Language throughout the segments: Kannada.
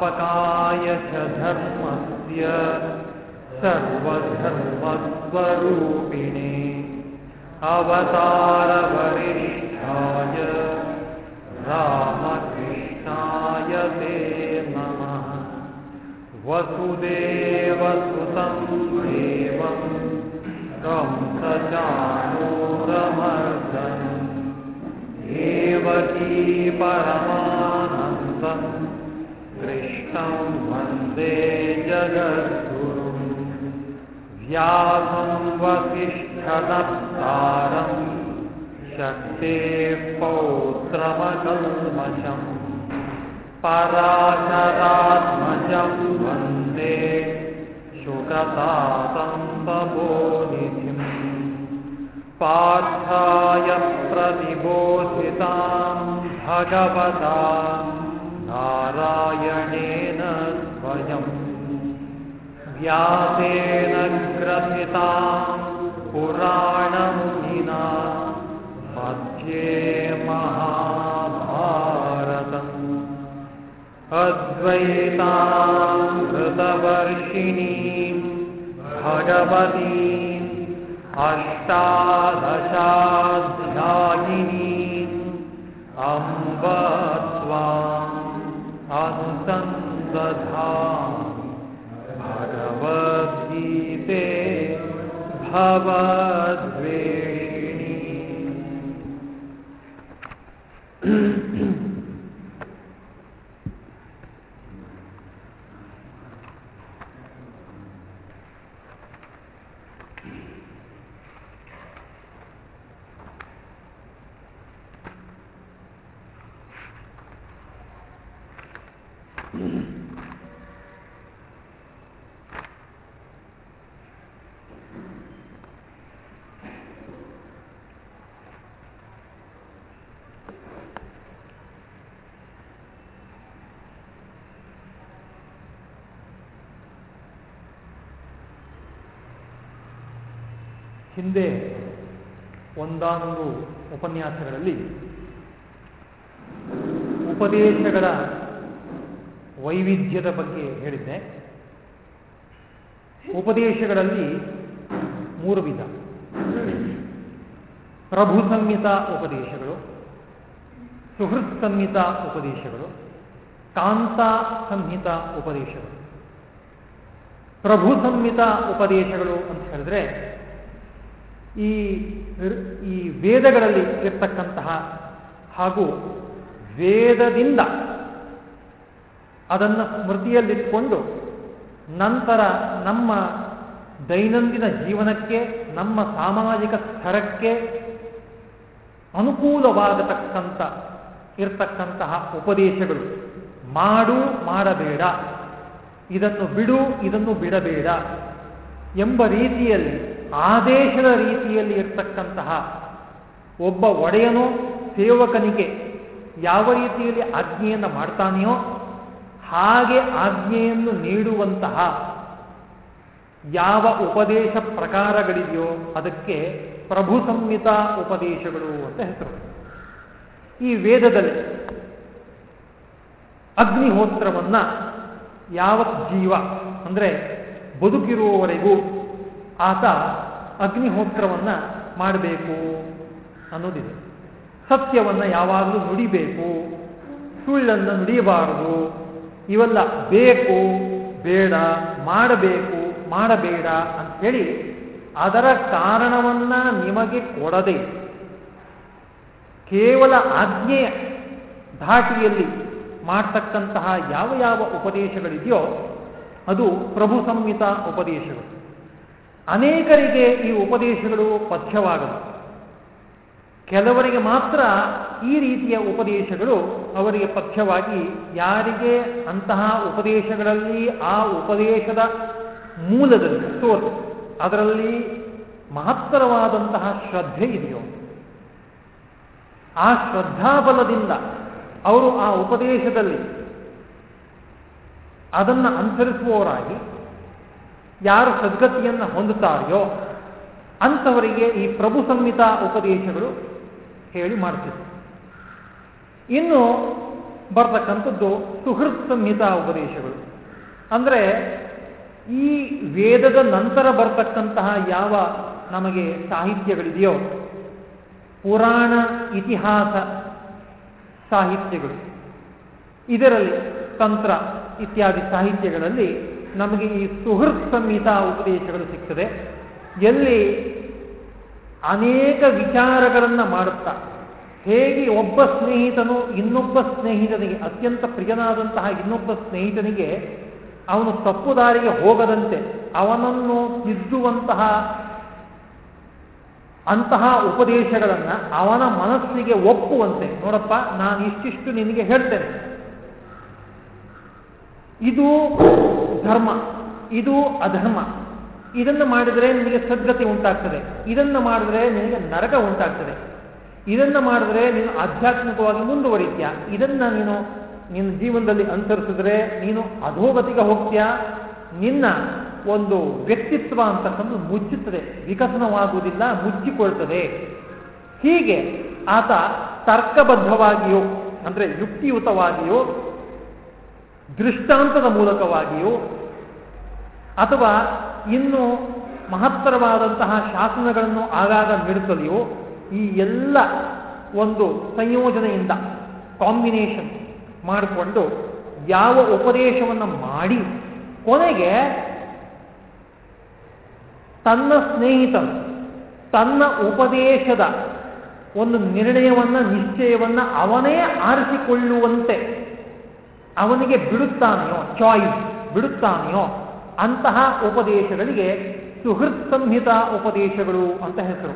ಪಾಪಕ व्यासं वसिष्ठदत्तारम् शक्तेः पौत्रमकल्मषम्। पराशरात्मजं वन्दे शुकतातं तपोनिधिम् पार्थाय प्रतिबोधितां भगवता नारायणेन स्वयम् व्यासेन ग्रथितां पुराणमुनिना मध्ये महाभारतम्। अद्वैतामृतवर्षिणीं भगवतीम् अष्टादशाध्यायिनीम् अम्ब त्वाम् अनुसन्दधामि भगवद्गीते भवद्वेणी। ಹಿಂದೆ ಒಂದಾನೊಂದು ಉಪನ್ಯಾಸಗಳಲ್ಲಿ ಉಪದೇಶಗಳ ವೈವಿಧ್ಯದ ಬಗ್ಗೆ ಹೇಳಿದ್ದೆ. ಉಪದೇಶಗಳಲ್ಲಿ ಮೂರು ವಿಧ. ಪ್ರಭು ಸಂಹಿತ ಉಪದೇಶಗಳು, ಸುಹೃತ್ ಸಂಹಿತ ಉಪದೇಶಗಳು, ಕಾಂತ ಸಂಹಿತ ಉಪದೇಶಗಳು. ಪ್ರಭು ಸಂಹಿತ ಉಪದೇಶಗಳು ಅಂತ ಹೇಳಿದ್ರೆ ಈ ಈ ವೇದಗಳಲ್ಲಿ ಇರ್ತಕ್ಕಂತಹ ಹಾಗೂ ವೇದದಿಂದ ಅದನ್ನು ಸ್ಮೃತಿಯಲ್ಲಿಟ್ಕೊಂಡು ನಂತರ ನಮ್ಮ ದೈನಂದಿನ ಜೀವನಕ್ಕೆ, ನಮ್ಮ ಸಾಮಾಜಿಕ ಸ್ತರಕ್ಕೆ ಅನುಕೂಲವಾಗತಕ್ಕಂಥ, ಇರ್ತಕ್ಕಂತಹ ಉಪದೇಶಗಳು. ಮಾಡು, ಮಾಡಬೇಡ. ಇದನ್ನು ಬಿಡು, ಇದನ್ನು ಬಿಡಬೇಡ ಎಂಬ ರೀತಿಯಲ್ಲಿ ಆದೇಶದ ರೀತಿಯಲ್ಲಿ ಇರ್ತಕ್ಕಂತಹ ಒಬ್ಬ ಒಡೆಯನು ಸೇವಕನಿಗೆ ಯಾವ ರೀತಿಯಲ್ಲಿ ಆಜ್ಞೆಯನ್ನು ಮಾಡ್ತಾನೆಯೋ ಹಾಗೆ ಆಜ್ಞೆಯನ್ನು ನೀಡುವಂತಹ ಯಾವ ಉಪದೇಶ ಪ್ರಕಾರಗಳಿದೆಯೋ ಅದಕ್ಕೆ ಪ್ರಭು ಸಂಹಿತ ಉಪದೇಶಗಳು ಅಂತ ಹೆಸರು. ಈ ವೇದದಲ್ಲಿ ಅಗ್ನಿಹೋತ್ರವನ್ನು ಯಾವ ಜೀವ ಅಂದರೆ ಬದುಕಿರುವವರೆಗೂ ಆತ ಅಗ್ನಿಹೋತ್ರವನ್ನು ಮಾಡಬೇಕು ಅನ್ನೋದಿದೆ. ಸತ್ಯವನ್ನು ಯಾವಾಗಲೂ ನುಡಿಬೇಕು, ಸುಳ್ಳನ್ನು ನುಡಿಯಬಾರದು, ಇವೆಲ್ಲ ಬೇಕು, ಬೇಡ, ಮಾಡಬೇಕು, ಮಾಡಬೇಡ ಅಂತ ಹೇಳಿ ಅದರ ಕಾರಣವನ್ನ ನಿಮಗೆ ಕೊಡದೆ ಕೇವಲ ಆಜ್ಞೆಯ ಧಾಟಿಯಲ್ಲಿ ಮಾಡ್ತಕ್ಕಂತಹ ಯಾವ ಯಾವ ಉಪದೇಶಗಳಿದೆಯೋ ಅದು ಪ್ರಭು ಸಂಹಿತ ಉಪದೇಶಗಳು. ಅನೇಕರಿಗೆ ಈ ಉಪದೇಶಗಳು ಪಥ್ಯವಾಗದು. ಕೆಲವರಿಗೆ ಮಾತ್ರ ಈ ರೀತಿಯ ಉಪದೇಶಗಳು ಅವರಿಗೆ ಪಥ್ಯವಾಗಿ ಯಾರಿಗೆ ಅಂತಹ ಉಪದೇಶಗಳಲ್ಲಿ ಆ ಉಪದೇಶದ ಮೂಲದಲ್ಲಿ ಸೋರ್ಸ್ ಅದರಲ್ಲಿ ಮಹತ್ತರವಾದಂತಹ ಶ್ರದ್ಧೆ ಇದೆಯೋ, ಆ ಶ್ರದ್ಧಾಬಲದಿಂದ ಅವರು ಆ ಉಪದೇಶದಲ್ಲಿ ಅದನ್ನು ಅನುಸರಿಸುವವರಾಗಿ ಯಾರು ಸದ್ಗತಿಯನ್ನು ಹೊಂದುತ್ತಾರೆಯೋ ಅಂಥವರಿಗೆ ಈ ಪ್ರಭು ಸಂಹಿತಾ ಉಪದೇಶಗಳು ಹೇಳಿ ಮಾಡ್ತಿದ್ರು ಇನ್ನು ಬರ್ತಕ್ಕಂಥದ್ದು ಸುಹೃತ್ ಸಂಹಿತಾ ಉಪದೇಶಗಳು. ಅಂದರೆ ಈ ವೇದದ ನಂತರ ಬರ್ತಕ್ಕಂತಹ ಯಾವ ನಮಗೆ ಸಾಹಿತ್ಯಗಳಿದೆಯೋ ಪುರಾಣ ಇತಿಹಾಸ ಸಾಹಿತ್ಯಗಳು, ಇದರಲ್ಲಿ ತಂತ್ರ ಇತ್ಯಾದಿ ಸಾಹಿತ್ಯಗಳಲ್ಲಿ ನಮಗೆ ಈ ಸುಹೃತ್ ಸಂಹಿತಾ ಉಪದೇಶಗಳು ಸಿಗ್ತದೆ. ಎಲ್ಲಿ ಅನೇಕ ವಿಚಾರಗಳನ್ನು ಮಾಡುತ್ತಾ, ಹೇಗೆ ಒಬ್ಬ ಸ್ನೇಹಿತನು ಇನ್ನೊಬ್ಬ ಸ್ನೇಹಿತನಿಗೆ, ಅತ್ಯಂತ ಪ್ರಿಯನಾದಂತಹ ಇನ್ನೊಬ್ಬ ಸ್ನೇಹಿತನಿಗೆ ಅವನು ತಪ್ಪು ದಾರಿಗೆ ಹೋಗದಂತೆ, ಅವನನ್ನು ತಿದ್ದುವಂತಹ ಅಂತಹ ಉಪದೇಶಗಳನ್ನು ಅವನ ಮನಸ್ಸಿಗೆ ಒಪ್ಪುವಂತೆ, ನೋಡಪ್ಪ ನಾನು ಇಷ್ಟಿಷ್ಟು ನಿನಗೆ ಹೇಳ್ತೇನೆ. ಇದು ಧರ್ಮ, ಇದು ಅಧರ್ಮ. ಇದನ್ನು ಮಾಡಿದರೆ ನಿಮಗೆ ಸದ್ಗತಿ ಉಂಟಾಗ್ತದೆ. ಇದನ್ನು ಮಾಡಿದ್ರೆ ನಿನಗೆ ನರಕ ಉಂಟಾಗ್ತದೆ. ಇದನ್ನು ಮಾಡಿದ್ರೆ ನೀನು ಆಧ್ಯಾತ್ಮಿಕವಾಗಿ ಮುಂದುವರಿತೀಯ? ಇದನ್ನು ನೀನು ನಿನ್ನ ಜೀವನದಲ್ಲಿ ಅನುಸರಿಸಿದ್ರೆ ನೀನು ಅಧೋಗತಿಗೆ ಹೋಗ್ತೀಯ? ನಿನ್ನ ಒಂದು ವ್ಯಕ್ತಿತ್ವ ಅಂತಕ್ಕಂಥ ಮುಚ್ಚುತ್ತದೆ. ವಿಕಸನವಾಗುವುದಿಲ್ಲ ಮುಚ್ಚಿಕೊಳ್ತದೆ ಹೀಗೆ ಆತ ತರ್ಕಬದ್ಧವಾಗಿಯೋ, ಅಂದರೆ ಯುಕ್ತಿಯುತವಾಗಿಯೂ ದೃಷ್ಟಾಂತದ ಮೂಲಕವಾಗಿಯೋ ಅಥವಾ ಇನ್ನು ಮಹತ್ತರವಾದಂತಹ ಶಾಸನಗಳನ್ನು ಆಗಾಗ ನೀಡುತ್ತಲೆಯೋ ಈ ಎಲ್ಲ ಒಂದು ಸಂಯೋಜನೆಯಿಂದ ಕಾಂಬಿನೇಷನ್ ಮಾಡಿಕೊಂಡು ಯಾವ ಉಪದೇಶವನ್ನು ಮಾಡಿ ಕೊನೆಗೆ ತನ್ನ ಸ್ನೇಹಿತನು ತನ್ನ ಉಪದೇಶದ ಒಂದು ನಿರ್ಣಯವನ್ನು, ನಿಶ್ಚಯವನ್ನು ಅವನೇ ಆರಿಸಿಕೊಳ್ಳುವಂತೆ ಅವನಿಗೆ ಬಿಡುತ್ತಾನೆಯೋ ಚಾಯ್ಸ್ ಬಿಡುತ್ತಾನೆಯೋ, ಅಂತಹ ಉಪದೇಶಗಳಿಗೆ ಸುಹೃತ್ ಸಂಹಿತ ಉಪದೇಶಗಳು ಅಂತ ಹೆಸರು.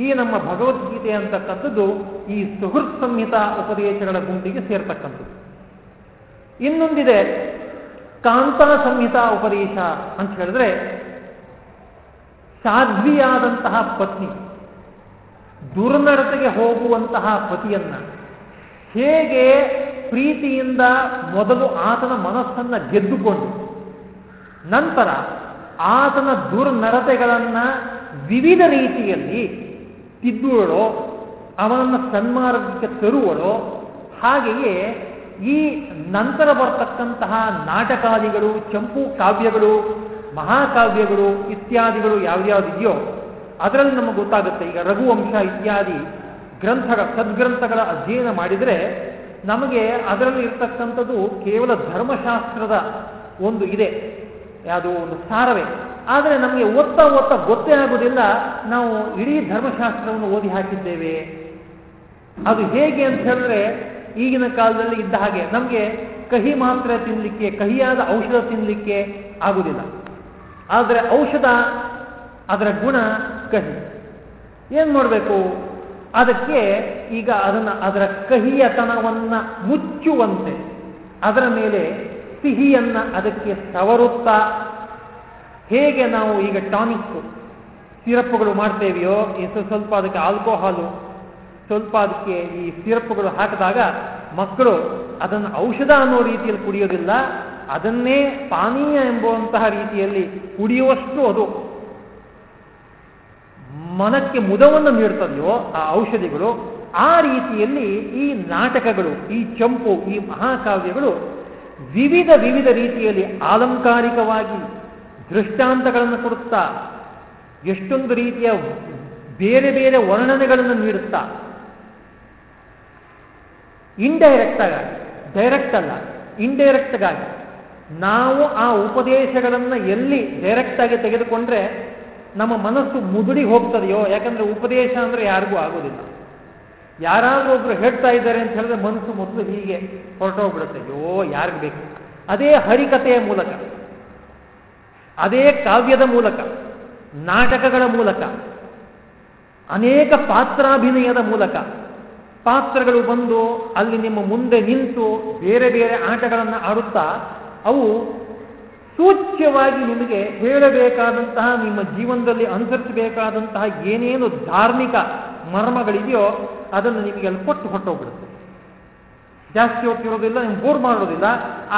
ಈ ನಮ್ಮ ಭಗವದ್ಗೀತೆ ಅಂತಕ್ಕಂಥದ್ದು ಈ ಸುಹೃತ್ ಸಂಹಿತ ಉಪದೇಶಗಳ ಗುಂಪಿಗೆ ಸೇರ್ತಕ್ಕಂಥದ್ದು. ಇನ್ನೊಂದಿದೆ ಕಾಂತ ಸಂಹಿತ ಉಪದೇಶ ಅಂತ ಹೇಳಿದ್ರೆ, ಸಾಧ್ವಿಯಾದಂತಹ ಪತ್ನಿ, ದುರ್ನಡತೆಗೆ ಹೋಗುವಂತಹ ಪತಿಯನ್ನ ಹೇಗೆ ಪ್ರೀತಿಯಿಂದ ಮೊದಲು ಆತನ ಮನಸ್ಸನ್ನು ಗೆದ್ದುಕೊಂಡು, ನಂತರ ಆತನ ದುರ್ನರತೆಗಳನ್ನು ವಿವಿಧ ರೀತಿಯಲ್ಲಿ ತಿದ್ದುವಳೋ ಅವನನ್ನು ಸನ್ಮಾರ್ಗಕ್ಕೆ ತರುವಳೋ, ಹಾಗೆಯೇ ಈ ನಂತರ ಬರ್ತಕ್ಕಂತಹ ನಾಟಕಾದಿಗಳು, ಚಂಪು ಕಾವ್ಯಗಳು, ಮಹಾಕಾವ್ಯಗಳು ಇತ್ಯಾದಿಗಳು ಯಾವ್ಯಾವುದಿದೆಯೋ ಅದರಲ್ಲಿ ನಮಗೆ ಗೊತ್ತಾಗುತ್ತೆ. ಈಗ ರಘುವಂಶ ಇತ್ಯಾದಿ ಗ್ರಂಥಗಳ ಸದ್ಗ್ರಂಥಗಳ ಅಧ್ಯಯನ ಮಾಡಿದರೆ ನಮಗೆ ಅದರಲ್ಲಿ ಇರ್ತಕ್ಕಂಥದ್ದು ಕೇವಲ ಧರ್ಮಶಾಸ್ತ್ರದ ಒಂದು ಇದೆ, ಯಾವುದು ಒಂದು ಸಾರವೇ. ಆದರೆ ನಮಗೆ ಓದ್ತಾ ಓದ್ತಾ ಗೊತ್ತೇ ಆಗುವುದಿಲ್ಲ, ನಾವು ಇಡೀ ಧರ್ಮಶಾಸ್ತ್ರವನ್ನು ಓದಿ ಹಾಕಿದ್ದೇವೆ. ಅದು ಹೇಗೆ ಅಂತ ಹೇಳಿದ್ರೆ ಈಗಿನ ಕಾಲದಲ್ಲಿ ಇದ್ದ ಹಾಗೆ, ನಮಗೆ ಕಹಿ ಮಾತ್ರ ತಿನ್ನಲಿಕ್ಕೆ ಕಹಿಯಾದ ಔಷಧ ತಿನ್ನಲಿಕ್ಕೆ ಆಗುವುದಿಲ್ಲ. ಆದರೆ ಔಷಧ ಅದರ ಗುಣ ಕಹಿ. ಏನು ಮಾಡಬೇಕು? ಅದಕ್ಕೆ ಈಗ ಅದನ್ನು ಅದರ ಕಹಿಯತನವನ್ನ ಮುಚ್ಚುವಂತೆ ಅದರ ಮೇಲೆ ಸಿಹಿಯನ್ನು ಅದಕ್ಕೆ ತವರುತ್ತಾ ಹೇಗೆ ನಾವು ಈಗ ಟಾನಿಕ್ ಸಿರಪ್ಗಳು ಮಾಡ್ತೇವೆಯೋ ಸ್ವಲ್ಪ ಅದಕ್ಕೆ ಆಲ್ಕೋಹಾಲು, ಸ್ವಲ್ಪ ಅದಕ್ಕೆ ಈ ಸಿರಪ್ಗಳು ಹಾಕಿದಾಗ ಮಕ್ಕಳು ಅದನ್ನು ಔಷಧ ಅನ್ನೋ ರೀತಿಯಲ್ಲಿ ಕುಡಿಯೋದಿಲ್ಲ, ಅದನ್ನೇ ಪಾನೀಯ ಎಂಬುವಂತಹ ರೀತಿಯಲ್ಲಿ ಕುಡಿಯುವಷ್ಟು ಅದು ಮನಕ್ಕೆ ಮುದವನ್ನು ನೀಡ್ತದೆಯೋ ಆ ಔಷಧಿಗಳು, ಆ ರೀತಿಯಲ್ಲಿ ಈ ನಾಟಕಗಳು, ಈ ಚಂಪು ಈ ಮಹಾಕಾವ್ಯಗಳು ವಿವಿಧ ವಿವಿಧ ರೀತಿಯಲ್ಲಿ ಆಲಂಕಾರಿಕವಾಗಿ ದೃಷ್ಟಾಂತಗಳನ್ನು ಕೊಡುತ್ತಾ, ಎಷ್ಟೊಂದು ರೀತಿಯ ಬೇರೆ ಬೇರೆ ವರ್ಣನೆಗಳನ್ನು ನೀಡುತ್ತಾ ಇಂಡೈರೆಕ್ಟ್ ಆಗಿ ಡೈರೆಕ್ಟ್ ಅಲ್ಲ ಇಂಡೈರೆಕ್ಟ್ ಆಗಿ ನಾವು ಆ ಉಪದೇಶಗಳನ್ನು ಎಲ್ಲಿ ಡೈರೆಕ್ಟ್ ಆಗಿ ತೆಗೆದುಕೊಂಡ್ರೆ ನಮ್ಮ ಮನಸ್ಸು ಮುದುಡಿ ಹೋಗ್ತದೆಯೋ, ಯಾಕಂದ್ರೆ ಉಪದೇಶ ಅಂದ್ರೆ ಯಾರಿಗೂ ಆಗೋದಿಲ್ಲ. ಯಾರಾದ್ರೂ ಒಬ್ರು ಹೇಳ್ತಾ ಇದ್ದಾರೆ ಅಂತ ಹೇಳಿದ್ರೆ ಮನಸ್ಸು ಮೊದಲು ಹೀಗೆ ಹೊರಟೋಗ್ಬಿಡುತ್ತೆ. ಅಯ್ಯೋ, ಯಾರಿಗೆ ಬೇಕು? ಅದೇ ಹರಿಕತೆಯ ಮೂಲಕ. ಅದೇ ಕಾವ್ಯದ ಮೂಲಕ. ನಾಟಕಗಳ ಮೂಲಕ. ಅನೇಕ ಪಾತ್ರಾಭಿನಯದ ಮೂಲಕ. ಪಾತ್ರಗಳು ಬಂದು ಅಲ್ಲಿ ನಿಮ್ಮ ಮುಂದೆ ನಿಂತು ಬೇರೆ ಬೇರೆ ಆಟಗಳನ್ನು ಆಡುತ್ತಾ, ಅವು ಸೂಚ್ಯವಾಗಿ ನಿಮಗೆ ಹೇಳಬೇಕಾದಂತಹ, ನಿಮ್ಮ ಜೀವನದಲ್ಲಿ ಅನುಸರಿಸಬೇಕಾದಂತಹ ಏನೇನು ಧಾರ್ಮಿಕ ಮರ್ಮಗಳಿದೆಯೋ ಅದನ್ನು ನಿಮಗೆ ಅಲ್ಲಿ ಕೊಟ್ಟು ಹೊಟ್ಟೋಗ್ಬಿಡುತ್ತೆ ಜಾಸ್ತಿ ಹೋಗ್ತಿರೋದಿಲ್ಲ ನಿಮ್ಗೆ ಬೋರ್ ಮಾಡೋದಿಲ್ಲ,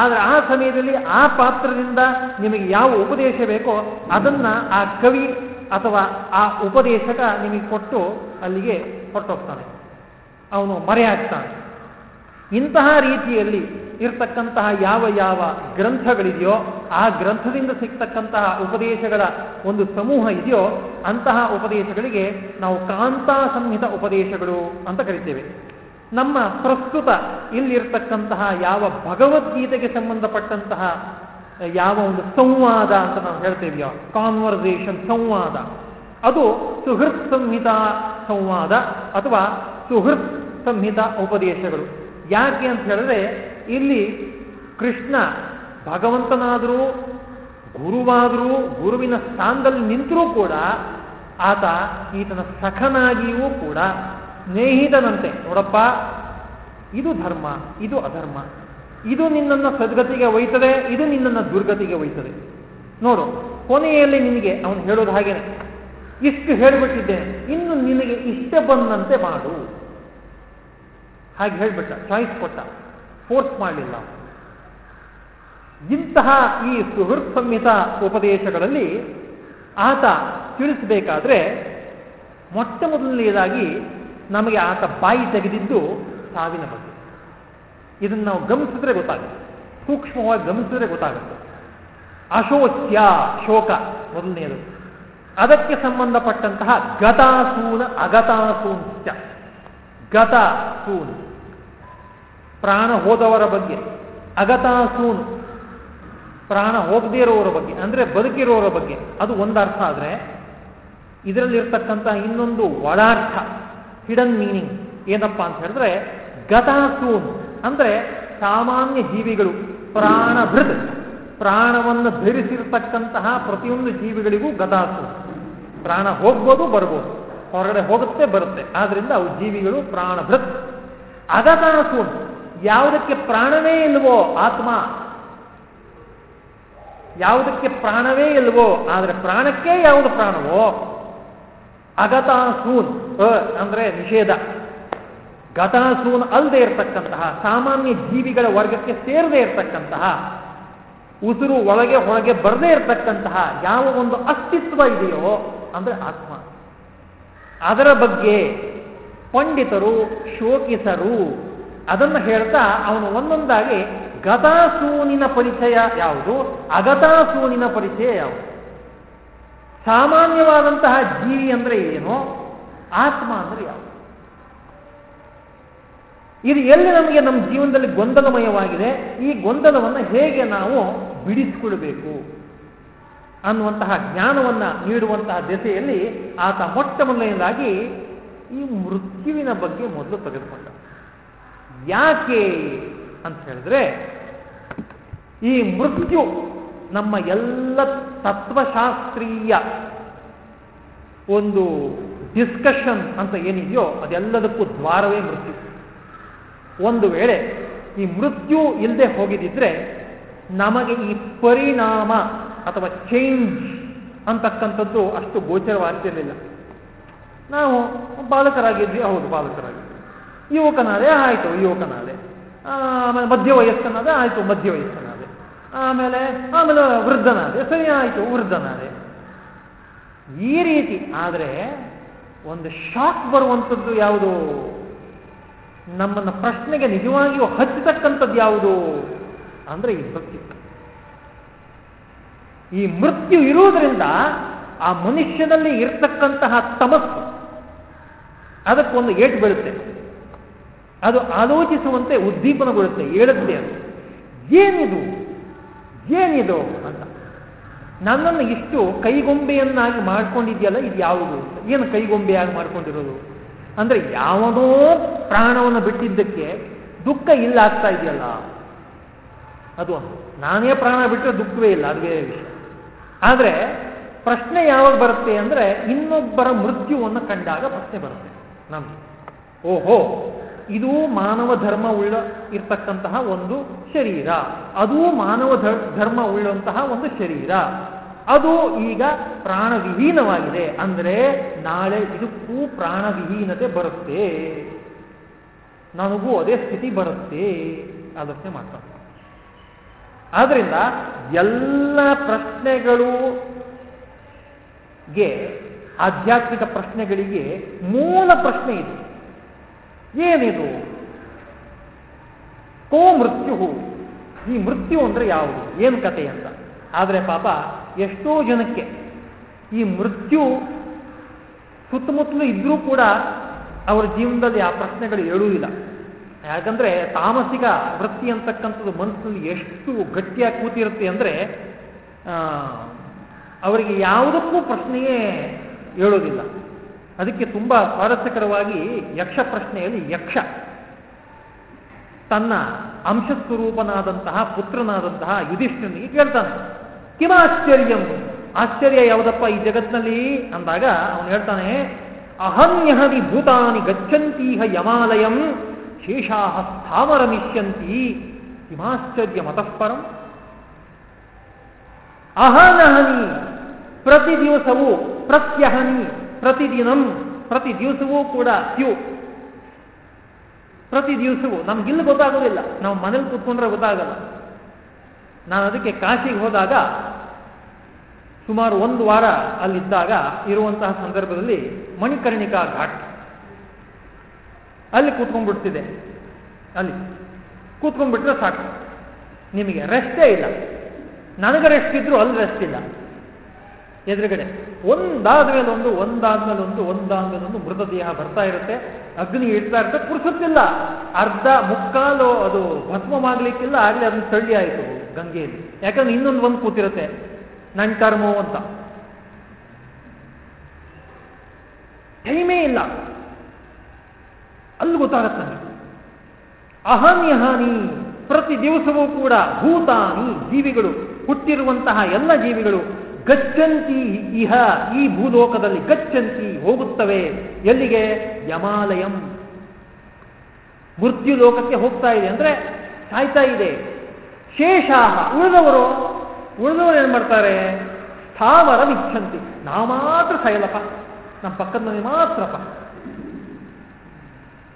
ಆದರೆ ಆ ಸಮಯದಲ್ಲಿ ಆ ಪಾತ್ರದಿಂದ ನಿಮಗೆ ಯಾವ ಉಪದೇಶ ಬೇಕೋ ಅದನ್ನು ಆ ಕವಿ ಅಥವಾ ಆ ಉಪದೇಶಕ ನಿಮಗೆ ಕೊಟ್ಟು ಅಲ್ಲಿಗೆ ಹೊಟ್ಟೋಗ್ತಾನೆ ಅವನು ಮರೆಯಾಗ್ತಾನೆ. ಇಂತಹ ರೀತಿಯಲ್ಲಿ ಇರ್ತಕ್ಕಂತಹ ಯಾವ ಯಾವ ಗ್ರಂಥಗಳಿದೆಯೋ ಆ ಗ್ರಂಥದಿಂದ ಸಿಗ್ತಕ್ಕಂತಹ ಉಪದೇಶಗಳ ಒಂದು ಸಮೂಹ ಇದೆಯೋ ಅಂತಹ ಉಪದೇಶಗಳಿಗೆ ನಾವು ಕಾಂತಾ ಸಂಹಿತ ಉಪದೇಶಗಳು ಅಂತ ಕರಿತೇವೆ. ನಮ್ಮ ಪ್ರಸ್ತುತ ಇಲ್ಲಿರ್ತಕ್ಕಂತಹ ಯಾವ ಭಗವದ್ಗೀತೆಗೆ ಸಂಬಂಧಪಟ್ಟಂತಹ ಯಾವ ಒಂದು ಸಂವಾದ ಅಂತ ನಾವು ಹೇಳ್ತೇವೆಯೋ ಕಾನ್ವರ್ಸೇಷನ್ ಸಂವಾದ, ಅದು ಸುಹೃತ್ ಸಂಹಿತಾ ಸಂವಾದ ಅಥವಾ ಸುಹೃತ್ ಸಂಹಿತ ಉಪದೇಶಗಳು. ಯಾಕೆ ಅಂತ ಹೇಳಿದ್ರೆ, ಇಲ್ಲಿ ಕೃಷ್ಣ ಭಗವಂತನಾದರೂ, ಗುರುವಾದರೂ, ಗುರುವಿನ ಸ್ಥಾನದಲ್ಲಿ ನಿಂತರೂ ಕೂಡ, ಆತ ಈತನ ಸಖನಾಗಿಯೂ ಕೂಡ ಸ್ನೇಹಿತನಂತೆ. ನೋಡಪ್ಪ, ಇದು ಧರ್ಮ, ಇದು ಅಧರ್ಮ. ಇದು ನಿನ್ನನ್ನು ಸದ್ಗತಿಗೆ ಒಯ್ತದೆ, ಇದು ನಿನ್ನನ್ನು ದುರ್ಗತಿಗೆ ಒಯ್ತದೆ. ನೋಡು, ಕೊನೆಯಲ್ಲಿ ನಿನಗೆ ಅವನು ಹೇಳೋದು ಹಾಗೇನೆ. ಇಷ್ಟು ಹೇಳಿಬಿಟ್ಟಿದ್ದೇನೆ, ಇನ್ನು ನಿನಗೆ ಇಷ್ಟ ಬಂದಂತೆ ಮಾಡು. ಹಾಗೆ ಹೇಳ್ಬಿಟ್ಟ ಚಾಯ್ಸ್ ಕೊಟ್ಟ ಫೋರ್ಸ್ ಮಾಡಲಿಲ್ಲ. ಇಂತಹ ಈ ಸುಹೃತ್ ಸಂಹಿತ ಉಪದೇಶಗಳಲ್ಲಿ ಆತ ತಿಳಿಸಬೇಕಾದ್ರೆ ಮೊಟ್ಟ ಮೊದಲನೆಯದಾಗಿ ನಮಗೆ ಆತ ಬಾಯಿ ತೆಗೆದಿದ್ದು ಸಾವಿನ ಬಗ್ಗೆ. ಇದನ್ನು ನಾವು ಗಮನಿಸಿದ್ರೆ ಗೊತ್ತಾಗುತ್ತೆ. ಸೂಕ್ಷ್ಮವಾಗಿ ಗಮನಿಸಿದ್ರೆ ಗೊತ್ತಾಗುತ್ತೆ. ಅಶೋಚ್ಯ ಶೋಕ ಮೊದಲನೆಯದು. ಅದಕ್ಕೆ ಸಂಬಂಧಪಟ್ಟಂತಹ ಗತಾಸೂನ ಅಗತಾಸೂನ್ಚ ಗತ ಸೂನ್. ಪ್ರಾಣ ಹೋದವರ ಬಗ್ಗೆ. ಅಗತಾಸೂನ್ ಪ್ರಾಣ ಹೋಗದೇ ಇರೋವರ ಬಗ್ಗೆ. ಅಂದರೆ ಬದುಕಿರೋರ ಬಗ್ಗೆ. ಅದು ಒಂದು ಅರ್ಥ ಆದರೆ ಇದರಲ್ಲಿರ್ತಕ್ಕಂಥ ಇನ್ನೊಂದು ಒಳಾರ್ಥ ಹಿಡನ್ ಮೀನಿಂಗ್ ಏನಪ್ಪ ಅಂತ ಹೇಳಿದ್ರೆ ಗತಾಸೂನ್ ಅಂದರೆ ಸಾಮಾನ್ಯ ಜೀವಿಗಳು, ಪ್ರಾಣಭೃತ್. ಪ್ರಾಣವನ್ನು ಧರಿಸಿರ್ತಕ್ಕಂತಹ ಪ್ರತಿಯೊಂದು ಜೀವಿಗಳಿಗೂ ಗತಾಸೂನ್ ಪ್ರಾಣ ಹೋಗ್ಬೋದು, ಬರ್ಬೋದು. ಹೊರಗಡೆ ಹೋಗುತ್ತೆ ಬರುತ್ತೆ. ಆದ್ರಿಂದ ಅವು ಜೀವಿಗಳು ಪ್ರಾಣಭೃತ್. ಅಗತಾಸೂನ್ ಯಾವುದಕ್ಕೆ ಪ್ರಾಣವೇ ಇಲ್ವೋ ಆತ್ಮ, ಯಾವುದಕ್ಕೆ ಪ್ರಾಣವೇ ಇಲ್ವೋ ಆದರೆ ಪ್ರಾಣಕ್ಕೆ ಯಾವುದು ಪ್ರಾಣವೋ ಅಗತಾ ಸೂನ್ ಅಂದ್ರೆ ನಿಷೇಧ. ಗತಾಸೂನ್ ಅಲ್ಲದೆ ಇರತಕ್ಕಂತಹ, ಸಾಮಾನ್ಯ ಜೀವಿಗಳ ವರ್ಗಕ್ಕೆ ಸೇರದೆ ಇರತಕ್ಕಂತಹ, ಉಸಿರು ಒಳಗೆ ಹೊರಗೆ ಬರದೇ ಇರತಕ್ಕಂತಹ ಯಾವ ಒಂದು ಅಸ್ತಿತ್ವ ಇದೆಯೋ, ಅಂದ್ರೆ ಆತ್ಮ. ಅದರ ಬಗ್ಗೆ ಪಂಡಿತರು ಶೋಕಿಸರು. ಅದನ್ನು ಹೇಳ್ತಾ ಅವನು ಒಂದೊಂದಾಗಿ ಗತಾಸೂನಿನ ಪರಿಚಯ ಯಾವುದು? ಅಗತಾಸೂನಿನ ಪರಿಚಯ ಯಾವುದು? ಸಾಮಾನ್ಯವಾದಂತಹ ಜೀವಿ ಅಂದರೆ ಏನು? ಆತ್ಮ ಅಂದರೆ ಯಾವುದು? ಇದು ಎಲ್ಲಿ ನಮಗೆ ನಮ್ಮ ಜೀವನದಲ್ಲಿ ಗೊಂದಲಮಯವಾಗಿದೆ? ಈ ಗೊಂದಲವನ್ನು ಹೇಗೆ ನಾವು ಬಿಡಿಸಿಕೊಳ್ಬೇಕು? ಅನ್ನುವಂತಹ ಜ್ಞಾನವನ್ನು ನೀಡುವಂತಹ ದಿಸೆಯಲ್ಲಿ ಆತ ಮೊಟ್ಟ ಮೊದಲನೆಯದಾಗಿ ಈ ಮೃತ್ಯುವಿನ ಬಗ್ಗೆ ಮೊದಲು ತೆಗೆದುಕೊಂಡ. ಯಾಕೆ ಅಂತ ಹೇಳಿದ್ರೆ, ಈ ಮೃತ್ಯು ನಮ್ಮ ಎಲ್ಲ ತತ್ವಶಾಸ್ತ್ರೀಯ ಒಂದು ಡಿಸ್ಕಷನ್ ಅಂತ ಏನಿದೆಯೋ ಅದೆಲ್ಲದಕ್ಕೂ ದ್ವಾರವೇ ಮೃತ್ಯು. ಒಂದು ವೇಳೆ ಈ ಮೃತ್ಯು ಇಲ್ಲದೆ ಹೋಗಿದ್ದಿದ್ರೆ ನಮಗೆ ಈ ಪರಿಣಾಮ ಅಥವಾ ಚೇಂಜ್ ಅಂತಕ್ಕಂಥದ್ದು ಅಷ್ಟು ಗೋಚರವಾಗ್ತಿರಲಿಲ್ಲ. ನಾವು ಬಾಲಕರಾಗಿದ್ವಿ, ಹೌದು, ಬಾಲಕರಾಗಿದ್ವಿ. ಯುವಕನಾದೆ, ಆಯಿತು, ಯುವಕನಾದೆ. ಆಮೇಲೆ ಮಧ್ಯ ವಯಸ್ಸನಾದೆ ಆಯಿತು ಮಧ್ಯ ವಯಸ್ಸನಾದೆ ಆಮೇಲೆ ಆಮೇಲೆ ವೃದ್ಧನಾದೆ, ಸರಿ, ಆಯಿತು, ವೃದ್ಧನಾದೆ. ಈ ರೀತಿ ಆದರೆ ಒಂದು ಶಾಕ್ ಬರುವಂಥದ್ದು ಯಾವುದು? ನಮ್ಮನ್ನು ಪ್ರಶ್ನೆಗೆ ನಿಜವಾಗಿಯೂ ಹಚ್ಚತಕ್ಕಂಥದ್ದು ಯಾವುದು? ಅಂದರೆ ಈ ಮೃತ್ಯು ಈ ಮೃತ್ಯು ಇರುವುದರಿಂದ ಆ ಮನುಷ್ಯನಲ್ಲಿ ಇರ್ತಕ್ಕಂತಹ ತಮಸ್ಸು ಅದಕ್ಕೊಂದು ಏಟು ಬೀಳುತ್ತೆ ಅದು ಆಲೋಚಿಸುವಂತೆ ಉದ್ದೀಪನಗೊಳ್ಳುತ್ತೆ, ಹೇಳುತ್ತೆ ಅದು. ಏನಿದು? ಏನಿದು ಅಂತ. ನನ್ನನ್ನು ಇಷ್ಟು ಕೈಗೊಂಬೆಯನ್ನಾಗಿ ಮಾಡ್ಕೊಂಡಿದೆಯಲ್ಲ, ಇದು ಯಾವುದು ಏನು ಕೈಗೊಂಬೆಯಾಗಿ ಮಾಡ್ಕೊಂಡಿರೋದು? ಅಂದರೆ ಯಾವುದೋ ಪ್ರಾಣವನ್ನು ಬಿಟ್ಟಿದ್ದಕ್ಕೆ ದುಃಖ ಇಲ್ಲ ಆಗ್ತಾ ಇದೆಯಲ್ಲ. ಅದು ನಾನೇ ಪ್ರಾಣ ಬಿಟ್ಟರೆ ದುಃಖವೇ ಇಲ್ಲ ಅದೇ ವಿಷಯ. ಆದರೆ ಪ್ರಶ್ನೆ ಯಾವಾಗ ಬರುತ್ತೆ ಅಂದ್ರೆ ಇನ್ನೊಬ್ಬರ ಮೃತ್ಯುವನ್ನು ಕಂಡಾಗ ಪ್ರಶ್ನೆ ಬರುತ್ತೆ ನಮ್ಮ ಓಹೋ, ಇದು ಮಾನವ ಧರ್ಮ ಉಳ್ಳ ಇರ್ತಕ್ಕಂತಹ ಒಂದು ಶರೀರ. ಅದು ಮಾನವ ಧರ್ಮ ಉಳ್ಳಂತಹ ಒಂದು ಶರೀರ. ಅದು ಈಗ ಪ್ರಾಣವಿಹೀನವಾಗಿದೆ ಅಂದರೆ ನಾಳೆ ಇದಕ್ಕೂ ಪ್ರಾಣವಿಹೀನತೆ ಬರುತ್ತೆ. ನನಗೂ ಅದೇ ಸ್ಥಿತಿ ಬರುತ್ತೆ. ಆಲೋಚನೆ ಮಾಡ್ತಾರೆ ಆದ್ರಿಂದ ಎಲ್ಲ ಪ್ರಶ್ನೆಗಳು ಗೆ ಆಧ್ಯಾತ್ಮಿಕ ಪ್ರಶ್ನೆಗಳಿಗೆ ಮೂಲ ಪ್ರಶ್ನೆ ಇದೆ. ಏನಿದು? ಕೋ ಮೃತ್ಯು. ಈ ಮೃತ್ಯು ಅಂದರೆ ಯಾವುದು? ಏನು ಕತೆ ಅಂತ. ಆದರೆ ಪಾಪ ಎಷ್ಟೋ ಜನಕ್ಕೆ ಈ ಮೃತ್ಯು ಸುತ್ತಮುತ್ತಲೂ ಇದ್ರೂ ಕೂಡ ಅವರ ಜೀವನದಲ್ಲಿ ಆ ಪ್ರಶ್ನೆಗಳು ಹೇಳುವುದಿಲ್ಲ ಯಾಕಂದ್ರೆ ತಾಮಸಿಕ ವೃತ್ತಿ ಅಂತಕ್ಕಂಥದ್ದು ಮನಸ್ಸಿನಲ್ಲಿ ಎಷ್ಟು ಗಟ್ಟಿಯಾಗಿ ಕೂತಿರುತ್ತೆ ಅಂದ್ರೆ ಅವರಿಗೆ ಯಾವುದಕ್ಕೂ ಪ್ರಶ್ನೆಯೇ ಹೇಳೋದಿಲ್ಲ. ಅದಕ್ಕೆ ತುಂಬಾ ಸ್ವಾರಸ್ಯಕರವಾಗಿ ಯಕ್ಷ ಪ್ರಶ್ನೆಯಲ್ಲಿ ಯಕ್ಷ. ತನ್ನ ಅಂಶ ಸ್ವರೂಪನಾದಂತಹ ಪುತ್ರನಾದಂತಹ ಯುಧಿಷ್ಠನಿಗೆ ಕೇಳ್ತಾನೆ ಕಿಮಾಶ್ಚರ್ಯಂ ಆಶ್ಚರ್ಯ? ಯಾವುದಪ್ಪ ಈ ಜಗತ್ನಲ್ಲಿ ಅಂದಾಗ ಅವನು ಹೇಳ್ತಾನೆ ಅಹನ್ಯಹನಿ ಭೂತಾನಿ ಗಚ್ಚಂತೀಹ ಯಮಾಲಯಂ. ಶೇಷಾಹ ಸ್ಥಾವರಮಿಷ್ಯಂತಿ. ಹಿಮಾಶ್ಚರ್ಯ ಮತಃಪರಂ. ಅಹನಹನಿ, ಪ್ರತಿ ದಿವಸವೂ ಪ್ರತ್ಯಹನಿ ಪ್ರತಿದಿನಂ ಪ್ರತಿ ದಿವಸವೂ ಕೂಡ ಸ್ಯೂ ಪ್ರತಿ ದಿವಸವೂ, ನಮ್ಗಿಲ್ಲಿ ಗೊತ್ತಾಗೋದಿಲ್ಲ, ನಾವು ಮನೇಲಿ ಕೂತ್ಕೊಂಡ್ರೆ ಗೊತ್ತಾಗಲ್ಲ. ನಾನು ಅದಕ್ಕೆ ಕಾಶಿಗೆ ಹೋದಾಗ ಸುಮಾರು ಒಂದು ವಾರ ಅಲ್ಲಿದ್ದಾಗ ಇರುವಂತಹ ಸಂದರ್ಭದಲ್ಲಿ ಮಣಿಕರ್ಣಿಕಾ ಘಾಟ್. ಅಲ್ಲಿ ಕೂತ್ಕೊಂಡ್ಬಿಡ್ತಿದೆ. ಅಲ್ಲಿ. ಕೂತ್ಕೊಂಡ್ಬಿಟ್ರೆ ಸಾಕು. ನಿಮಗೆ ರೆಸ್ಟೇ ಇಲ್ಲ. ನನಗೆ ರೆಸ್ಟ್ ಇದ್ರು ಅಲ್ಲಿ ರೆಸ್ಟ್ ಇಲ್ಲ. ಎದುರುಗಡೆ ಒಂದಾದ ಮೇಲೆ ಒಂದು ಒಂದಾದ್ಮೇಲೆ ಒಂದು ಒಂದಾದ್ಮೇಲೆ ಒಂದು ಮೃತದೇಹ ಬರ್ತಾ ಇರುತ್ತೆ. ಅಗ್ನಿ ಇಡ್ತಾ ಇರುತ್ತೆ. ಪುರುಸುತ್ತಿಲ್ಲ ಅರ್ಧ ಮುಕ್ಕಾಲು ಅದು ಭಸ್ಮವಾಗ್ಲಿಕ್ಕಿಲ್ಲ. ಆಗಲಿ ಅದನ್ನ ತಳ್ಳಿ ಆಯಿತು ಗಂಗೆಯಲ್ಲಿ. ಯಾಕಂದ್ರೆ ಇನ್ನೊಂದು ಒಂದು ಕೂತಿರುತ್ತೆ. ನನ್ನ ಕರ್ಮೋ ಅಂತ. ಟೈಮೇ ಇಲ್ಲ. ಅಲ್ಲಿ ಗೊತ್ತಾಗತ್ತೆ ನನಗೆ ಅಹಾನಿ ಪ್ರತಿ ದಿವಸವೂ ಕೂಡ ಭೂತಾನಿ ಜೀವಿಗಳು ಹುಟ್ಟಿರುವಂತಹ ಎಲ್ಲ ಜೀವಿಗಳು ಗಚ್ಚಂತಿ ಇಹ, ಈ ಭೂಲೋಕದಲ್ಲಿ ಗಚ್ಚಂತಿ ಹೋಗುತ್ತವೆ. ಎಲ್ಲಿಗೆ? ಯಮಾಲಯಂ. ಮೃತ್ಯು ಲೋಕಕ್ಕೆ ಹೋಗ್ತಾ ಇದೆ ಅಂದ್ರೆ ಸಾಯ್ತಾ ಇದೆ. ಶೇಷಾಹ, ಉಳಿದವರು ಉಳಿದವರು ಏನ್ ಮಾಡ್ತಾರೆ? ಸ್ಥಾವರ ಇಚ್ಛಂತಿ ನಾ ಮಾತ್ರ ಸಾಯಲಪ್ಪ ನಮ್ಮ ಪಕ್ಕದ ಮನೆ ಮಾತ್ರಪ್ಪ.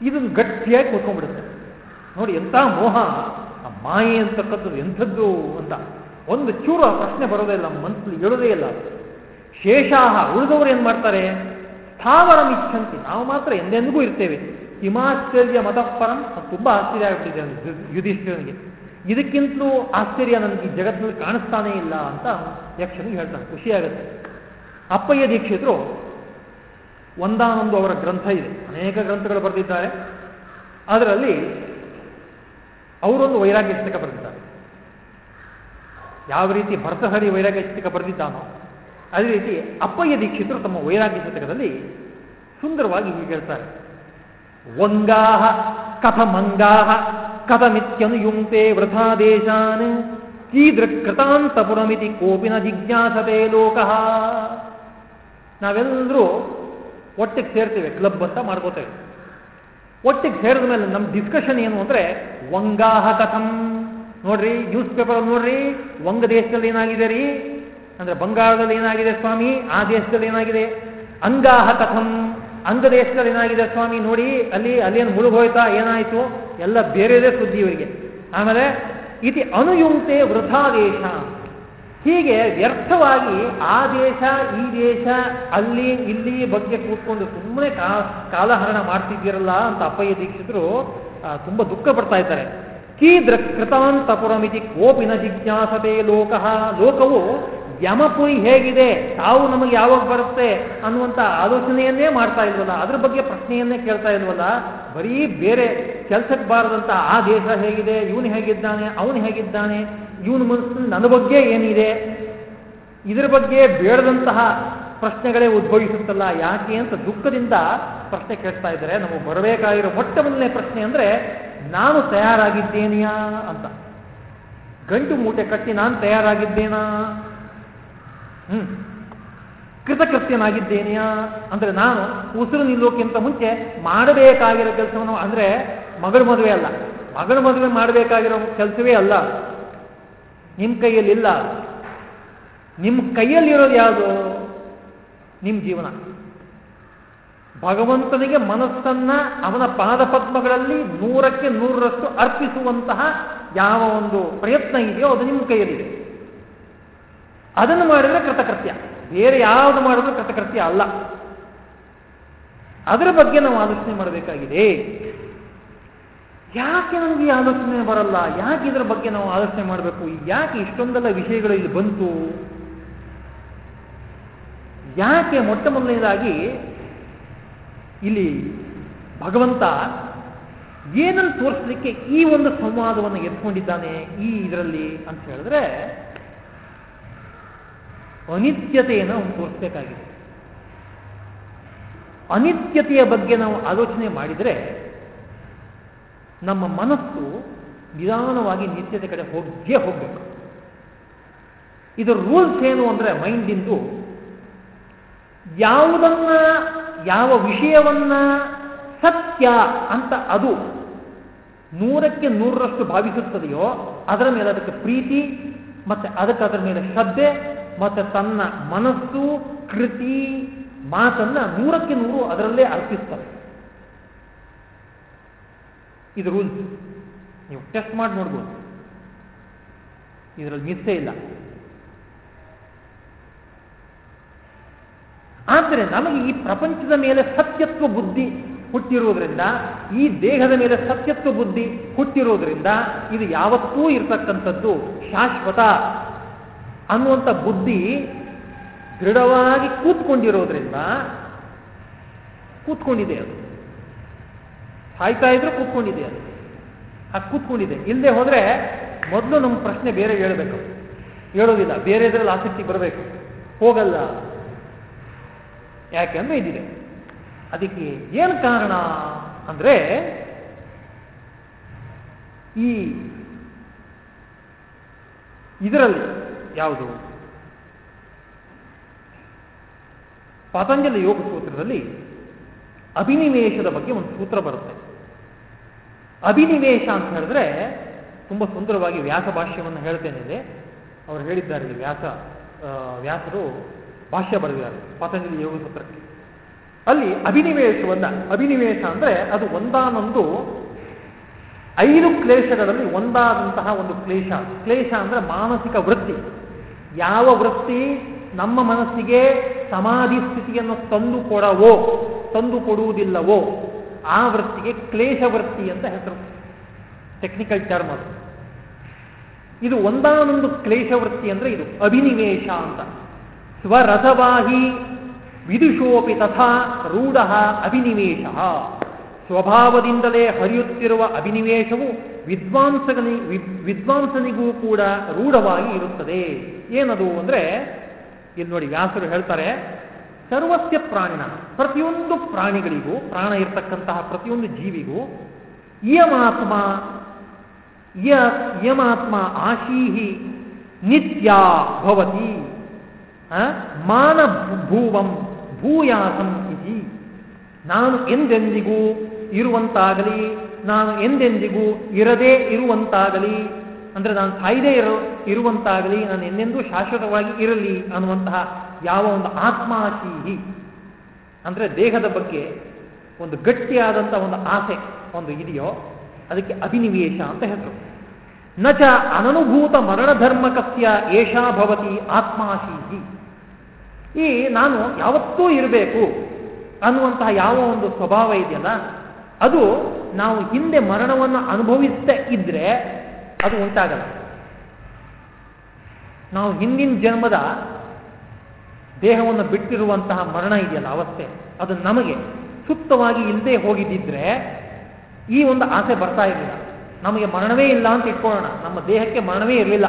ಇದನ್ನು ಗಟ್ಟಿಯಾಗಿ ಕೂತ್ಕೊಂಡ್ಬಿಡುತ್ತೆ ನೋಡಿ, ಎಂಥ ಮೋಹ. ಆ ಮಾಯೆ ಅಂತಕ್ಕಂಥದ್ದು ಎಂಥದ್ದು ಅಂತ ಒಂದು ಚೂರು ಆ ಪ್ರಶ್ನೆ ಬರೋದೇ ಇಲ್ಲ ಮನಸ್ಸಲ್ಲಿ ಹೇಳೋದೇ ಇಲ್ಲ. ಶೇಷಾಹ ಉಳಿದವರು ಏನು ಮಾಡ್ತಾರೆ? ಸ್ಥಾವರಂ ಇಚ್ಛಂತಿ. ನಾವು ಮಾತ್ರ ಎಂದೆಂದಿಗೂ ಇರ್ತೇವೆ. ಹಿಮಾಶ್ಚರ್ಯ ಮತಃಪರಂ ತುಂಬ ಆಶ್ಚರ್ಯ ಆಗ್ಬಿಟ್ಟಿದೆ ಯುಧಿಷ್ಠಿರನಿಗೆ. ಇದಕ್ಕಿಂತಲೂ ಆಶ್ಚರ್ಯ ನನಗೆ ಜಗತ್ತಿನಲ್ಲಿ ಕಾಣಿಸ್ತಾನೇ ಇಲ್ಲ ಅಂತ ಯಕ್ಷನಿಗೆ ಹೇಳ್ತಾನೆ. ಖುಷಿಯಾಗುತ್ತೆ. ಅಪ್ಪಯ್ಯ ದೀಕ್ಷಿತರು ಒಂದಾನೊಂದು ಅವರ ಗ್ರಂಥ ಇದೆ. ಅನೇಕ ಗ್ರಂಥಗಳು ಬರೆದಿದ್ದಾರೆ. ಅದರಲ್ಲಿ ಅವರೊಂದು ವೈರಾಗ್ಯ ಪುಸ್ತಕ ಬರೆದಿದ್ದಾರೆ. ಯಾವ ರೀತಿ ಭರ್ತಹರಿ ವೈರಾಗ್ಯ ಪುಸ್ತಕ ಬರೆದಿದ್ದಾನೋ, ಅದೇ ರೀತಿ ಅಪ್ಪಯ್ಯ ದೀಕ್ಷಿತರು ತಮ್ಮ ವೈರಾಗ್ಯ ಪುಸ್ತಕದಲ್ಲಿ ಸುಂದರವಾಗಿ ಹೀಗೆ ಹೇಳ್ತಾರೆ. ವಂಗಾಹ ಕಥಮಂಗಾಹ ಕಥಮಿತ್ಯನುಯುಂಕ್ತೆ ವೃಥಾದೇಶಾನ್ ಕೀದೃಕೃತಾಂತಪುರಮಿತಿ ಕೋಪಿನ ಜಿಜ್ಞಾಸತೆ ಲೋಕಃ. ನಾವೆಲ್ಲರೂ ಒಟ್ಟಿಗೆ ಸೇರ್ತೇವೆ ಕ್ಲಬ್ ಅಂತ ಮಾಡ್ಕೋತೇವೆ. ಒಟ್ಟಿಗೆ ಸೇರಿದ ಮೇಲೆ ನಮ್ಮ ಡಿಸ್ಕಷನ್ ಏನು ಅಂದ್ರೆ, ವಂಗಾಹ ಕಥಂ. ನೋಡ್ರಿ ನ್ಯೂಸ್ ಪೇಪರ್ ನೋಡ್ರಿ, ವಂಗ ದೇಶದಲ್ಲಿ ಏನಾಗಿದೆ ರೀ? ಅಂದ್ರೆ, ಬಂಗಾಳದಲ್ಲಿ ಏನಾಗಿದೆ ಸ್ವಾಮಿ? ಆ ದೇಶದಲ್ಲಿ ಏನಾಗಿದೆ? ಅಂಗಾಹ ಕಥಂ. ಅಂಗ ದೇಶದಲ್ಲಿ ಏನಾಗಿದೆ ಸ್ವಾಮಿ? ನೋಡಿ, ಅಲ್ಲಿ ಅಲ್ಲೇನು ಮುಳುಗೋಯ್ತಾ ಏನಾಯ್ತು? ಎಲ್ಲ ಬೇರೆದೇ ಸುದ್ದಿ ಇವರಿಗೆ. ಆಮೇಲೆ, ಇತಿ ಅನುಯುಂಕ್ತೆ ವೃಥಾ ದೇಶ ಹೀಗೆ ವ್ಯರ್ಥವಾಗಿ ಆ ದೇಶ, ಈ ದೇಶ, ಅಲ್ಲಿ, ಇಲ್ಲಿ ಬಗ್ಗೆ ಕೂತ್ಕೊಂಡು ಸುಮ್ಮನೆ ಕಾಲಹರಣ ಮಾಡ್ತಿದ್ದೀರಲ್ಲ ಅಂತ ಅಪ್ಪಯ್ಯ ದೀಕ್ಷಿತರು ತುಂಬಾ ದುಃಖ ಪಡ್ತಾ ಇದ್ದಾರೆ. ಕೀದೃ ಕೃತಾಂತಪುರಮಿತಿ ಕೋಪಿನ ಜಿಜ್ಞಾಸತೆ ಲೋಕಃ. ಲೋಕವು ಯಮಪುರಿ ಹೇಗಿದೆ ತಾವು ನಮಗೆ ಯಾವಾಗ ಬರುತ್ತೆ ಅನ್ನುವಂಥ ಆಲೋಚನೆಯನ್ನೇ ಮಾಡ್ತಾ ಇಲ್ವಲ್ಲ ಅದ್ರ ಬಗ್ಗೆ ಪ್ರಶ್ನೆಯನ್ನೇ ಕೇಳ್ತಾ ಇಲ್ವಲ್ಲ ಬರೀ ಬೇರೆ ಕೆಲಸಕ್ಕೆ ಬಾರದಂತ ಆ ದೇಶ ಹೇಗಿದೆ, ಇವನು ಹೇಗಿದ್ದಾನೆ, ಅವನು ಹೇಗಿದ್ದಾನೆ, ಇವನು ಮನಸ್ಸು ನನ್ನ ಬಗ್ಗೆ ಏನಿದೆ, ಇದರ ಬಗ್ಗೆ ಬೇಡದಂತಹ ಪ್ರಶ್ನೆಗಳೇ ಉದ್ಭವಿಸುತ್ತಲ್ಲ, ಯಾಕೆ ಅಂತ ದುಃಖದಿಂದ ಪ್ರಶ್ನೆ ಕೇಳ್ತಾ ಇದ್ದಾರೆ. ನಮಗೆ ಬರಬೇಕಾಗಿರೋ ಮೊಟ್ಟ ಮೊದಲನೇ ಪ್ರಶ್ನೆ ಅಂದ್ರೆ, ನಾನು ತಯಾರಾಗಿದ್ದೇನೆಯಾ ಅಂತ. ಗಂಟು ಮೂಟೆ ಕಟ್ಟಿ ನಾನು ತಯಾರಾಗಿದ್ದೇನಾ? ಹ್ಮ್. ಕೃತಕೃತ್ಯನಾಗಿದ್ದೇನೆಯಾ? ಅಂದ್ರೆ ನಾನು ಉಸಿರು ನಿಲ್ಲೋಕ್ಕಿಂತ ಮುಂಚೆ ಮಾಡಬೇಕಾಗಿರೋ ಕೆಲಸವನ್ನು ಅಂದ್ರೆ ಮಗಳ ಮದುವೆ ಅಲ್ಲ. ಮಗಳ ಮದುವೆ ಮಾಡಬೇಕಾಗಿರೋ ಕೆಲಸವೇ ಅಲ್ಲ. ನಿಮ್ಮ ಕೈಯಲ್ಲಿ ಇಲ್ಲ. ನಿಮ್ಮ ಕೈಯಲ್ಲಿರೋದು ಯಾವುದು? ನಿಮ್ಮ ಜೀವನ. ಭಗವಂತನಿಗೆ ಮನಸ್ಸನ್ನ ಅವನ ಪಾದಪದ್ಮಗಳಲ್ಲಿ ನೂರಕ್ಕೆ ನೂರರಷ್ಟು ಅರ್ಪಿಸುವಂತಹ ಯಾವ ಒಂದು ಪ್ರಯತ್ನ ಇದೆಯೋ ಅದು ನಿಮ್ಮ ಕೈಯಲ್ಲಿದೆ. ಅದನ್ನು ಮಾಡಿದ್ರೆ ಕೃತಕೃತ್ಯ. ಬೇರೆ ಯಾವುದು ಮಾಡಿದ್ರು ಕೃತಕೃತ್ಯ ಅಲ್ಲ. ಅದರ ಬಗ್ಗೆ ನಾವು ಆಲೋಚನೆ ಮಾಡಬೇಕಾಗಿದೆ. ಯಾಕೆ ನಮಗೆ ಈ ಆಲೋಚನೆ ಬರಲ್ಲ? ಯಾಕೆ ಇದರ ಬಗ್ಗೆ ನಾವು ಆಲೋಚನೆ ಮಾಡಬೇಕು? ಯಾಕೆ ಇಷ್ಟೊಂದೆಲ್ಲ ವಿಷಯಗಳು ಇಲ್ಲಿ ಬಂತು? ಯಾಕೆ ಮೊಟ್ಟ ಮೊದಲನೇದಾಗಿ ಇಲ್ಲಿ ಭಗವಂತ ಏನನ್ನು ತೋರಿಸಲಿಕ್ಕೆ ಈ ಒಂದು ಸಂವಾದವನ್ನು ಎತ್ಕೊಂಡಿದ್ದಾನೆ ಈ ಇದರಲ್ಲಿ ಅಂತ ಹೇಳಿದ್ರೆ ಅನಿತ್ಯತೆಯನ್ನು ಅವನು ತೋರಿಸಬೇಕಾಗಿದೆ. ಅನಿತ್ಯತೆಯ ಬಗ್ಗೆ ನಾವು ಆಲೋಚನೆ ಮಾಡಿದರೆ ನಮ್ಮ ಮನಸ್ಸು ನಿಧಾನವಾಗಿ ನಿತ್ಯತೆ ಕಡೆ ಹೋಗೇ ಹೋಗಬೇಕು. ಇದರ ರೂಲ್ಸ್ ಏನು ಅಂದರೆ ಮೈಂಡಿಂದು ಯಾವುದನ್ನ, ಯಾವ ವಿಷಯವನ್ನ ಸತ್ಯ ಅಂತ ಅದು ನೂರಕ್ಕೆ ನೂರರಷ್ಟು ಭಾವಿಸುತ್ತದೆಯೋ ಅದರ ಮೇಲೆ ಅದಕ್ಕೆ ಪ್ರೀತಿ, ಮತ್ತೆ ಅದಕ್ಕೆ ಅದರ ಮೇಲೆ ಶ್ರದ್ಧೆ ಮತ್ತೆ ತನ್ನ ಮನಸ್ಸು, ಕೃತಿ, ಮಾತನ್ನ ನೂರಕ್ಕೆ ನೂರು ಅದರಲ್ಲೇ ಅರ್ಪಿಸ್ತಾರೆ. ಇದು ರೂಲ್ಸ್ ನೀವು ಟೆಸ್ಟ್ ಮಾಡಿ ನೋಡ್ಬೋದು. ಇದರಲ್ಲಿ ಮಿಸ್ಸೇ ಇಲ್ಲ. ಆದರೆ ನಮಗೆ ಈ ಪ್ರಪಂಚದ ಮೇಲೆ ಸತ್ಯತ್ವ ಬುದ್ಧಿ ಹುಟ್ಟಿರುವುದರಿಂದ, ಈ ದೇಹದ ಮೇಲೆ ಸತ್ಯತ್ವ ಬುದ್ಧಿ ಹುಟ್ಟಿರುವುದರಿಂದ, ಇದು ಯಾವತ್ತೂ ಇರತಕ್ಕಂಥದ್ದು ಶಾಶ್ವತ ಅನ್ನುವಂಥ ಬುದ್ಧಿ ದೃಢವಾಗಿ ಕೂತ್ಕೊಂಡಿರೋದ್ರಿಂದ ಕೂತ್ಕೊಂಡಿದೆ ಅದು. ಸಾಯ್ತಾ ಇದ್ರು ಕೂತ್ಕೊಂಡಿದೆ ಅದು. ಆ ಕೂತ್ಕೊಂಡಿದೆ. ಇಲ್ಲದೆ ಹೋದರೆ ಮೊದಲು ನಮ್ಮ ಪ್ರಶ್ನೆ ಬೇರೆ ಹೇಳಬೇಕು. ಹೇಳೋದಿಲ್ಲ. ಬೇರೆ ಇದ್ರಲ್ಲಿ ಆಸಕ್ತಿ ಬರಬೇಕು. ಹೋಗಲ್ಲ. ಯಾಕೆ ಅಂದರೆ ಇದಿದೆ. ಅದಕ್ಕೆ ಏನು ಕಾರಣ ಅಂದರೆ ಈ ಇದರಲ್ಲಿ ಯಾವುದು? ಪತಂಜಲಿ ಯೋಗ ಸೂತ್ರದಲ್ಲಿ ಅಭಿನಿವೇಶದ ಬಗ್ಗೆ ಒಂದು ಸೂತ್ರ ಬರುತ್ತೆ. ಅಭಿನಿವೇಶ ಅಂತ ಹೇಳಿದ್ರೆ ತುಂಬ ಸುಂದರವಾಗಿ ವ್ಯಾಸ ಭಾಷ್ಯವನ್ನು ಹೇಳ್ತೇನೆ ಅವರು ಹೇಳಿದ್ದಾರೆ ವ್ಯಾಸ ವ್ಯಾಸರು ಭಾಷ್ಯ ಬರೆದಿದ್ದಾರೆ, ಪತಂಜಲಿ ಯೋಗ ಸೂತ್ರಕ್ಕೆ. ಅಲ್ಲಿ ಅಭಿನಿವೇಶವನ್ನ, ಅಭಿನಿವೇಶ ಅಂದ್ರೆ ಅದು ಒಂದಾನೊಂದು ಐದು ಕ್ಲೇಶಗಳಲ್ಲಿ ಒಂದಾದಂತಹ ಒಂದು ಕ್ಲೇಶ. ಕ್ಲೇಶ ಅಂದ್ರೆ ಮಾನಸಿಕ ವೃತ್ತಿ. ಯಾವ ವೃತ್ತಿ ನಮ್ಮ ಮನಸ್ಸಿಗೆ ಸಮಾಧಿ ಸ್ಥಿತಿಯನ್ನು ತಂದು ಕೊಡವೋ ತಂದು ಕೊಡುವುದಿಲ್ಲವೋ ಆ ವೃತ್ತಿಗೆ ಕ್ಲೇಶ ವೃತ್ತಿ ಅಂತ ಹೆಸರು. ಟೆಕ್ನಿಕಲ್ ಟರ್ಮ್ ಅದು. ಇದು ಒಂದಾನೊಂದು ಕ್ಲೇಶ ವೃತ್ತಿ ಅಂದರೆ ಇದು, ಅಭಿನಿವೇಶ ಅಂತ. ಸ್ವರಥವಾಹಿ ವಿದುಷೋಪಿ ತಥಾ ರೂಢ ಅಭಿನಿವೇಶ. ಸ್ವಭಾವದಿಂದಲೇ ಹರಿಯುತ್ತಿರುವ ಅಭಿನಿವೇಶವು ವಿದ್ವಾಂಸಗನಿ ವಿದ್ವಾಂಸನಿಗೂ ಕೂಡ ರೂಢವಾಗಿ ಇರುತ್ತದೆ. ಏನದು ಅಂದರೆ, ಇಲ್ಲಿ ನೋಡಿ ವ್ಯಾಸರು ಹೇಳ್ತಾರೆ, ಸರ್ವಸ್ಯ ಪ್ರಾಣಿನ, ಪ್ರತಿಯೊಂದು ಪ್ರಾಣಿಗಳಿಗೂ, ಪ್ರಾಣ ಇರತಕ್ಕಂತಹ ಪ್ರತಿಯೊಂದು ಜೀವಿಗೂ, ಇಯಮಾತ್ಮ ಇಯಮಾತ್ಮ ಆಶೀಹಿ ನಿತ್ಯ ಭವತಿ ಮಾನ ಭೂವಂ ಭೂಯಾಸಂ ಇತಿ. ನಾನು ಎಂದೆಂದಿಗೂ ಇರುವಂತಾಗಲಿ, ನಾನು ಎಂದೆಂದಿಗೂ ಇರದೇ ಇರುವಂತಾಗಲಿ ಅಂದ್ರೆ ನಾನು ಸಾಯದೇ ಇರೋ, ಇರುವಂತಾಗಲಿ, ನಾನು ಎನ್ನೆಂದೂ ಶಾಶ್ವತವಾಗಿ ಇರಲಿ ಅನ್ನುವಂತಹ ಯಾವ ಒಂದು ಆತ್ಮಾಶೀಹಿ, ಅಂದರೆ ದೇಹದ ಬಗ್ಗೆ ಒಂದು ಗಟ್ಟಿಯಾದಂಥ ಒಂದು ಆಸೆ, ಒಂದು ಇದೆಯೋ, ಅದಕ್ಕೆ ಅಭಿನಿವೇಶ ಅಂತ ಹೆಸರು. ನಚ ಅನನುಭೂತ ಮರಣಧರ್ಮಕಸ್ಯ ಏಷಾ ಭವತಿ ಆತ್ಮಾಶೀಹಿ. ಈ ನಾನು ಯಾವತ್ತೂ ಇರಬೇಕು ಅನ್ನುವಂತಹ ಯಾವ ಒಂದು ಸ್ವಭಾವ ಇದೆಯಲ್ಲ, ಅದು ನಾವು ಹಿಂದೆ ಮರಣವನ್ನು ಅನುಭವಿಸ್ತಾ ಇದ್ರೆ ಅದು ಉಂಟಾಗಲ್ಲ. ನಾವು ಹಿಂದಿನ ಜನ್ಮದ ದೇಹವನ್ನು ಬಿಟ್ಟಿರುವಂತಹ ಮರಣ ಇದೆಯಲ್ಲ ಅವಸ್ಥೆ ಅದು ನಮಗೆ ಸುಪ್ತವಾಗಿ ಇಲ್ಲದೆ ಹೋಗಿದ್ದಿದ್ರೆ ಈ ಒಂದು ಆಸೆ ಬರ್ತಾ ಇರಲಿಲ್ಲ. ನಮಗೆ ಮರಣವೇ ಇಲ್ಲ ಅಂತ ಇಟ್ಕೊಳ್ಳೋಣ. ನಮ್ಮ ದೇಹಕ್ಕೆ ಮರಣವೇ ಇರಲಿಲ್ಲ.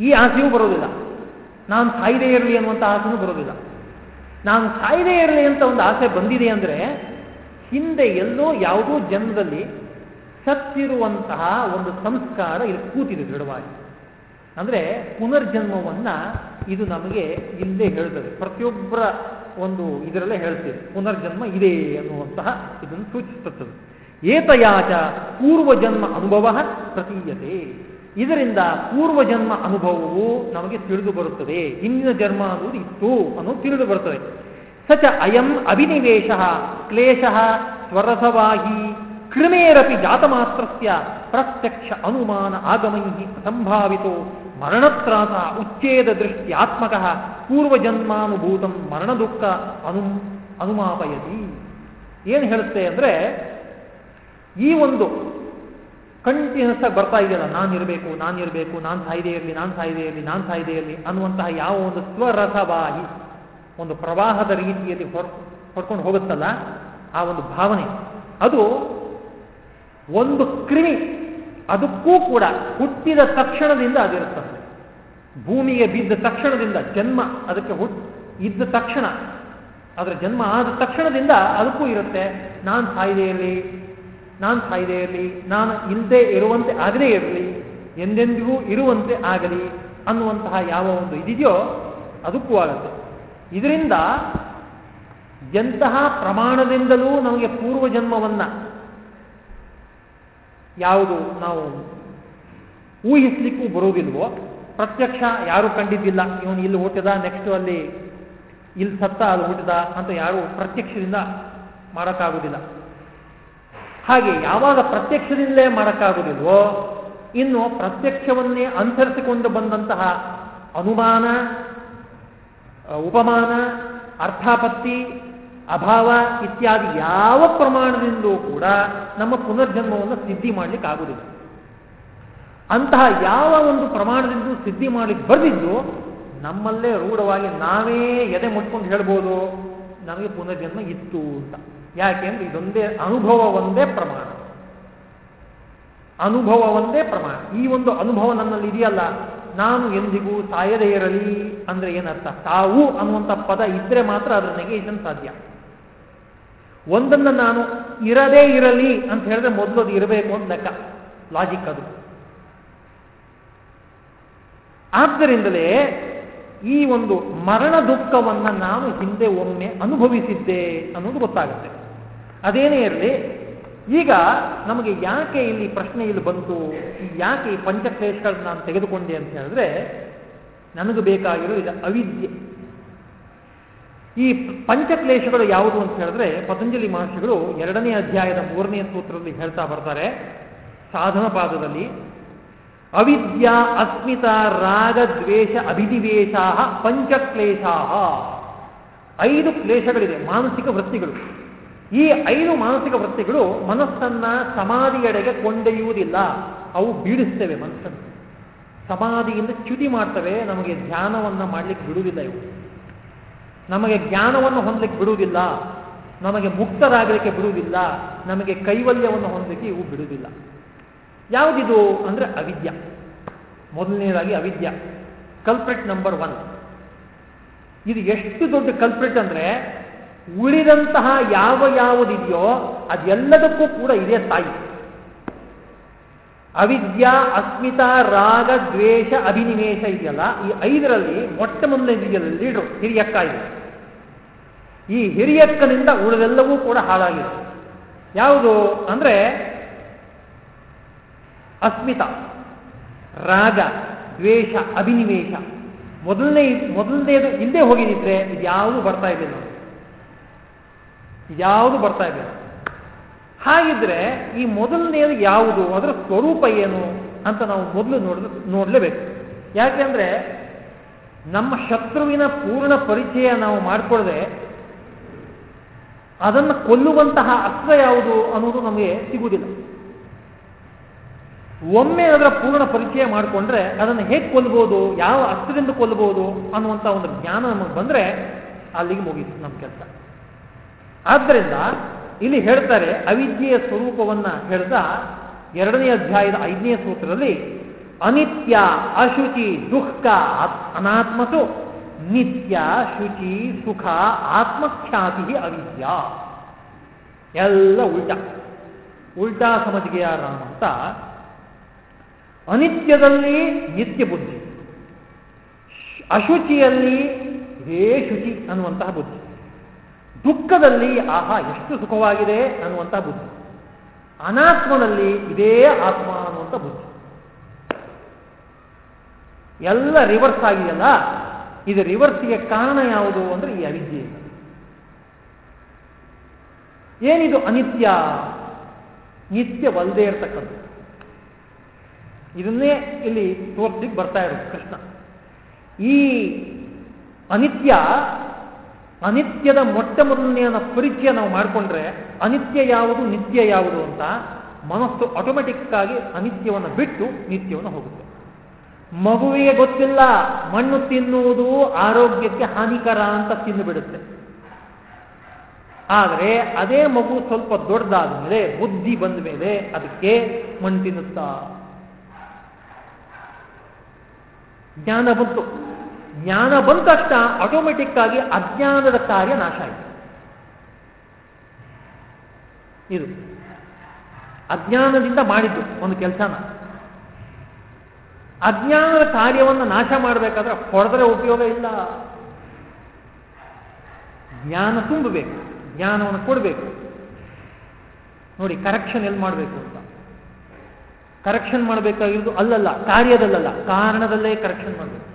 ಈ ಆಸೆಯೂ ಬರೋದಿಲ್ಲ. ನಾನು ಸಾಯದೇ ಇರಲಿ ಅನ್ನುವಂಥ ಆಸೆನೂ ಬರೋದಿಲ್ಲ. ನಾನು ಸಾಯದೇ ಇರಲಿ ಅಂತ ಒಂದು ಆಸೆ ಬಂದಿದೆ ಅಂದರೆ ಹಿಂದೆ ಎಲ್ಲೋ ಯಾವುದೋ ಜನ್ಮದಲ್ಲಿ ಸತ್ತಿರುವಂತಹ ಒಂದು ಸಂಸ್ಕಾರ ಇಲ್ಲಿ ಕೂತಿದೆ ದೃಢವಾಗಿ. ಅಂದರೆ ಪುನರ್ಜನ್ಮವನ್ನು ಇದು ನಮಗೆ ಇಲ್ಲೇ ಹೇಳ್ತದೆ. ಪ್ರತಿಯೊಬ್ಬರ ಒಂದು ಇದರಲ್ಲೇ ಹೇಳ್ತೇವೆ. ಪುನರ್ಜನ್ಮ ಇದೆ ಅನ್ನುವಂತಹ ಇದನ್ನು ಸೂಚಿಸುತ್ತದೆ. ಏತಯಾಚ ಪೂರ್ವಜನ್ಮ ಅನುಭವ ಪ್ರತೀಯತೆ. ಇದರಿಂದ ಪೂರ್ವಜನ್ಮ ಅನುಭವವು ನಮಗೆ ತಿಳಿದು ಬರುತ್ತದೆ. ಹಿಂದಿನ ಜನ್ಮ ಅನ್ನೋದು ಇತ್ತು ಅನ್ನೋದು ತಿಳಿದು ಬರುತ್ತದೆ ಸಚ ಅಯಂ ಅಭಿನಿವೇಶ ಕ್ಲೇಶ ಸ್ವರಸವಾಗಿ ಕ್ರಿಮೇರಪಿ ಜಾತಮಾತ್ರಸ್ಯ ಪ್ರತ್ಯಕ್ಷ ಅನುಮಾನ ಆಗಮೈ ಸಂಭಾವಿತೋ ಮರಣತ್ರಾಸ ಉಚ್ಛೇದ ದೃಷ್ಟ್ಯಾತ್ಮಕ ಪೂರ್ವಜನ್ಮಾನುಭೂತಂ ಮರಣ ದುಃಖ ಅನು ಅನುಮಾಪಯತಿ. ಏನು ಹೇಳುತ್ತೆ ಅಂದರೆ ಈ ಒಂದು ಕಂಟಿನ್ಯೂಸ್ ಆಗಿ ಬರ್ತಾ ಇದೆಯಲ್ಲ, ನಾನು ಇರಬೇಕು, ನಾನು ಸಾಯ್ದೇ ಇರಲಿ, ನಾನು ಸಾಯ್ದೇ ನಾನು ಸಾಯ್ದೇ ಇರಲಿ ಅನ್ನುವಂತಹ ಯಾವ ಒಂದು ಸ್ವರಸವಾಹಿ, ಒಂದು ಪ್ರವಾಹದ ರೀತಿಯಲ್ಲಿ ಹೊರ ಹೊಡ್ಕೊಂಡು ಹೋಗುತ್ತಲ್ಲ, ಆ ಒಂದು ಭಾವನೆ. ಅದು ಒಂದು ಕ್ರಿಮಿ, ಅದಕ್ಕೂ ಕೂಡ ಹುಟ್ಟಿದ ತಕ್ಷಣದಿಂದ ಅದಿರುತ್ತದೆ ಭೂಮಿಗೆ ಬಿದ್ದ ತಕ್ಷಣದಿಂದ ಜನ್ಮ, ಅದಕ್ಕೆ ಹುಟ್, ಇದ್ದ ತಕ್ಷಣ ಅದರ ಜನ್ಮ ಆದ ತಕ್ಷಣದಿಂದ ಅದಕ್ಕೂ ಇರುತ್ತೆ. ನಾನು ಸಾಯ್ದೆಯಲ್ಲಿ ನಾನು ಸಾಯ್ದೆಯಲ್ಲಿ ನಾನು ಇಲ್ಲದೆ ಇರುವಂತೆ ಆಗದೇ ಇರಲಿ, ಎಂದೆಂದಿಗೂ ಇರುವಂತೆ ಆಗಲಿ ಅನ್ನುವಂತಹ ಯಾವ ಒಂದು ಇದಿದೆಯೋ ಅದಕ್ಕೂ ಆಗುತ್ತೆ. ಇದರಿಂದ ಎಂತಹ ಪ್ರಮಾಣದಿಂದಲೂ ನಮಗೆ ಪೂರ್ವ ಜನ್ಮವನ್ನ ಯಾವುದು ನಾವು ಊಹಿಸ್ಲಿಕ್ಕೂ ಬರುವುದಿಲ್ವೋ? ಪ್ರತ್ಯಕ್ಷ ಯಾರು ಕಂಡಿದ್ದಿಲ್ಲ. ಇವನು ಇಲ್ಲಿ ಹುಟ್ಟಿದ ನೆಕ್ಸ್ಟ್ ಅಲ್ಲಿ ಇಲ್ಲಿ ಸತ್ತ, ಅದು ಹುಟ್ಟಿದ ಅಂತ ಯಾರು ಪ್ರತ್ಯಕ್ಷದಿಂದ ಮಾಡೋಕ್ಕಾಗುವುದಿಲ್ಲ. ಹಾಗೆ ಯಾವಾಗ ಪ್ರತ್ಯಕ್ಷದಿಂದಲೇ ಮಾಡೋಕ್ಕಾಗುವುದಿಲ್ವೋ, ಇನ್ನು ಪ್ರತ್ಯಕ್ಷವನ್ನೇ ಅನುಸರಿಸಿಕೊಂಡು ಬಂದಂತಹ ಅನುಮಾನ ಉಪಮಾನ, ಅರ್ಥಾಪತ್ತಿ ಅಭಾವ ಇತ್ಯಾದಿ ಯಾವ ಪ್ರಮಾಣದಿಂದಲೂ ಕೂಡ ನಮ್ಮ ಪುನರ್ಜನ್ಮವನ್ನು ಸಿದ್ಧಿ ಮಾಡಲಿಕ್ಕೆ ಆಗುವುದಿಲ್ಲ. ಅಂತಹ ಯಾವ ಒಂದು ಪ್ರಮಾಣದಿಂದ ಸಿದ್ಧಿ ಮಾಡಲಿಕ್ಕೆ ಬರೆದಿದ್ದು ನಮ್ಮಲ್ಲೇ ರೂಢವಾಗಿ ನಾವೇ ಎದೆ ಮುಟ್ಕೊಂಡು ಹೇಳ್ಬೋದು, ನಮಗೆ ಪುನರ್ಜನ್ಮ ಇತ್ತು ಅಂತ. ಯಾಕೆಂದ್ರೆ ಇದೊಂದೇ ಅನುಭವ ಒಂದೇ ಪ್ರಮಾಣ. ಅನುಭವ ಒಂದೇ ಪ್ರಮಾಣ. ಈ ಒಂದು ಅನುಭವ ನನ್ನಲ್ಲಿ ಇದೆಯಲ್ಲ, ನಾನು ಎಂದಿಗೂ ಸಾಯದೇ ಇರಲಿ ಅಂದ್ರೆ ಏನರ್ಥ? ತಾವು ಅನ್ನುವಂಥ ಪದ ಇದ್ರೆ ಮಾತ್ರ ಅದರ ಇದನ್ನು ಸಾಧ್ಯ. ಒಂದನ್ನು ನಾನು ಇರದೇ ಇರಲಿ ಅಂತ ಹೇಳಿದ್ರೆ ಮೊದಲು ಅದು ಇರಬೇಕು ಅಂತ ಲೆಕ್ಕ. ಲಾಜಿಕ್ ಅದು. ಆದ್ದರಿಂದಲೇ ಈ ಒಂದು ಮರಣ ದುಃಖವನ್ನು ನಾನು ಹಿಂದೆ ಒಮ್ಮೆ ಅನುಭವಿಸಿದ್ದೆ ಅನ್ನೋದು ಗೊತ್ತಾಗುತ್ತೆ. ಅದೇನೇ ಇರಲಿ, ಈಗ ನಮಗೆ ಯಾಕೆ ಇಲ್ಲಿ ಪ್ರಶ್ನೆ ಇಲ್ಲಿ ಬಂತು ಯಾಕೆ ಈ ಪಂಚಕ್ಲೇಶಗಳನ್ನ ನಾನು ತೆಗೆದುಕೊಂಡೆ ಅಂತ ಹೇಳಿದ್ರೆ, ನನಗೆ ಬೇಕಾಗಿರೋ ಇದು ಅವಿದ್ಯೆ. ಈ ಪಂಚಕ್ಲೇಶಗಳು ಯಾವುದು ಅಂತ ಹೇಳಿದ್ರೆ ಪತಂಜಲಿ ಮಹರ್ಷಿಗಳು ಎರಡನೇ ಅಧ್ಯಾಯದ ಮೂರನೇ ಸೂತ್ರದಲ್ಲಿ ಹೇಳ್ತಾ ಬರ್ತಾರೆ. ಸಾಧನ ಪಾದದಲ್ಲಿ, ಅವಿದ್ಯಾ ಅಸ್ಮಿತ ರಾಗ ದ್ವೇಷ ಅಭಿನಿವೇಶ ಪಂಚಕ್ಲೇಶ ಐದು ಕ್ಲೇಶಗಳಿದೆ, ಮಾನಸಿಕ ವೃತ್ತಿಗಳು. ಈ ಐದು ಮಾನಸಿಕ ವೃತ್ತಿಗಳು ಮನಸ್ಸನ್ನ ಸಮಾಧಿಯೆಡೆಗೆ ಕೊಂಡೊಯ್ಯುವುದಿಲ್ಲ. ಅವು ಬೀಳಿಸ್ತೇವೆ ಮನಸ್ಸನ್ನು. ಸಮಾಧಿಯಿಂದ ಚ್ಯುತಿ ಮಾಡ್ತವೆ, ನಮಗೆ ಧ್ಯಾನವನ್ನ ಮಾಡಲಿಕ್ಕೆ ಬಿಡುವುದಿಲ್ಲ ಇವು. ನಮಗೆ ಜ್ಞಾನವನ್ನು ಹೊಂದಲಿಕ್ಕೆ ಬಿಡುವುದಿಲ್ಲ, ನಮಗೆ ಮುಕ್ತರಾಗಲಿಕ್ಕೆ ಬಿಡುವುದಿಲ್ಲ, ನಮಗೆ ಕೈವಲ್ಯವನ್ನು ಹೊಂದಲಿಕ್ಕೆ ಇವು ಬಿಡುವುದಿಲ್ಲ. ಯಾವುದಿದು ಅಂದರೆ ಅವಿದ್ಯ. ಮೊದಲನೇದಾಗಿ ಅವಿದ್ಯ. ಕಲ್ಪ್ರೆಟ್ ನಂಬರ್ ಒನ್ ಇದು ಎಷ್ಟು ದೊಡ್ಡ ಕಲ್ಪ್ರೆಟ್ ಅಂದರೆ ಉಳಿದಂತಹ ಯಾವ ಯಾವುದಿದೆಯೋ ಅದೆಲ್ಲದಕ್ಕೂ ಕೂಡ ಇದೇ ತಾಯಿ. ಅವಿದ್ಯಾ ಅಸ್ಮಿತಾ ರಾಗ ದ್ವೇಷ ಅಭಿನಿವೇಶ ಇದೆಯಲ್ಲ, ಈ ಐದರಲ್ಲಿ ಮೊಟ್ಟ ಮೊದಲನೇ ಇದೆಯಲ್ಲ ಲೀಡ್ರು ಹಿರಿಯಕ್ಕ ಇದೆ ಈ ಹಿರಿಯಕ್ಕನಿಂದ ಉಳಿದೆಲ್ಲವೂ ಕೂಡ ಹಾಳಾಗಿದೆ. ಯಾವುದು ಅಂದ್ರೆ ಅಸ್ಮಿತ, ರಾಗ ದ್ವೇಷ ಅಭಿನಿವೇಶ. ಮೊದಲನೇ ಮೊದಲನೇದು ಹಿಂದೆ ಹೋಗಿದ್ರೆ ಇದು ಯಾವುದು ಬರ್ತಾ ನಾವು ಯಾವುದು ಬರ್ತಾ ಇರಲಿಲ್ಲ ಹಾಗಿದ್ರೆ ಈ ಮೊದಲನೆಯದು ಯಾವುದು? ಅದರ ಸ್ವರೂಪ ಏನು ಅಂತ ನಾವು ಮೊದಲು ನೋಡ ನೋಡಲೇಬೇಕು. ಯಾಕೆಂದ್ರೆ ನಮ್ಮ ಶತ್ರುವಿನ ಪೂರ್ಣ ಪರಿಚಯ ನಾವು ಮಾಡಿಕೊಳ್ಳದೆ ಅದನ್ನು ಕೊಲ್ಲುವಂತಹ ಅಸ್ತ್ರ ಯಾವುದು ಅನ್ನೋದು ನಮಗೆ ಸಿಗುವುದಿಲ್ಲ ಒಮ್ಮೆ ಅದರ ಪೂರ್ಣ ಪರಿಚಯ ಮಾಡಿಕೊಂಡ್ರೆ ಅದನ್ನು ಹೇಗೆ ಕೊಲ್ಲಬಹುದು ಯಾವ ಅಸ್ತ್ರದಿಂದ ಕೊಲ್ಲಬಹುದು ಅನ್ನುವಂಥ ಒಂದು ಜ್ಞಾನ ನಮಗೆ ಬಂದರೆ ಅಲ್ಲಿಗೆ ಮುಗೀತು ನಮ್ಮ ಕೆಲಸ. ಆದ್ದರಿಂದ ಇಲ್ಲಿ ಹೇಳ್ತಾರೆ ಅವಿದ್ಯೆಯ ಸ್ವರೂಪವನ್ನ ಹೇಳ್ದ ಎರಡನೇ ಅಧ್ಯಾಯದ ಐದನೇ ಸೂತ್ರದಲ್ಲಿ, ಅನಿತ್ಯ ಅಶುಚಿ ದುಃಖ ಅನಾತ್ಮಸು, ನಿತ್ಯ ಶುಚಿ ಸುಖ ಆತ್ಮಖ್ಯಾತಿ ಅವಿದ್ಯ. ಎಲ್ಲ ಉಲ್ಟಾ. ಉಲ್ಟಾ ಸಮಜಿಗೆಯ ರಾಮ ಅಂತ, ಅನಿತ್ಯದಲ್ಲಿ ನಿತ್ಯ ಬುದ್ಧಿ, ಅಶುಚಿಯಲ್ಲಿ ಇದೇ ಶುಚಿ ಅನ್ನುವಂತಹ ಬುದ್ಧಿ. ದುಃಖದಲ್ಲಿ ಆಹಾ, ಎಷ್ಟು ಸುಖವಾಗಿದೆ ಅನ್ನುವಂಥ ಬುದ್ಧಿ. ಅನಾತ್ಮನಲ್ಲಿ ಇದೇ ಆತ್ಮ ಅನ್ನುವಂಥ ಬುದ್ಧಿ. ಎಲ್ಲ ರಿವರ್ಸ್ ಆಗಿದೆಯಲ್ಲ, ಇದು ರಿವರ್ಸ್ಗೆ ಕಾರಣ ಯಾವುದು ಅಂದ್ರೆ ಈ ಅವಿದ್ಯೆ. ಏನಿದು ಅನಿತ್ಯ? ನಿತ್ಯವಲ್ಲದೆ ಇರತಕ್ಕಂಥ ಇದನ್ನೇ ಇಲ್ಲಿ ತೋರ್ಸಿಗೆ ಬರ್ತಾ ಇರೋದು ಕೃಷ್ಣ. ಈ ಅನಿತ್ಯ ಅನಿತ್ಯದ ಮೊಟ್ಟ ಮೊದಲನೆಯ ಪರಿಚಯ ನಾವು ಮಾಡಿಕೊಂಡ್ರೆ ಅನಿತ್ಯ ಯಾವುದು, ನಿತ್ಯ ಯಾವುದು ಅಂತ ಮನಸ್ಸು ಆಟೋಮೆಟಿಕ್ ಆಗಿ ಅನಿತ್ಯವನ್ನು ಬಿಟ್ಟು ನಿತ್ಯವನ್ನು ಹೋಗುತ್ತೆ. ಮಗುವಿಗೆ ಗೊತ್ತಿಲ್ಲ, ಮಣ್ಣು ತಿನ್ನುವುದು ಆರೋಗ್ಯಕ್ಕೆ ಹಾನಿಕರ ಅಂತ ತಿಂದುಬಿಡುತ್ತೆ. ಆದರೆ ಅದೇ ಮಗು ಸ್ವಲ್ಪ ದೊಡ್ಡದಾದ ಮೇಲೆ ಬುದ್ಧಿ ಬಂದ ಮೇಲೆ ಅದಕ್ಕೆ ಮಣ್ಣು ತಿನ್ನುತ್ತಾ? ಜ್ಞಾನ ಬಂತು. ಜ್ಞಾನ ಬಂದ ತಕ್ಷಣ ಆಟೋಮೆಟಿಕ್ ಆಗಿ ಅಜ್ಞಾನದ ಕಾರ್ಯ ನಾಶ ಆಯಿತು. ಇದು. ಅಜ್ಞಾನದಿಂದ ಮಾಡಿದ್ದು ಒಂದು ಕೆಲಸನ. ಅಜ್ಞಾನದ ಕಾರ್ಯವನ್ನು ನಾಶ ಮಾಡಬೇಕಾದ್ರೆ ಹೊಡೆದ್ರೆ ಉಪಯೋಗ ಇಲ್ಲ. ಜ್ಞಾನ ತುಂಬಬೇಕು, ಜ್ಞಾನವನ್ನು ಕೊಡಬೇಕು. ನೋಡಿ ಕರೆಕ್ಷನ್ ಎಲ್ಲಿ ಮಾಡಬೇಕು ಅಂತ. ಕರೆಕ್ಷನ್ ಮಾಡಬೇಕಾಗಿರೋದು ಅಲ್ಲಲ್ಲ, ಕಾರ್ಯದಲ್ಲಲ್ಲ, ಕಾರಣದಲ್ಲೇ ಕರೆಕ್ಷನ್ ಮಾಡಬೇಕು.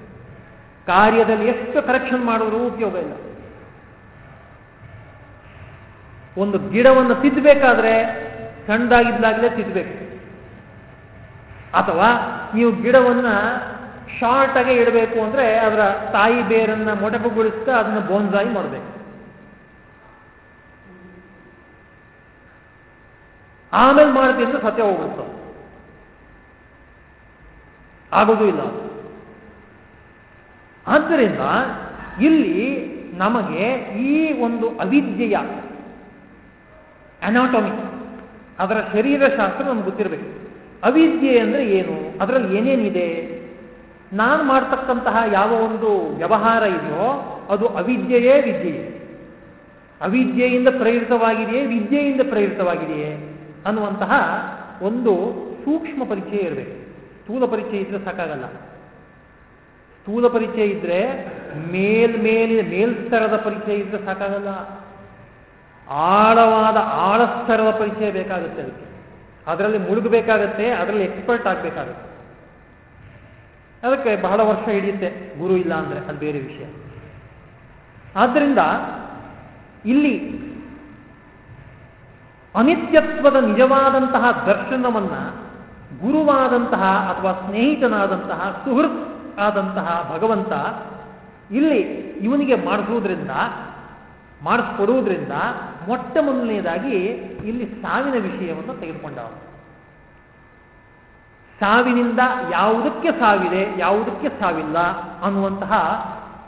ಕಾರ್ಯದಲ್ಲಿ ಎಷ್ಟು ಕರೆಕ್ಷನ್ ಮಾಡುವುದು ಉಪಯೋಗ ಇಲ್ಲ. ಒಂದು ಗಿಡವನ್ನು ತಿದ್ದಬೇಕಾದ್ರೆ ಸಣ್ಣದಾಗಿದ್ದಾಗಲೇ ತಿದ್ದಬೇಕು ಅಥವಾ ನೀವು ಗಿಡವನ್ನ ಶಾರ್ಟ್ ಆಗಿ ಇಡಬೇಕು ಅಂದರೆ ಅದರ ತಾಯಿ ಬೇರನ್ನು ಮೊಟಕುಗೊಳಿಸ್ತಾ ಅದನ್ನ ಬೋನ್ಸಾಯಿ ಮಾಡಬೇಕು. ಆಮೇಲೆ ಮಾಡ್ತೀನಿ ಸತ್ಯ ಹೋಗುತ್ತೆ ಆಗೋದು ಇಲ್ಲ. ಆದ್ದರಿಂದ ಇಲ್ಲಿ ನಮಗೆ ಈ ಒಂದು ಅವಿದ್ಯೆಯ ಅನಾಟಮಿ ಅದರ ಶರೀರಶಾಸ್ತ್ರ ನಮ್ಗೆ ಗೊತ್ತಿರಬೇಕು. ಅವಿದ್ಯೆ ಅಂದರೆ ಏನು? ಅದರಲ್ಲಿ ಏನೇನಿದೆ ನಾನು ಮಾಡ್ತಕ್ಕಂತಹ ಯಾವ ಒಂದು ವ್ಯವಹಾರ ಇದೆಯೋ ಅದು ಅವಿದ್ಯೆಯೇ ವಿದ್ಯೆಯೇ ಅವಿದ್ಯೆಯಿಂದ ಪ್ರೇರಿತವಾಗಿದೆಯೇ? ವಿದ್ಯೆಯಿಂದ ಪ್ರೇರಿತವಾಗಿದೆಯೇ? ಅನ್ನುವಂತಹ ಒಂದು ಸೂಕ್ಷ್ಮ ಪರಿಚಯ ಇರಬೇಕು. ಸ್ಥೂಲ ಪರಿಚಯ ಇದ್ರೆ ಸಾಕಾಗಲ್ಲ. ಸ್ಥೂಲ ಪರಿಚಯ ಇದ್ರೆ ಮೇಲ್ಮೇಲಿನ ಮೇಲ್ಸ್ತರದ ಪರಿಚಯ ಇದ್ರೆ ಸಾಕಾಗಲ್ಲ. ಆಳವಾದ ಆಳಸ್ತರದ ಪರಿಚಯ ಬೇಕಾಗುತ್ತೆ ಅದಕ್ಕೆ. ಅದರಲ್ಲಿ ಮುಳುಗಬೇಕಾಗತ್ತೆ, ಅದರಲ್ಲಿ ಎಕ್ಸ್ಪರ್ಟ್ ಆಗಬೇಕಾಗುತ್ತೆ. ಅದಕ್ಕೆ ಬಹಳ ವರ್ಷ ಹಿಡಿಯುತ್ತೆ ಗುರು ಇಲ್ಲ ಅಂದರೆ, ಅದು ಬೇರೆ ವಿಷಯ. ಆದ್ದರಿಂದ ಇಲ್ಲಿ ಅನಿತ್ಯತ್ವದ ನಿಜವಾದಂತಹ ದರ್ಶನವನ್ನ ಗುರುವಾದಂತಹ ಅಥವಾ ಸ್ನೇಹಿತನಾದಂತಹ ಸುಹೃತ್ ಆದಂತಹ ಭಗವಂತ ಇಲ್ಲಿ ಇವನಿಗೆ ಮಾಡಿಸುವುದರಿಂದ, ಮಾಡಿಸ್ಕೊಡುವುದರಿಂದ ಮೊಟ್ಟ ಮೊದಲನೆಯದಾಗಿ ಇಲ್ಲಿ ಸಾವಿನ ವಿಷಯವನ್ನು ತೆಗೆದುಕೊಂಡ ಸಾವಿನಿಂದ ಯಾವುದಕ್ಕೆ ಸಾವಿದೆ, ಯಾವುದಕ್ಕೆ ಸಾವಿಲ್ಲ ಅನ್ನುವಂತಹ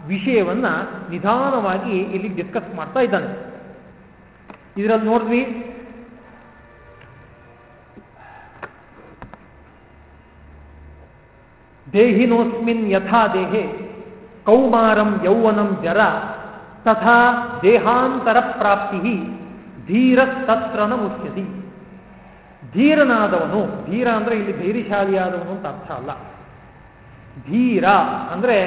ವಿಷಯವನ್ನ ನಿಧಾನವಾಗಿ ಇಲ್ಲಿ ಡಿಸ್ಕಸ್ ಮಾಡ್ತಾ ಇದ್ದಾನೆ. ಇದರಲ್ಲಿ ನೋಡಿದ್ವಿ ದೇಹಿನೋಸ್ಮಿನ್ ಯಥಾ ದೇಹೆ, ಕೌಮಾರಂ ಯೌವನಂ ಜರ, ತಥಾ ದೇಹಾಂತರ ಪ್ರಾಪ್ತಿ ಧೀರ ತತ್ರನ ಮುಖ್ಯತಿ ಧೀರನಾದವನು, ಧೀರ ಅಂದ್ರೆ ಇಲ್ಲಿ ಧೈರ್ಯಶಾಲಿಯಾದವನು ಅಂತ ಅರ್ಥ ಅಲ್ಲ. ಧೀರ ಅಂದ್ರೆ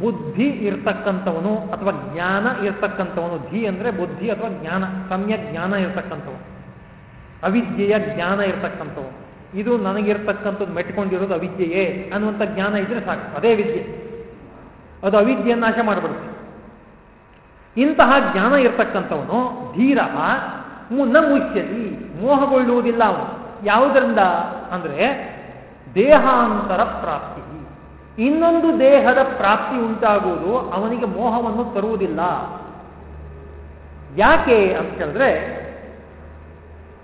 ಬುದ್ಧಿ ಇರ್ತಕ್ಕಂಥವನು ಅಥವಾ ಜ್ಞಾನ ಇರ್ತಕ್ಕಂಥವನು. ಧೀ ಅಂದ್ರೆ ಬುದ್ಧಿ ಅಥವಾ ಜ್ಞಾನ ಸಮ್ಯ ಜ್ಞಾನ ಇರ್ತಕ್ಕಂಥವನು. ಅವಿದ್ಯೆಯ ಜ್ಞಾನ ಇರ್ತಕ್ಕಂಥವನು. ಇದು ನನಗಿರ್ತಕ್ಕಂಥದ್ದು ಮೆಟ್ಕೊಂಡಿರೋದು ಅವಿದ್ಯೆಯೇ ಅನ್ನುವಂಥ ಜ್ಞಾನ ಇದ್ರೆ ಸಾಕು. ಅದೇ ವಿದ್ಯೆ. ಅದು ಅವಿದ್ಯೆಯನ್ನು ನಾಶ ಮಾಡಿಬಿಡುತ್ತೆ. ಇಂತಹ ಜ್ಞಾನ ಇರ್ತಕ್ಕಂಥವನು ಧೀರ ನ ಮುಚ್ಚಲಿ ಮೋಹಗೊಳ್ಳುವುದಿಲ್ಲ ಅವನು. ಯಾವುದರಿಂದ? ಅಂದ್ರೆ ದೇಹಾಂತರ ಪ್ರಾಪ್ತಿ. ಇನ್ನೊಂದು ದೇಹದ ಪ್ರಾಪ್ತಿ ಉಂಟಾಗುವುದು ಅವನಿಗೆ ಮೋಹವನ್ನು ತರುವುದಿಲ್ಲ. ಯಾಕೆ ಅಂತ ಹೇಳಿದ್ರೆ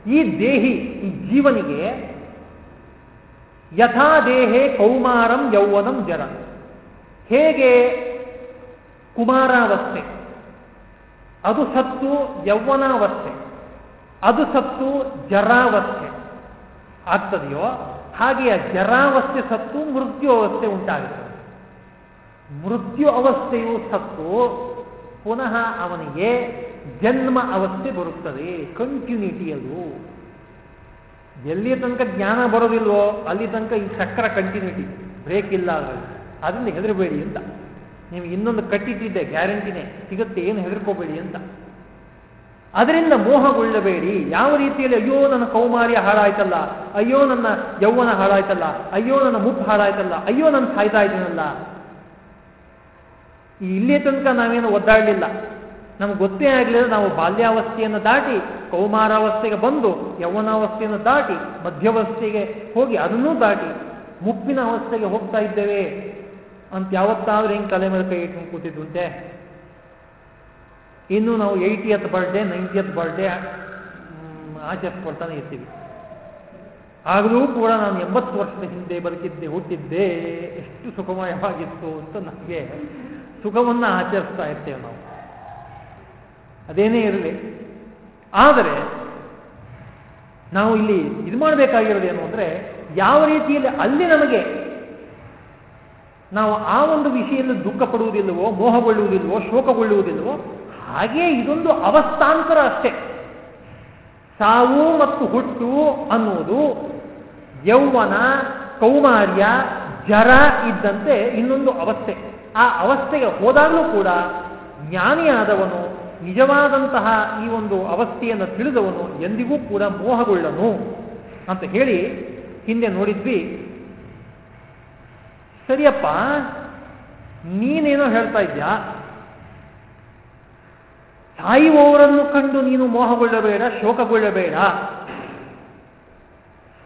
ಈ ದೇಹಿ, ಈ ಜೀವನಿಗೆ ಯಥಾ ದೇಹೇ ಕೌಮಾರಂ ಯೌವನಂ ಜರ. ಹೇಗೆ? ಕುಮಾರಾವಸ್ಥೆ. ಅದು ಸತ್ತು ಯೌವನಾವಸ್ಥೆ. ಅದು ಸತ್ತು ಜರಾವಸ್ಥೆ. ಆಗ್ತದೆಯೋ? ಹಾಗೆಯೇ ಜರಾವಸ್ಥೆ ಸತ್ತು ಮೃತ್ಯು ಅವಸ್ಥೆ ಉಂಟಾಗುತ್ತದೆ. ಮೃತ್ಯು ಅವಸ್ಥೆಯು ಸತ್ತು, ಪುನಃ ಅವನಿಗೆ ಜನ್ಮ ಅವಸ್ಥೆ ಬರುತ್ತದೆ ಕಂಟಿನ್ಯೂಟಿ ಎಲ್ಲಿಯ ತನಕ ಜ್ಞಾನ ಬರೋದಿಲ್ವೋ ಅಲ್ಲಿ ತನಕ ಈ ಚಕ್ರ ಕಂಟಿನ್ಯೂಟಿ ಬ್ರೇಕ್ ಇಲ್ಲ ಅದರಲ್ಲಿ ಅದನ್ನು ಹೆದರಬೇಡಿ ಅಂತ. ನೀವು ಇನ್ನೊಂದು ಕಟ್ಟಿಟ್ಟಿದ್ದೆ ಗ್ಯಾರಂಟಿನೇ, ಸಿಗುತ್ತೆ ಏನು ಹೆದರ್ಕೋಬೇಡಿ ಅಂತ. ಅದರಿಂದ ಮೋಹಗೊಳ್ಳಬೇಡಿ. ಯಾವ ರೀತಿಯಲ್ಲಿ ಅಯ್ಯೋ ನನ್ನ ಕೌಮಾರ್ಯ ಹಾಳಾಯ್ತಲ್ಲ, ಅಯ್ಯೋ ನನ್ನ ಯೌವನ ಹಾಳಾಯ್ತಲ್ಲ, ಅಯ್ಯೋ ನನ್ನ ಮುಪ್ಪು ಹಾಳಾಯ್ತಲ್ಲ, ಅಯ್ಯೋ ನನ್ನ ಸಾಯ್ತಾ ಇದ್ದೀನಲ್ಲ. ಇಲ್ಲಿಯ ತನಕ ನಾವೇನು ಒದ್ದಾಡಲಿಲ್ಲ. ನಮ್ಗೆ ಗೊತ್ತೇ ಆಗಲಿಲ್ಲ, ನಾವು ಬಾಲ್ಯಾವಸ್ಥೆಯನ್ನು ದಾಟಿ, ಕೌಮಾರಾವಸ್ಥೆಗೆ ಬಂದು, ಯೌವನಾವಸ್ಥೆಯನ್ನು ದಾಟಿ, ಮಧ್ಯವಸ್ಥೆಗೆ ಹೋಗಿ ಅದನ್ನೂ ದಾಟಿ, ಮುಪ್ಪಿನ ಅವಸ್ಥೆಗೆ ಹೋಗ್ತಾ ಇದ್ದೇವೆ ಅಂತ ಯಾವತ್ತಾದ್ರೂ ಹೆಂಗೆ ತಲೆ ಮೇಲೆ ಕೈ ಇಟ್ಕೊಂಡು ಕೂತಿದ್ದುಂಟೆ ಇನ್ನು ನಾವು ಏಯ್ಟಿಯತ್ ಬರ್ಡೇ ನೈಂಟಿಯತ್ ಬರ್ಡೇ ಆಚರಿಸ್ಕೊಳ್ತಾನೆ ಇರ್ತೀವಿ. ಆಗಲೂ ಕೂಡ ನಾನು ಎಂಬತ್ತು ವರ್ಷದ ಹಿಂದೆ ಬದುಕಿದ್ದೆ, ಹುಟ್ಟಿದ್ದೆ, ಎಷ್ಟು ಸುಖಮಯವಾಗಿತ್ತು ಅಂತ ನಮಗೆ ಸುಖವನ್ನು ಆಚರಿಸ್ತಾ ಇರ್ತೇವೆ ನಾವು. ಅದೇನೇ ಇರಲಿ. ಆದರೆ ನಾವು ಇಲ್ಲಿ ಇದು ಮಾಡಬೇಕಾಗಿರೋದೇನು ಅಂದರೆ ಯಾವ ರೀತಿಯಲ್ಲಿ ಅಲ್ಲಿ ನಮಗೆ ನಾವು ಆ ಒಂದು ವಿಷಯದಲ್ಲಿ ದುಃಖ ಪಡುವುದಿಲ್ಲವೋ ಮೋಹಗೊಳ್ಳುವುದಿಲ್ಲವೋ, ಶೋಕಗೊಳ್ಳುವುದಿಲ್ಲವೋ, ಹಾಗೇ ಇದೊಂದು ಅವಸ್ಥಾಂತರ ಅಷ್ಟೇ. ಸಾವು ಮತ್ತು ಹುಟ್ಟು ಅನ್ನುವುದು ಯೌವನ, ಕೌಮಾರ್ಯ, ಜರ ಇದ್ದಂತೆ ಇನ್ನೊಂದು ಅವಸ್ಥೆ. ಆ ಅವಸ್ಥೆಗೆ ಹೋದಾಗಲೂ ಕೂಡ ಜ್ಞಾನಿಯಾದವನು ನಿಜವಾದಂತಹ ಈ ಒಂದು ಅವಸ್ಥೆಯನ್ನು ತಿಳಿದವನು ಎಂದಿಗೂ ಕೂಡ ಮೋಹಗೊಳ್ಳನು ಅಂತ ಹೇಳಿ ಹಿಂದೆ ನೋಡಿದ್ವಿ. ಸರಿಯಪ್ಪ, ನೀನೇನೋ ಹೇಳ್ತಾ ಇದ್ಯಾ? ಸಾಯುವವರನ್ನು ಕಂಡು ನೀನು ಮೋಹಗೊಳ್ಳಬೇಡ, ಶೋಕಗೊಳ್ಳಬೇಡ.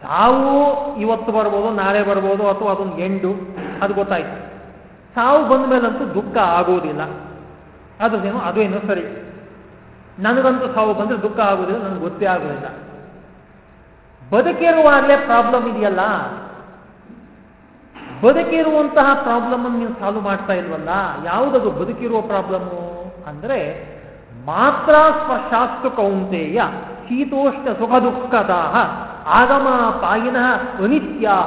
ಸಾವು ಇವತ್ತು ಬರ್ಬೋದು, ನಾಳೆ ಬರ್ಬೋದು, ಅಥವಾ ಅದೊಂದು ಎಂಡು, ಅದು ಗೊತ್ತಾಯ್ತು. ಸಾವು ಬಂದ ಮೇಲಂತೂ ದುಃಖ ಆಗೋದಿಲ್ಲ. ಅದೇನೋ ಅದು ಏನೋ ಸರಿ. ನನಗಂತೂ ಸಾವು ಬಂದರೆ ದುಃಖ ಆಗೋದಿಲ್ಲ ನನಗೆ ಗೊತ್ತೇ ಆಗೋದಿಲ್ಲ ಬದುಕಿರುವಾಗಲೇ ಪ್ರಾಬ್ಲಮ್ ಇದೆಯಲ್ಲ? ಬದುಕಿರುವಂತಹ ಪ್ರಾಬ್ಲಮ್ ಅನ್ನು ನೀವು ಸಾಲ್ವ್ ಮಾಡ್ತಾ ಇಲ್ವಲ್ಲ? ಯಾವುದದು ಬದುಕಿರುವ ಪ್ರಾಬ್ಲಮ್ಮು ಅಂದರೆ ಮಾತ್ರ ಸ್ಪರ್ಶಾಸ್ತು ಕೌಂತೆಯ ಶೀತೋಷ್ಣ ಸುಖ ದುಃಖದ ಆಗಮ ಪಾಯಿನ ಅನಿತ್ಯಾ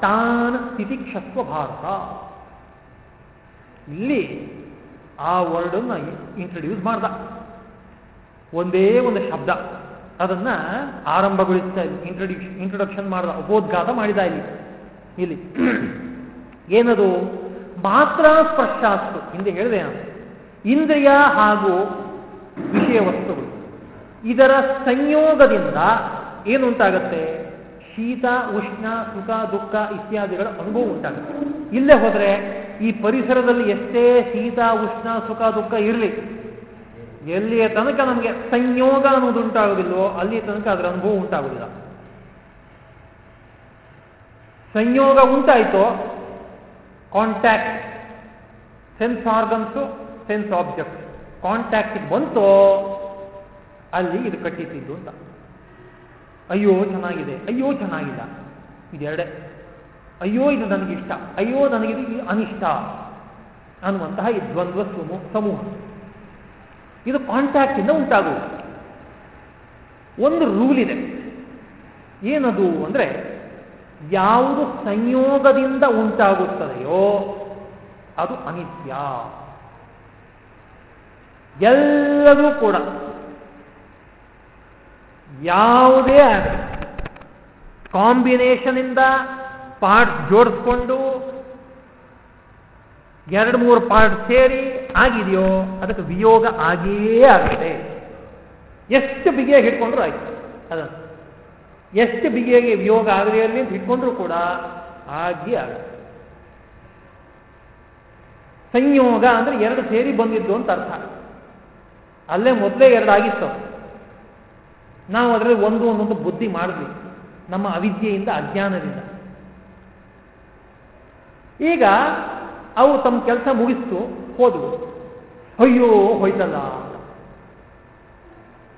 ತಾನ್ ಸ್ಥಿತಿಕ್ಷಸ್ವ ಭಾರತ. ಇಲ್ಲಿ ಆ ವರ್ಡನ್ನು ಇಂಟ್ರಡ್ಯೂಸ್ ಮಾಡ್ದ. ಒಂದೇ ಒಂದು ಶಬ್ದ. ಅದನ್ನ ಆರಂಭಗೊಳಿಸ್ತಾ ಇಂಟ್ರಡ್ಯೂಷ್ ಇಂಟ್ರೊಡಕ್ಷನ್ ಮಾಡ್ದ. ಉಪೋದ್ಘಾತ ಮಾಡಿದ ಇಲ್ಲಿ. ಇಲ್ಲಿ. ಏನದು? ಮಾತ್ರ ಸ್ಪರ್ಶಾಸ್ತು. ಹಿಂದೆ ಹೇಳಿದೆ ನಾನು. ಇಂದ್ರಿಯ ಹಾಗೂ ವಿಷಯ ವಸ್ತುಗಳು. ಇದರ ಸಂಯೋಗದಿಂದ ಏನುಂಟಾಗತ್ತೆ? ಶೀತ, ಉಷ್ಣ, ಸುಖ, ದುಃಖ ಇತ್ಯಾದಿಗಳ ಅನುಭವ ಉಂಟಾಗುತ್ತೆ. ಇಲ್ಲೇ ಹೋದರೆ ಈ ಪರಿಸರದಲ್ಲಿ ಎಷ್ಟೇ ಶೀತ, ಉಷ್ಣ, ಸುಖ, ದುಃಖ ಇರಲಿ, ಎಲ್ಲಿಯ ತನಕ ನಮಗೆ ಸಂಯೋಗ ಅನ್ನೋದು ಉಂಟಾಗೋದಿಲ್ವೋ ಅಲ್ಲಿಯ ತನಕ ಅದರ ಅನುಭವ ಉಂಟಾಗುವುದಿಲ್ಲ. ಸಂಯೋಗ ಉಂಟಾಯಿತೋ contact sense organs sense object contact ಬಂತು, ಅಲ್ಲಿ ಇದು ಕಟ್ಟಿಸಿದ್ದು ಅಂತ. ಅಯ್ಯೋ, ಚೆನ್ನಾಗಿದೆ, ಅಯ್ಯೋ, ಚೆನ್ನಾಗಿಲ್ಲ. ಇದೆರಡೆ ಅಯ್ಯೋ, ಇದು ನನಗಿಷ್ಟ. ಅಯ್ಯೋ, ನನಗಿದು ಅನಿಷ್ಟ ಅನ್ನುವಂತಹ ಈ ದ್ವಂದ್ವ ಸಮೂಹ ಇದು ಕಾಂಟ್ಯಾಕ್ಟಿಂದ ಉಂಟಾಗುವುದು. ಒಂದು ರೂಲ್ ಇದೆ. ಏನದು ಅಂದರೆ, ಯಾವುದು ಸಂಯೋಗದಿಂದ ಉಂಟಾಗುತ್ತದೆಯೋ, ಅದು ಅನಿತ್ಯ. ಎಲ್ಲವೂ ಕೂಡ. ಯಾವುದೇ ಆಗಲಿ ಕಾಂಬಿನೇಷನಿಂದ ಪಾರ್ಟ್ ಜೋಡಿಸ್ಕೊಂಡು ಎರಡು ಮೂರು ಪಾರ್ಟ್ ಸೇರಿ ಆಗಿದೆಯೋ ಅದಕ್ಕೆ ವಿಯೋಗ ಆಗಿಯೇ ಆಗುತ್ತೆ. ಎಷ್ಟು ಬಿಗಿಯಾಗಿ ಹಿಡ್ಕೊಂಡ್ರು ಆಯ್ತು. ಅದನ್ನು. ಎಷ್ಟು ಬಿಗಿಯಾಗಿ ವಿಯೋಗ ಆಗಲಿ ಅಲ್ಲಿ ಹಿಡ್ಕೊಂಡ್ರು ಕೂಡ ಆಗಿ ಆಗುತ್ತೆ. ಸಂಯೋಗ ಅಂದ್ರೆ ಎರಡು ಸೇರಿ ಬಂದಿದ್ದು ಅಂತ ಅರ್ಥ. ಅಲ್ಲೇ ಮೊದಲೇ ಎರಡು ಆಗಿತ್ತು. ನಾವು ಅದರಲ್ಲಿ ಒಂದು ಒಂದೊಂದು ಬುದ್ಧಿ ಮಾಡಿದ್ವಿ ನಮ್ಮ ಅವಿದ್ಯೆಯಿಂದ ಅಜ್ಞಾನದಿಂದ. ಈಗ ಅವು ತಮ್ಮ ಕೆಲಸ ಮುಗಿಸ್ತು, ಹೋದವು. ಅಯ್ಯೋ, ಹೋಯ್ತಲ್ಲ.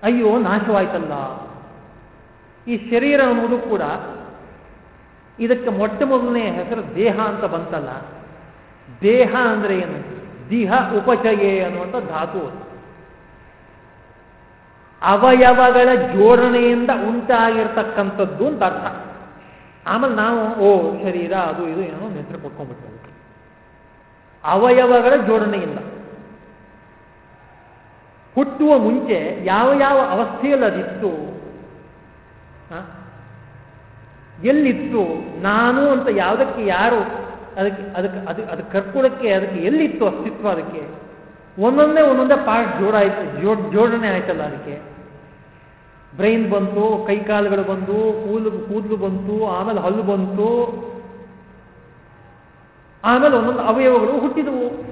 ಅಯ್ಯೋ, ನಾಶವಾಯ್ತಲ್ಲ. ಈ ಶರೀರ ಅನ್ನೋದು ಕೂಡ ಇದಕ್ಕೆ ಮೊಟ್ಟ ಮೊದಲನೇ ಹೆಸರು ದೇಹ ಅಂತ ಬಂತಲ್ಲ. ದೇಹ ಅಂದ್ರೆ ಏನು? ದಿಹ ಉಪಚಯೇ ಅನ್ನುವಂಥ ಧಾತು ಅವಯವಗಳ ಜೋಡಣೆಯಿಂದ ಉಂಟಾಗಿರ್ತಕ್ಕಂಥದ್ದು ಅಂತ ಅರ್ಥ. ಆಮೇಲೆ ನಾವು, ಓ ಶರೀರ ಅದು, ಇದು, ಏನೋ ಹೆಸರು ಕೊಟ್ಕೊಂಡ್ಬಿಟ್ಟು ಅವಯವಗಳ ಜೋಡಣೆ ಇಲ್ಲ ಹುಟ್ಟುವ ಮುಂಚೆ ಯಾವ ಯಾವ ಅವಸ್ಥೆಯಲ್ಲಿ ಅದಿತ್ತು ಎಲ್ಲಿತ್ತು, ನಾನು ಅಂತ ಯಾವುದಕ್ಕೆ ಯಾರು ಅದಕ್ಕೆ ಅದಕ್ಕೆ, ಅದು ಅದು ಕರ್ಕೊಳಕ್ಕೆ ಅದಕ್ಕೆ ಎಲ್ಲಿತ್ತು ಅಸ್ತಿತ್ವ ಅದಕ್ಕೆ? ಒಂದೊಂದೇ ಒಂದೊಂದೇ ಪಾರ್ಟ್ ಜೋಡಾಯ್ತು ಜೋಡ್ ಜೋಡಣೆ ಆಯ್ತಲ್ಲ ಅದಕ್ಕೆ. ಬ್ರೈನ್ ಬಂತು, ಕೈಕಾಲುಗಳು ಬಂತು ಕೂದಲು ಕೂದಲು ಬಂತು, ಆಮೇಲೆ ಹಲ್ಲು ಬಂತು. ಆಮೇಲೆ ಒಂದೊಂದು ಅವಯವಗಳು ಹುಟ್ಟಿದವು.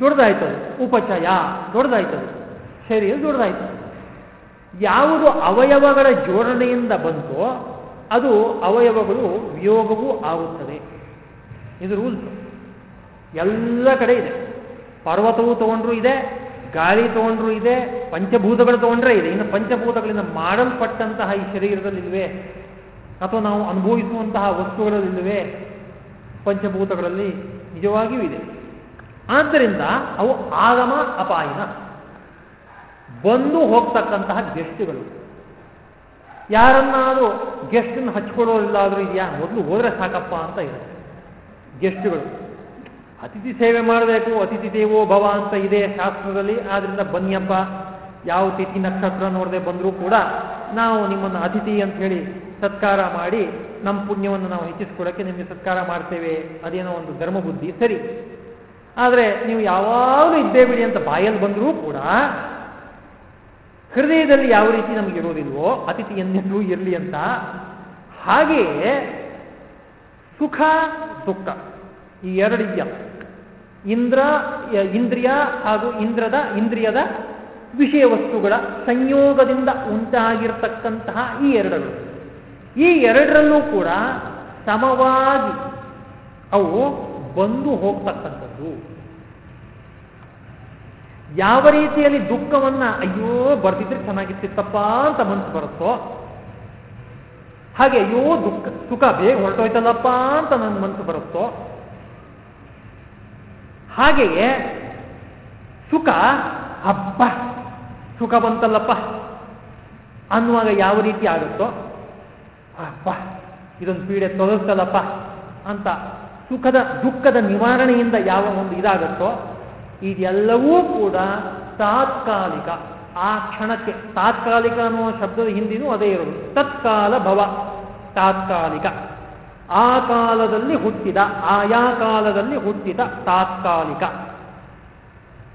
ದೊಡ್ಡದಾಯ್ತದೆ. ಉಪಚಯ. ದೊಡ್ಡದಾಯ್ತದೆ. ಶರೀರ ದೊಡ್ಡದಾಯ್ತು. ಯಾವುದು ಅವಯವಗಳ ಜೋಡಣೆಯಿಂದ ಬಂತೋ, ಅದು ಅವಯವಗಳು ವಿಯೋಗವೂ ಆಗುತ್ತದೆ. ಇದು ರೂಲ್ಸ್. ಎಲ್ಲ ಕಡೆ ಇದೆ. ಪರ್ವತವೂ ತಗೊಂಡ್ರೂ ಇದೆ. ಗಾಳಿ ತಗೊಂಡ್ರು ಇದೆ, ಪಂಚಭೂತಗಳು ತಗೊಂಡ್ರೆ ಇದೆ. ಇನ್ನು ಪಂಚಭೂತಗಳಿಂದ ಮಾಡಲ್ಪಟ್ಟಂತಹ ಈ ಶರೀರದಲ್ಲಿ ಇಲ್ವೇ? ಅಥವಾ ನಾವು ಅನುಭವಿಸುವಂತಹ ವಸ್ತುಗಳಲ್ಲಿವೆ ಪಂಚಭೂತಗಳಲ್ಲಿ ನಿಜವಾಗಿಯೂ ಇದೆ. ಆದ್ದರಿಂದ ಅವು ಆಗಮ, ಅಪಾಯನ. ಬಂದು ಹೋಗ್ತಕ್ಕಂತಹ ಗೆಸ್ಟ್ಗಳು ಯಾರನ್ನಾದರೂ ಗೆಸ್ಟನ್ನು ಹಚ್ಕೊಳ್ಳೋರಿಲ್ಲಾದರೂ ಇದೆಯಾ? ಮೊದಲು ಹೋದರೆ ಸಾಕಪ್ಪ ಅಂತ ಇದೆ ಗೆಸ್ಟ್ಗಳು ಅತಿಥಿ ಸೇವೆ ಮಾಡಬೇಕು, ಅತಿಥಿ ದೇವೋ ಭವ ಅಂತ ಇದೆ ಶಾಸ್ತ್ರದಲ್ಲಿ. ಆದ್ರಿಂದ ಬನ್ನಿಯಪ್ಪ, ಯಾವ ತಿಥಿ ನಕ್ಷತ್ರ ನೋಡದೆ ಬಂದರೂ ಕೂಡ ನಾವು ನಿಮ್ಮನ್ನು ಅತಿಥಿ ಅಂತ ಹೇಳಿ ಸತ್ಕಾರ ಮಾಡಿ ನಮ್ಮ ಪುಣ್ಯವನ್ನು ನಾವು ಹೆಚ್ಚಿಸ್ಕೊಡಕ್ಕೆ ನಿಮಗೆ ಸತ್ಕಾರ ಮಾಡ್ತೇವೆ. ಅದೇನೋ ಒಂದು ಧರ್ಮ ಬುದ್ಧಿ ಸರಿ. ಆದರೆ ನೀವು ಯಾವಾಗಲೂ ಇದ್ದೇ ಬಿಡಿ ಅಂತ ಬಾಯಲ್ಲಿ ಬಂದರೂ ಕೂಡ ಹೃದಯದಲ್ಲಿ ಯಾವ ರೀತಿ ನಮಗೆ ಇರೋದಿಲ್ವೋ, ಅತಿಥಿ ಎಂದೆಂದೂ ಇರಲಿ ಅಂತ, ಹಾಗೆಯೇ ಸುಖ, ದುಃಖ ಈ ಎರಡಿದ್ಯ ಇಂದ್ರ ಇಂದ್ರಿಯ ಹಾಗೂ ಇಂದ್ರದ, ಇಂದ್ರಿಯದ ವಿಷಯ ವಸ್ತುಗಳ ಸಂಯೋಗದಿಂದ ಉಂಟಾಗಿರ್ತಕ್ಕಂತಹ ಈ ಎರಡಗಳು ಈ ಎರಡರಲ್ಲೂ ಕೂಡ ಸಮವಾಗಿ ಅವು ಬಂದು ಹೋಗ್ತಕ್ಕಂಥದ್ದು. ಯಾವ ರೀತಿಯಲ್ಲಿ ದುಃಖವನ್ನ, ಅಯ್ಯೋ ಬರ್ತಿದ್ರೆ ಚೆನ್ನಾಗಿರ್ತಿತ್ತಪ್ಪ ಅಂತ ಮನಸ್ಸು ಬರುತ್ತೋ, ಹಾಗೆ ಅಯ್ಯೋ, ದುಃಖ, ಸುಖ ಬೇಗ ಹೊರಟೋಯ್ತಲ್ಲಪ್ಪ ಅಂತ ನನ್ನ ಮನಸ್ಸು ಬರುತ್ತೋ ಹಾಗೆಯೇ ಸುಖ ಹಬ್ಬ ಸುಖ ಬಂತಲ್ಲಪ್ಪ. ಅನ್ನುವಾಗ ಯಾವ ರೀತಿ ಆಗುತ್ತೋ ಅಪ್ಪ ಇದೊಂದು ಪೀಡೆ ತೊಲಗ್ತಲ್ಲಪ್ಪ ಅಂತ ಸುಖದ, ದುಃಖದ ನಿವಾರಣೆಯಿಂದ ಯಾವ ಒಂದು ಇದಾಗುತ್ತೋ, ಇದೆಲ್ಲವೂ ಕೂಡ ತಾತ್ಕಾಲಿಕ. ಆ ಕ್ಷಣಕ್ಕೆ ತಾತ್ಕಾಲಿಕ ಅನ್ನುವ ಶಬ್ದದ ಹಿಂದಿನೂ ಅದೇ ಇರೋದು ತತ್ಕಾಲ ಭವ, ತಾತ್ಕಾಲಿಕ. ಆ ಕಾಲದಲ್ಲಿ ಹುಟ್ಟಿದ, ಆಯಾ ಕಾಲದಲ್ಲಿ ಹುಟ್ಟಿದ ತಾತ್ಕಾಲಿಕ.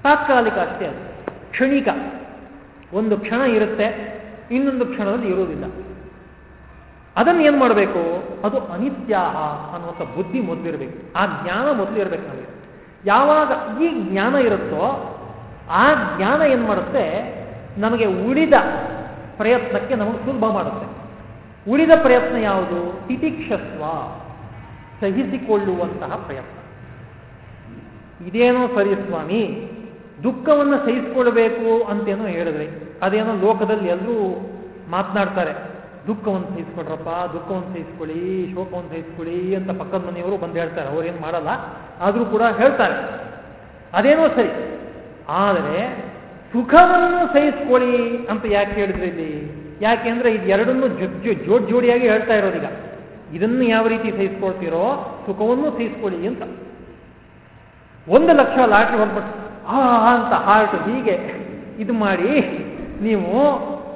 ತಾತ್ಕಾಲಿಕ ಅಷ್ಟೇ ಅದು. ಕ್ಷಣಿಕ. ಒಂದು ಕ್ಷಣ ಇರುತ್ತೆ, ಇನ್ನೊಂದು ಕ್ಷಣದಲ್ಲಿ ಇರುವುದಿಲ್ಲ. ಅದನ್ನು ಏನು ಮಾಡಬೇಕು? ಅದು ಅನಿತ್ಯ ಅನ್ನುವಂಥ ಬುದ್ಧಿ ಮೊದಲಿರಬೇಕು. ಆ ಜ್ಞಾನ ಮೊದಲಿರಬೇಕು ನಮಗೆ. ಯಾವಾಗ ಈ ಜ್ಞಾನ ಇರುತ್ತೋ, ಆ ಜ್ಞಾನ ಏನು ಮಾಡುತ್ತೆ? ನಮಗೆ ಉಳಿದ ಪ್ರಯತ್ನಕ್ಕೆ ನಮಗೆ ಸುಲಭ ಮಾಡುತ್ತೆ. ಉಳಿದ ಪ್ರಯತ್ನ ಯಾವುದು? ತಿತಿಕ್ಷಸ್ವ. ಸಹಿಸಿಕೊಳ್ಳುವಂತಹ ಪ್ರಯತ್ನ. ಇದೇನೋ ಸರಿ ಸ್ವಾಮಿ, ದುಃಖವನ್ನು ಸಹಿಸಿಕೊಳ್ಬೇಕು ಅಂತೇನೋ ಹೇಳಿದ್ರಿ, ಅದೇನೋ ಲೋಕದಲ್ಲಿ ಎಲ್ಲರೂ ಮಾತನಾಡ್ತಾರೆ, ದುಃಖವನ್ನು ಸಹಿಸ್ಕೊಡ್ರಪ್ಪ ದುಃಖವನ್ನು ಸಹಿಸ್ಕೊಳ್ಳಿ, ಶೋಕವನ್ನು ಸಹಿಸ್ಕೊಳ್ಳಿ ಅಂತ ಪಕ್ಕದ ಮನೆಯವರು ಬಂದು ಹೇಳ್ತಾರೆ, ಅವ್ರೇನು ಮಾಡಲ್ಲ, ಆದರೂ ಕೂಡ ಹೇಳ್ತಾರೆ. ಅದೇನೋ ಸರಿ. ಆದರೆ ಸುಖವನ್ನು ಸಹಿಸ್ಕೊಳ್ಳಿ ಅಂತ ಯಾಕೆ ಹೇಳಿದ್ರಿ ಇಲ್ಲಿ? ಯಾಕೆ ಅಂದ್ರೆ ಇದು ಎರಡನ್ನು ಜೋಡ್ ಜೋಡಿಯಾಗಿ ಹೇಳ್ತಾ ಇರೋದೀಗ ಇದನ್ನು ಯಾವ ರೀತಿ ಸಹಿಸ್ಕೊಳ್ತೀರೋ ಸುಖವನ್ನು ಸಹಿಸ್ಕೊಳ್ಳಿ ಅಂತ. ಒಂದು ಲಕ್ಷ ಲಾಟ್ರಿ ಹೊರಬಿಟ್ಟು ಆ ಅಂತ ಹಾರ್ಟ್ ಹೀಗೆ ಇದು ಮಾಡಿ ನೀವು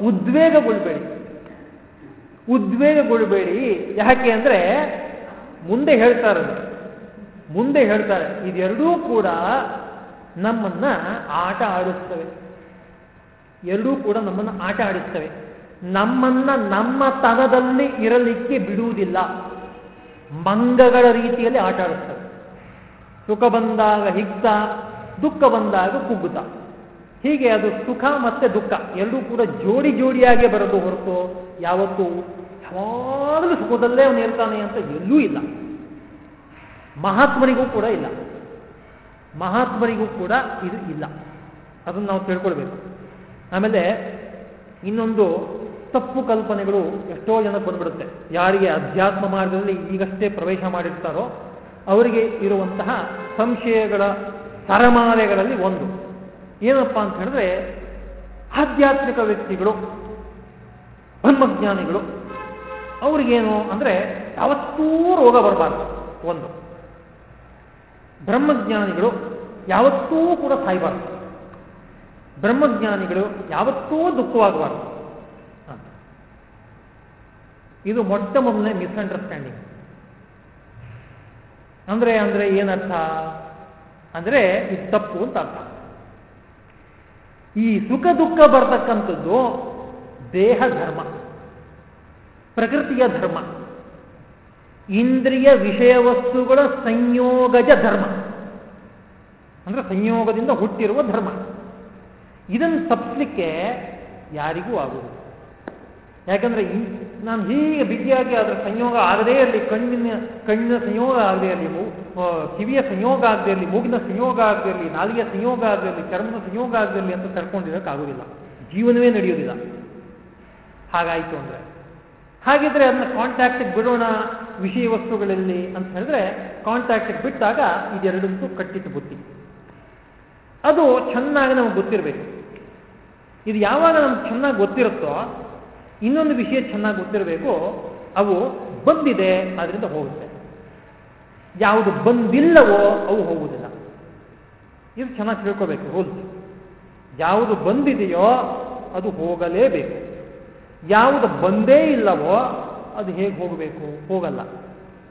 ಉದ್ವೇಗಗೊಳ್ಬೇಡಿ. ಉದ್ವೇಗಗೊಳ್ಬೇಡಿ. ಯಾಕೆ ಅಂದರೆ ಮುಂದೆ ಹೇಳ್ತಾರೆ ಮುಂದೆ ಹೇಳ್ತಾರೆ ಇದೆರಡೂ ಕೂಡ ನಮ್ಮನ್ನ ಆಟ ಆಡಿಸ್ತವೆ. ಎರಡೂ ಕೂಡ ನಮ್ಮನ್ನು ಆಟ ಆಡಿಸ್ತವೆ. ನಮ್ಮನ್ನ ನಮ್ಮ ತನದಲ್ಲಿ ಇರಲಿಕ್ಕೆ ಬಿಡುವುದಿಲ್ಲ. ಮಂಗಗಳ ರೀತಿಯಲ್ಲಿ ಆಟ ಆಡುತ್ತವೆ. ಸುಖ ಬಂದಾಗ ಹಿಗ್ತ, ದುಃಖ ಬಂದಾಗ ಕುಗ್ಗುತ್ತ ಹೀಗೆ ಅದು ಸುಖ ಮತ್ತೆ ದುಃಖ ಎರಡೂ ಕೂಡ ಜೋಡಿ ಜೋಡಿಯಾಗಿ ಬರೋದು ಹೊರತು ಯಾವತ್ತೂ ಯಾವಾಗಲೂ ಸುಖದಲ್ಲೇ ಅವನು ಇರ್ತಾನೆ ಅಂತ ಎಲ್ಲೂ ಇಲ್ಲ. ಮಹಾತ್ಮರಿಗೂ ಕೂಡ ಇಲ್ಲ. ಮಹಾತ್ಮರಿಗೂ ಕೂಡ ಇದು ಇಲ್ಲ. ಅದನ್ನು ನಾವು ತಿಳ್ಕೊಳ್ಬೇಕು. ಆಮೇಲೆ ಇನ್ನೊಂದು ತಪ್ಪು ಕಲ್ಪನೆಗಳು ಎಷ್ಟೋ ಜನ ಬಂದ್ಬಿಡುತ್ತೆ. ಯಾರಿಗೆ ಅಧ್ಯಾತ್ಮ ಮಾರ್ಗದಲ್ಲಿ ಈಗಷ್ಟೇ ಪ್ರವೇಶ ಮಾಡಿರ್ತಾರೋ ಅವರಿಗೆ ಇರುವಂತಹ ಸಂಶಯಗಳ ಸರಮಾಲೆಗಳಲ್ಲಿ ಒಂದು. ಏನಪ್ಪ ಅಂತ ಹೇಳಿದ್ರೆ ಆಧ್ಯಾತ್ಮಿಕ ವ್ಯಕ್ತಿಗಳು, ಬ್ರಹ್ಮಜ್ಞಾನಿಗಳು, ಅವ್ರಿಗೇನು ಅಂದರೆ ಯಾವತ್ತೂ ರೋಗ ಬರಬಾರ್ದು. ಒಂದು. ಬ್ರಹ್ಮಜ್ಞಾನಿಗಳು ಯಾವತ್ತೂ ಕೂಡ ಸಾಯಬಾರ್ದು. ಬ್ರಹ್ಮಜ್ಞಾನಿಗಳು ಯಾವತ್ತೂ ದುಃಖವಾಗಬಾರ್ದು. ಇದು ಮೊಟ್ಟ ಮೊದಲನೇ ಮಿಸ್ಅಂಡರ್ಸ್ಟ್ಯಾಂಡಿಂಗ್ ಅಂದ್ರೆ ಅಂದ್ರೆ ಏನರ್ಥ? ಅಂದ್ರೆ ಇದು ತಪ್ಪು ಅಂತ ಅರ್ಥ. ಈ ಸುಖ ದುಃಖ ಬರ್ತಕ್ಕಂಥದ್ದು ದೇಹ ಧರ್ಮ, ಪ್ರಕೃತಿಯ ಧರ್ಮ, ಇಂದ್ರಿಯ ವಿಷಯ ವಸ್ತುಗಳ ಸಂಯೋಗಜ ಧರ್ಮ. ಅಂದ್ರೆ ಸಂಯೋಗದಿಂದ ಹುಟ್ಟಿರುವ ಧರ್ಮ. ಇದನ್ನು ತಪ್ಪಿಸ್ಲಿಕ್ಕೆ ಯಾರಿಗೂ ಆಗುವುದು ಯಾಕಂದ್ರೆ ನಾನು ಹೀಗೆ ಬಿಗಿಯಾಗಿ ಅದರ ಸಂಯೋಗ ಆಗದೇ ಇರಲಿ, ಕಣ್ಣಿನ ಕಣ್ಣಿನ ಸಂಯೋಗ ಆಗದೇ ಇರಲಿ ಕಿವಿಯ ಸಂಯೋಗ ಆಗದೇ ಇರಲಿ, ಮೂಗಿನ ಸಂಯೋಗ ಆಗದೇ ಇರಲಿ ನಾಲಿಗೆಯ ಸಂಯೋಗ ಆಗದೇ ಇರಲಿ, ಚರ್ಮದ ಸಂಯೋಗ ಆಗದೇ ಇರಲಿ ಅಂತ ಕರ್ಕೊಂಡಿರೋಕ್ಕಾಗೋದಿಲ್ಲ ಜೀವನವೇ ನಡೆಯೋದಿಲ್ಲ ಹಾಗಾಯಿತು ಅಂದರೆ. ಹಾಗಿದ್ರೆ ಅದನ್ನ ಕಾಂಟ್ಯಾಕ್ಟ್ ಬಿಡೋಣ ವಿಷಯ ವಸ್ತುಗಳಲ್ಲಿ ಅಂತ ಹೇಳಿದ್ರೆ ಕಾಂಟ್ಯಾಕ್ಟ್ ಬಿಟ್ಟಾಗ ಇದೆರಡಂತೂ ಕಟ್ಟಿಟ್ಟು ಬುದ್ಧಿ. ಅದು ಚೆನ್ನಾಗಿ ನಮಗೆ ಗೊತ್ತಿರಬೇಕು. ಇದು ಯಾವಾಗ ನಮ್ಗೆ ಚೆನ್ನಾಗಿ ಗೊತ್ತಿರುತ್ತೋ ಇನ್ನೊಂದು ವಿಷಯ ಚೆನ್ನಾಗಿ ಗೊತ್ತಿರಬೇಕು, ಅವು ಬಂದಿದೆ ಅದರಿಂದ ಹೋಗುತ್ತೆ. ಯಾವುದು ಬಂದಿಲ್ಲವೋ ಅವು ಹೋಗುವುದಿಲ್ಲ. ಇದು ಚೆನ್ನಾಗಿ ತಿಳ್ಕೋಬೇಕು ರೂಲ್ಸ್ ಯಾವುದು ಬಂದಿದೆಯೋ ಅದು ಹೋಗಲೇಬೇಕು. ಯಾವುದು ಬಂದೇ ಇಲ್ಲವೋ ಅದು ಹೇಗೆ ಹೋಗಬೇಕು? ಹೋಗಲ್ಲ.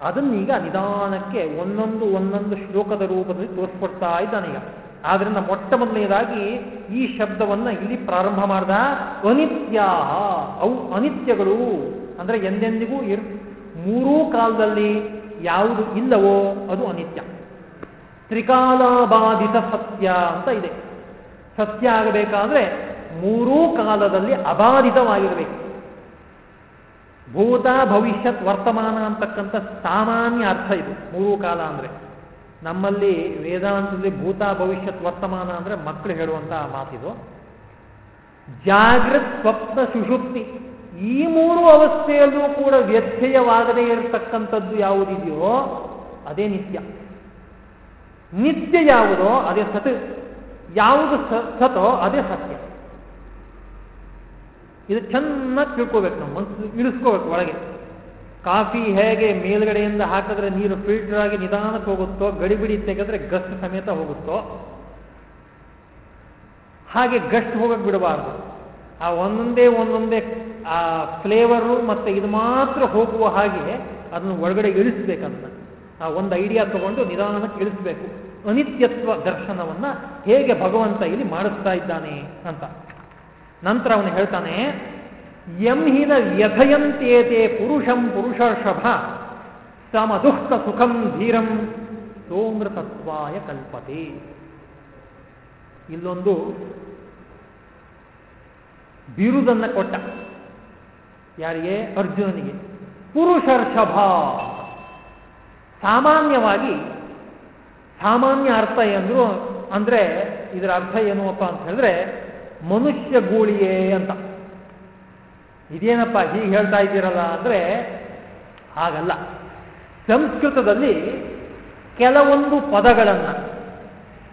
ಅದನ್ನೀಗ ನಿಧಾನಕ್ಕೆ ಒಂದೊಂದು ಒಂದೊಂದು ಶ್ಲೋಕದ ರೂಪದಲ್ಲಿ ತೋರಿಸ್ಕೊಡ್ತಾ ಇದ್ದಾನೀಗ. ಆದ್ರಿಂದ ಮೊಟ್ಟ ಮೊದಲನೇದಾಗಿ ಈ ಶಬ್ದವನ್ನ ಇಲ್ಲಿ ಪ್ರಾರಂಭ ಮಾಡಿದ ಅನಿತ್ಯ. ಅವು ಅನಿತ್ಯಗಳು. ಅಂದ್ರೆ ಎಂದೆಂದಿಗೂ ಇರ್ ಮೂರೂ ಕಾಲದಲ್ಲಿ ಯಾವುದು ಇಲ್ಲವೋ ಅದು ಅನಿತ್ಯ. ತ್ರಿಕಾಲಬಾಧಿತ ಸತ್ಯ ಅಂತ ಇದೆ. ಸತ್ಯ ಆಗಬೇಕಾದ್ರೆ ಮೂರೂ ಕಾಲದಲ್ಲಿ ಅಬಾಧಿತವಾಗಿರಬೇಕು. ಭೂತ, ಭವಿಷ್ಯತ್, ವರ್ತಮಾನ ಅಂತಕ್ಕಂಥ ಸಾಮಾನ್ಯ ಅರ್ಥ ಇದು. ಮೂರೂ ಕಾಲ ಅಂದ್ರೆ. ನಮ್ಮಲ್ಲಿ ವೇದಾಂತದಲ್ಲಿ ಭೂತ ಭವಿಷ್ಯತ್ ವರ್ತಮಾನ ಅಂದ್ರೆ ಮಕ್ಕಳು ಹೇಳುವಂತಹ ಮಾತಿದು. ಜಾಗೃತ್ ಸ್ವಪ್ನ ಸುಷುಪ್ತಿ. ಈ ಮೂರು ಅವಸ್ಥೆಯಲ್ಲೂ ಕೂಡ ವ್ಯತ್ಯಯವಾಗದೇ ಇರತಕ್ಕಂಥದ್ದು ಯಾವುದಿದೆಯೋ ಅದೇ ನಿತ್ಯ. ನಿತ್ಯ ಯಾವುದೋ ಅದೇ ಸತ್. ಯಾವುದು ಸತೋ ಅದೇ ಸತ್ಯ. ಇದು ಚೆನ್ನಾಗಿ ತಿಳ್ಕೋಬೇಕು ನಮ್ಮ ಮನಸ್ಸು ಇಳಿಸ್ಕೋಬೇಕು ಒಳಗೆ. ಕಾಫಿ ಹೇಗೆ ಮೇಲ್ಗಡೆಯಿಂದ ಹಾಕಿದ್ರೆ ನೀರು ಫಿಲ್ಟರ್ ಆಗಿ ನಿಧಾನಕ್ಕೆ ಹೋಗುತ್ತೋ ಗಡಿಬಿಡಿ ತೆಗೆದ್ರೆ ಗಸ್ಟ್ ಸಮೇತ ಹೋಗುತ್ತೋ, ಹಾಗೆ ಗಸ್ಟ್ ಹೋಗಕ್ಕೆ ಬಿಡಬಾರ್ದು. ಆ ಒಂದೊಂದೇ ಒಂದೊಂದೇ, ಆ ಫ್ಲೇವರು ಮತ್ತೆ ಇದು ಮಾತ್ರ ಹೋಗುವ ಹಾಗೆ ಅದನ್ನು ಒಳಗಡೆ ಇಳಿಸ್ಬೇಕಂತ. ಆ ಒಂದು ಐಡಿಯಾ ತಗೊಂಡು ನಿಧಾನಕ್ಕೆ ಇಳಿಸ್ಬೇಕು. ಅನಿತ್ಯತ್ವ ದರ್ಶನವನ್ನ ಹೇಗೆ ಭಗವಂತ ಇಲ್ಲಿ ಮಾಡಿಸ್ತಾ ಇದ್ದಾನೆ ಅಂತ. ನಂತರ ಅವನು ಹೇಳ್ತಾನೆ ಯಂ ಹಿನ ವ್ಯಥಯಂತೇತೆ ಪುರುಷಂ ಪುರುಷರ್ಷಭ ಸಮದುಃಖ ಸುಖಂ ಧೀರಂ ಸೋಮೃತತ್ವಾಯ ಕಲ್ಪತೆ ಇಲ್ಲೊಂದು ಬಿರುದನ್ನ ಕೊಟ್ಟ. ಯಾರಿಗೆ? ಅರ್ಜುನನಿಗೆ. ಪುರುಷರ್ಷಭ. ಸಾಮಾನ್ಯವಾಗಿ ಸಾಮಾನ್ಯ ಅರ್ಥ ಏನು ಅಂದರೆ ಇದರ ಅರ್ಥ ಏನಪ್ಪ ಅಂತ ಹೇಳಿದ್ರೆ ಮನುಷ್ಯ ಗೂಳಿಯೇ ಅಂತ. ಇದೇನಪ್ಪ ಹೀಗೆ ಹೇಳ್ತಾ ಇದ್ದೀರಲ್ಲ ಅಂದರೆ ಹಾಗಲ್ಲ. ಸಂಸ್ಕೃತದಲ್ಲಿ ಕೆಲವೊಂದು ಪದಗಳನ್ನು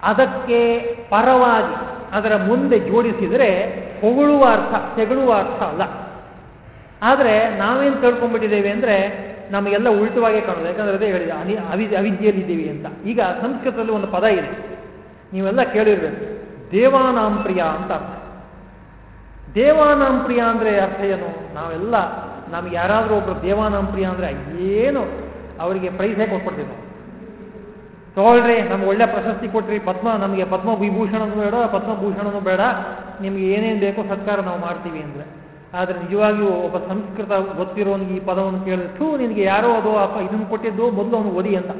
ಅದಕ್ಕೆ ಪರವಾಗಿ ಅದರ ಮುಂದೆ ಜೋಡಿಸಿದರೆ ಹೊಗಳುವ ಅರ್ಥ ತೆಗಳುವ ಅರ್ಥ ಅಲ್ಲ. ಆದರೆ ನಾವೇನು ತಿಳ್ಕೊಂಡ್ಬಿಟ್ಟಿದ್ದೇವೆ ಅಂದರೆ ನಮಗೆಲ್ಲ ಉಲ್ಟವಾಗಿ ಕಾಣೋದು ಯಾಕಂದ್ರೆ ಅದೇ ಹೇಳಿದೆ, ಅನಿ, ಅವಿ, ಅವಿದ್ಯೆಯಲ್ಲಿದ್ದೀವಿ ಅಂತ. ಈಗ ಸಂಸ್ಕೃತದಲ್ಲಿ ಒಂದು ಪದ ಇದೆ. ನೀವೆಲ್ಲ ಕೇಳಿರ್ಬೇಕು. ದೇವಾನಾಂ ಪ್ರಿಯ ಅಂತ ಅರ್ಥ. ದೇವಾನಾಂ ಪ್ರಿಯ ಅಂದ್ರೆ ಅರ್ಥ ಏನು? ನಾವೆಲ್ಲ ನಮ್ಗೆ ಯಾರಾದರೂ ಒಬ್ರು ದೇವಾನಾಂ ಪ್ರಿಯ ಅಂದ್ರೆ ಏನು? ಅವರಿಗೆ ಪ್ರೈಸೇ ಕೊಟ್ಬಿಡ್ತೀವಿ ನಾವು? ತಗೊಳ್ರಿ, ನಮ್ಗೆ ಒಳ್ಳೆ ಪ್ರಶಸ್ತಿ ಕೊಟ್ರಿ, ಪದ್ಮ, ನಮಗೆ ಪದ್ಮ ವಿಭೂಷಣನೂ ಬೇಡ, ಪದ್ಮಭೂಷಣನೂ ಬೇಡ. ನಿಮ್ಗೆ ಏನೇನು ಬೇಕೋ ಸತ್ಕಾರ ನಾವು ಮಾಡ್ತೀವಿ ಅಂದ್ರೆ. ಆದರೆ ನಿಜವಾಗಿಯೂ ಒಬ್ಬ ಸಂಸ್ಕೃತ ಗೊತ್ತಿರೋನಿಗೆ ಈ ಪದವನ್ನು ಕೇಳಿದ್ರೆ, ಥೂ, ನಿನಗೆ ಯಾರೋ ಅದು ಅಪ್ಪ ಇದನ್ನು ಕೊಟ್ಟಿದ್ದು ಮೊದಲು ಅವನು ಓದಿ ಅಂತ.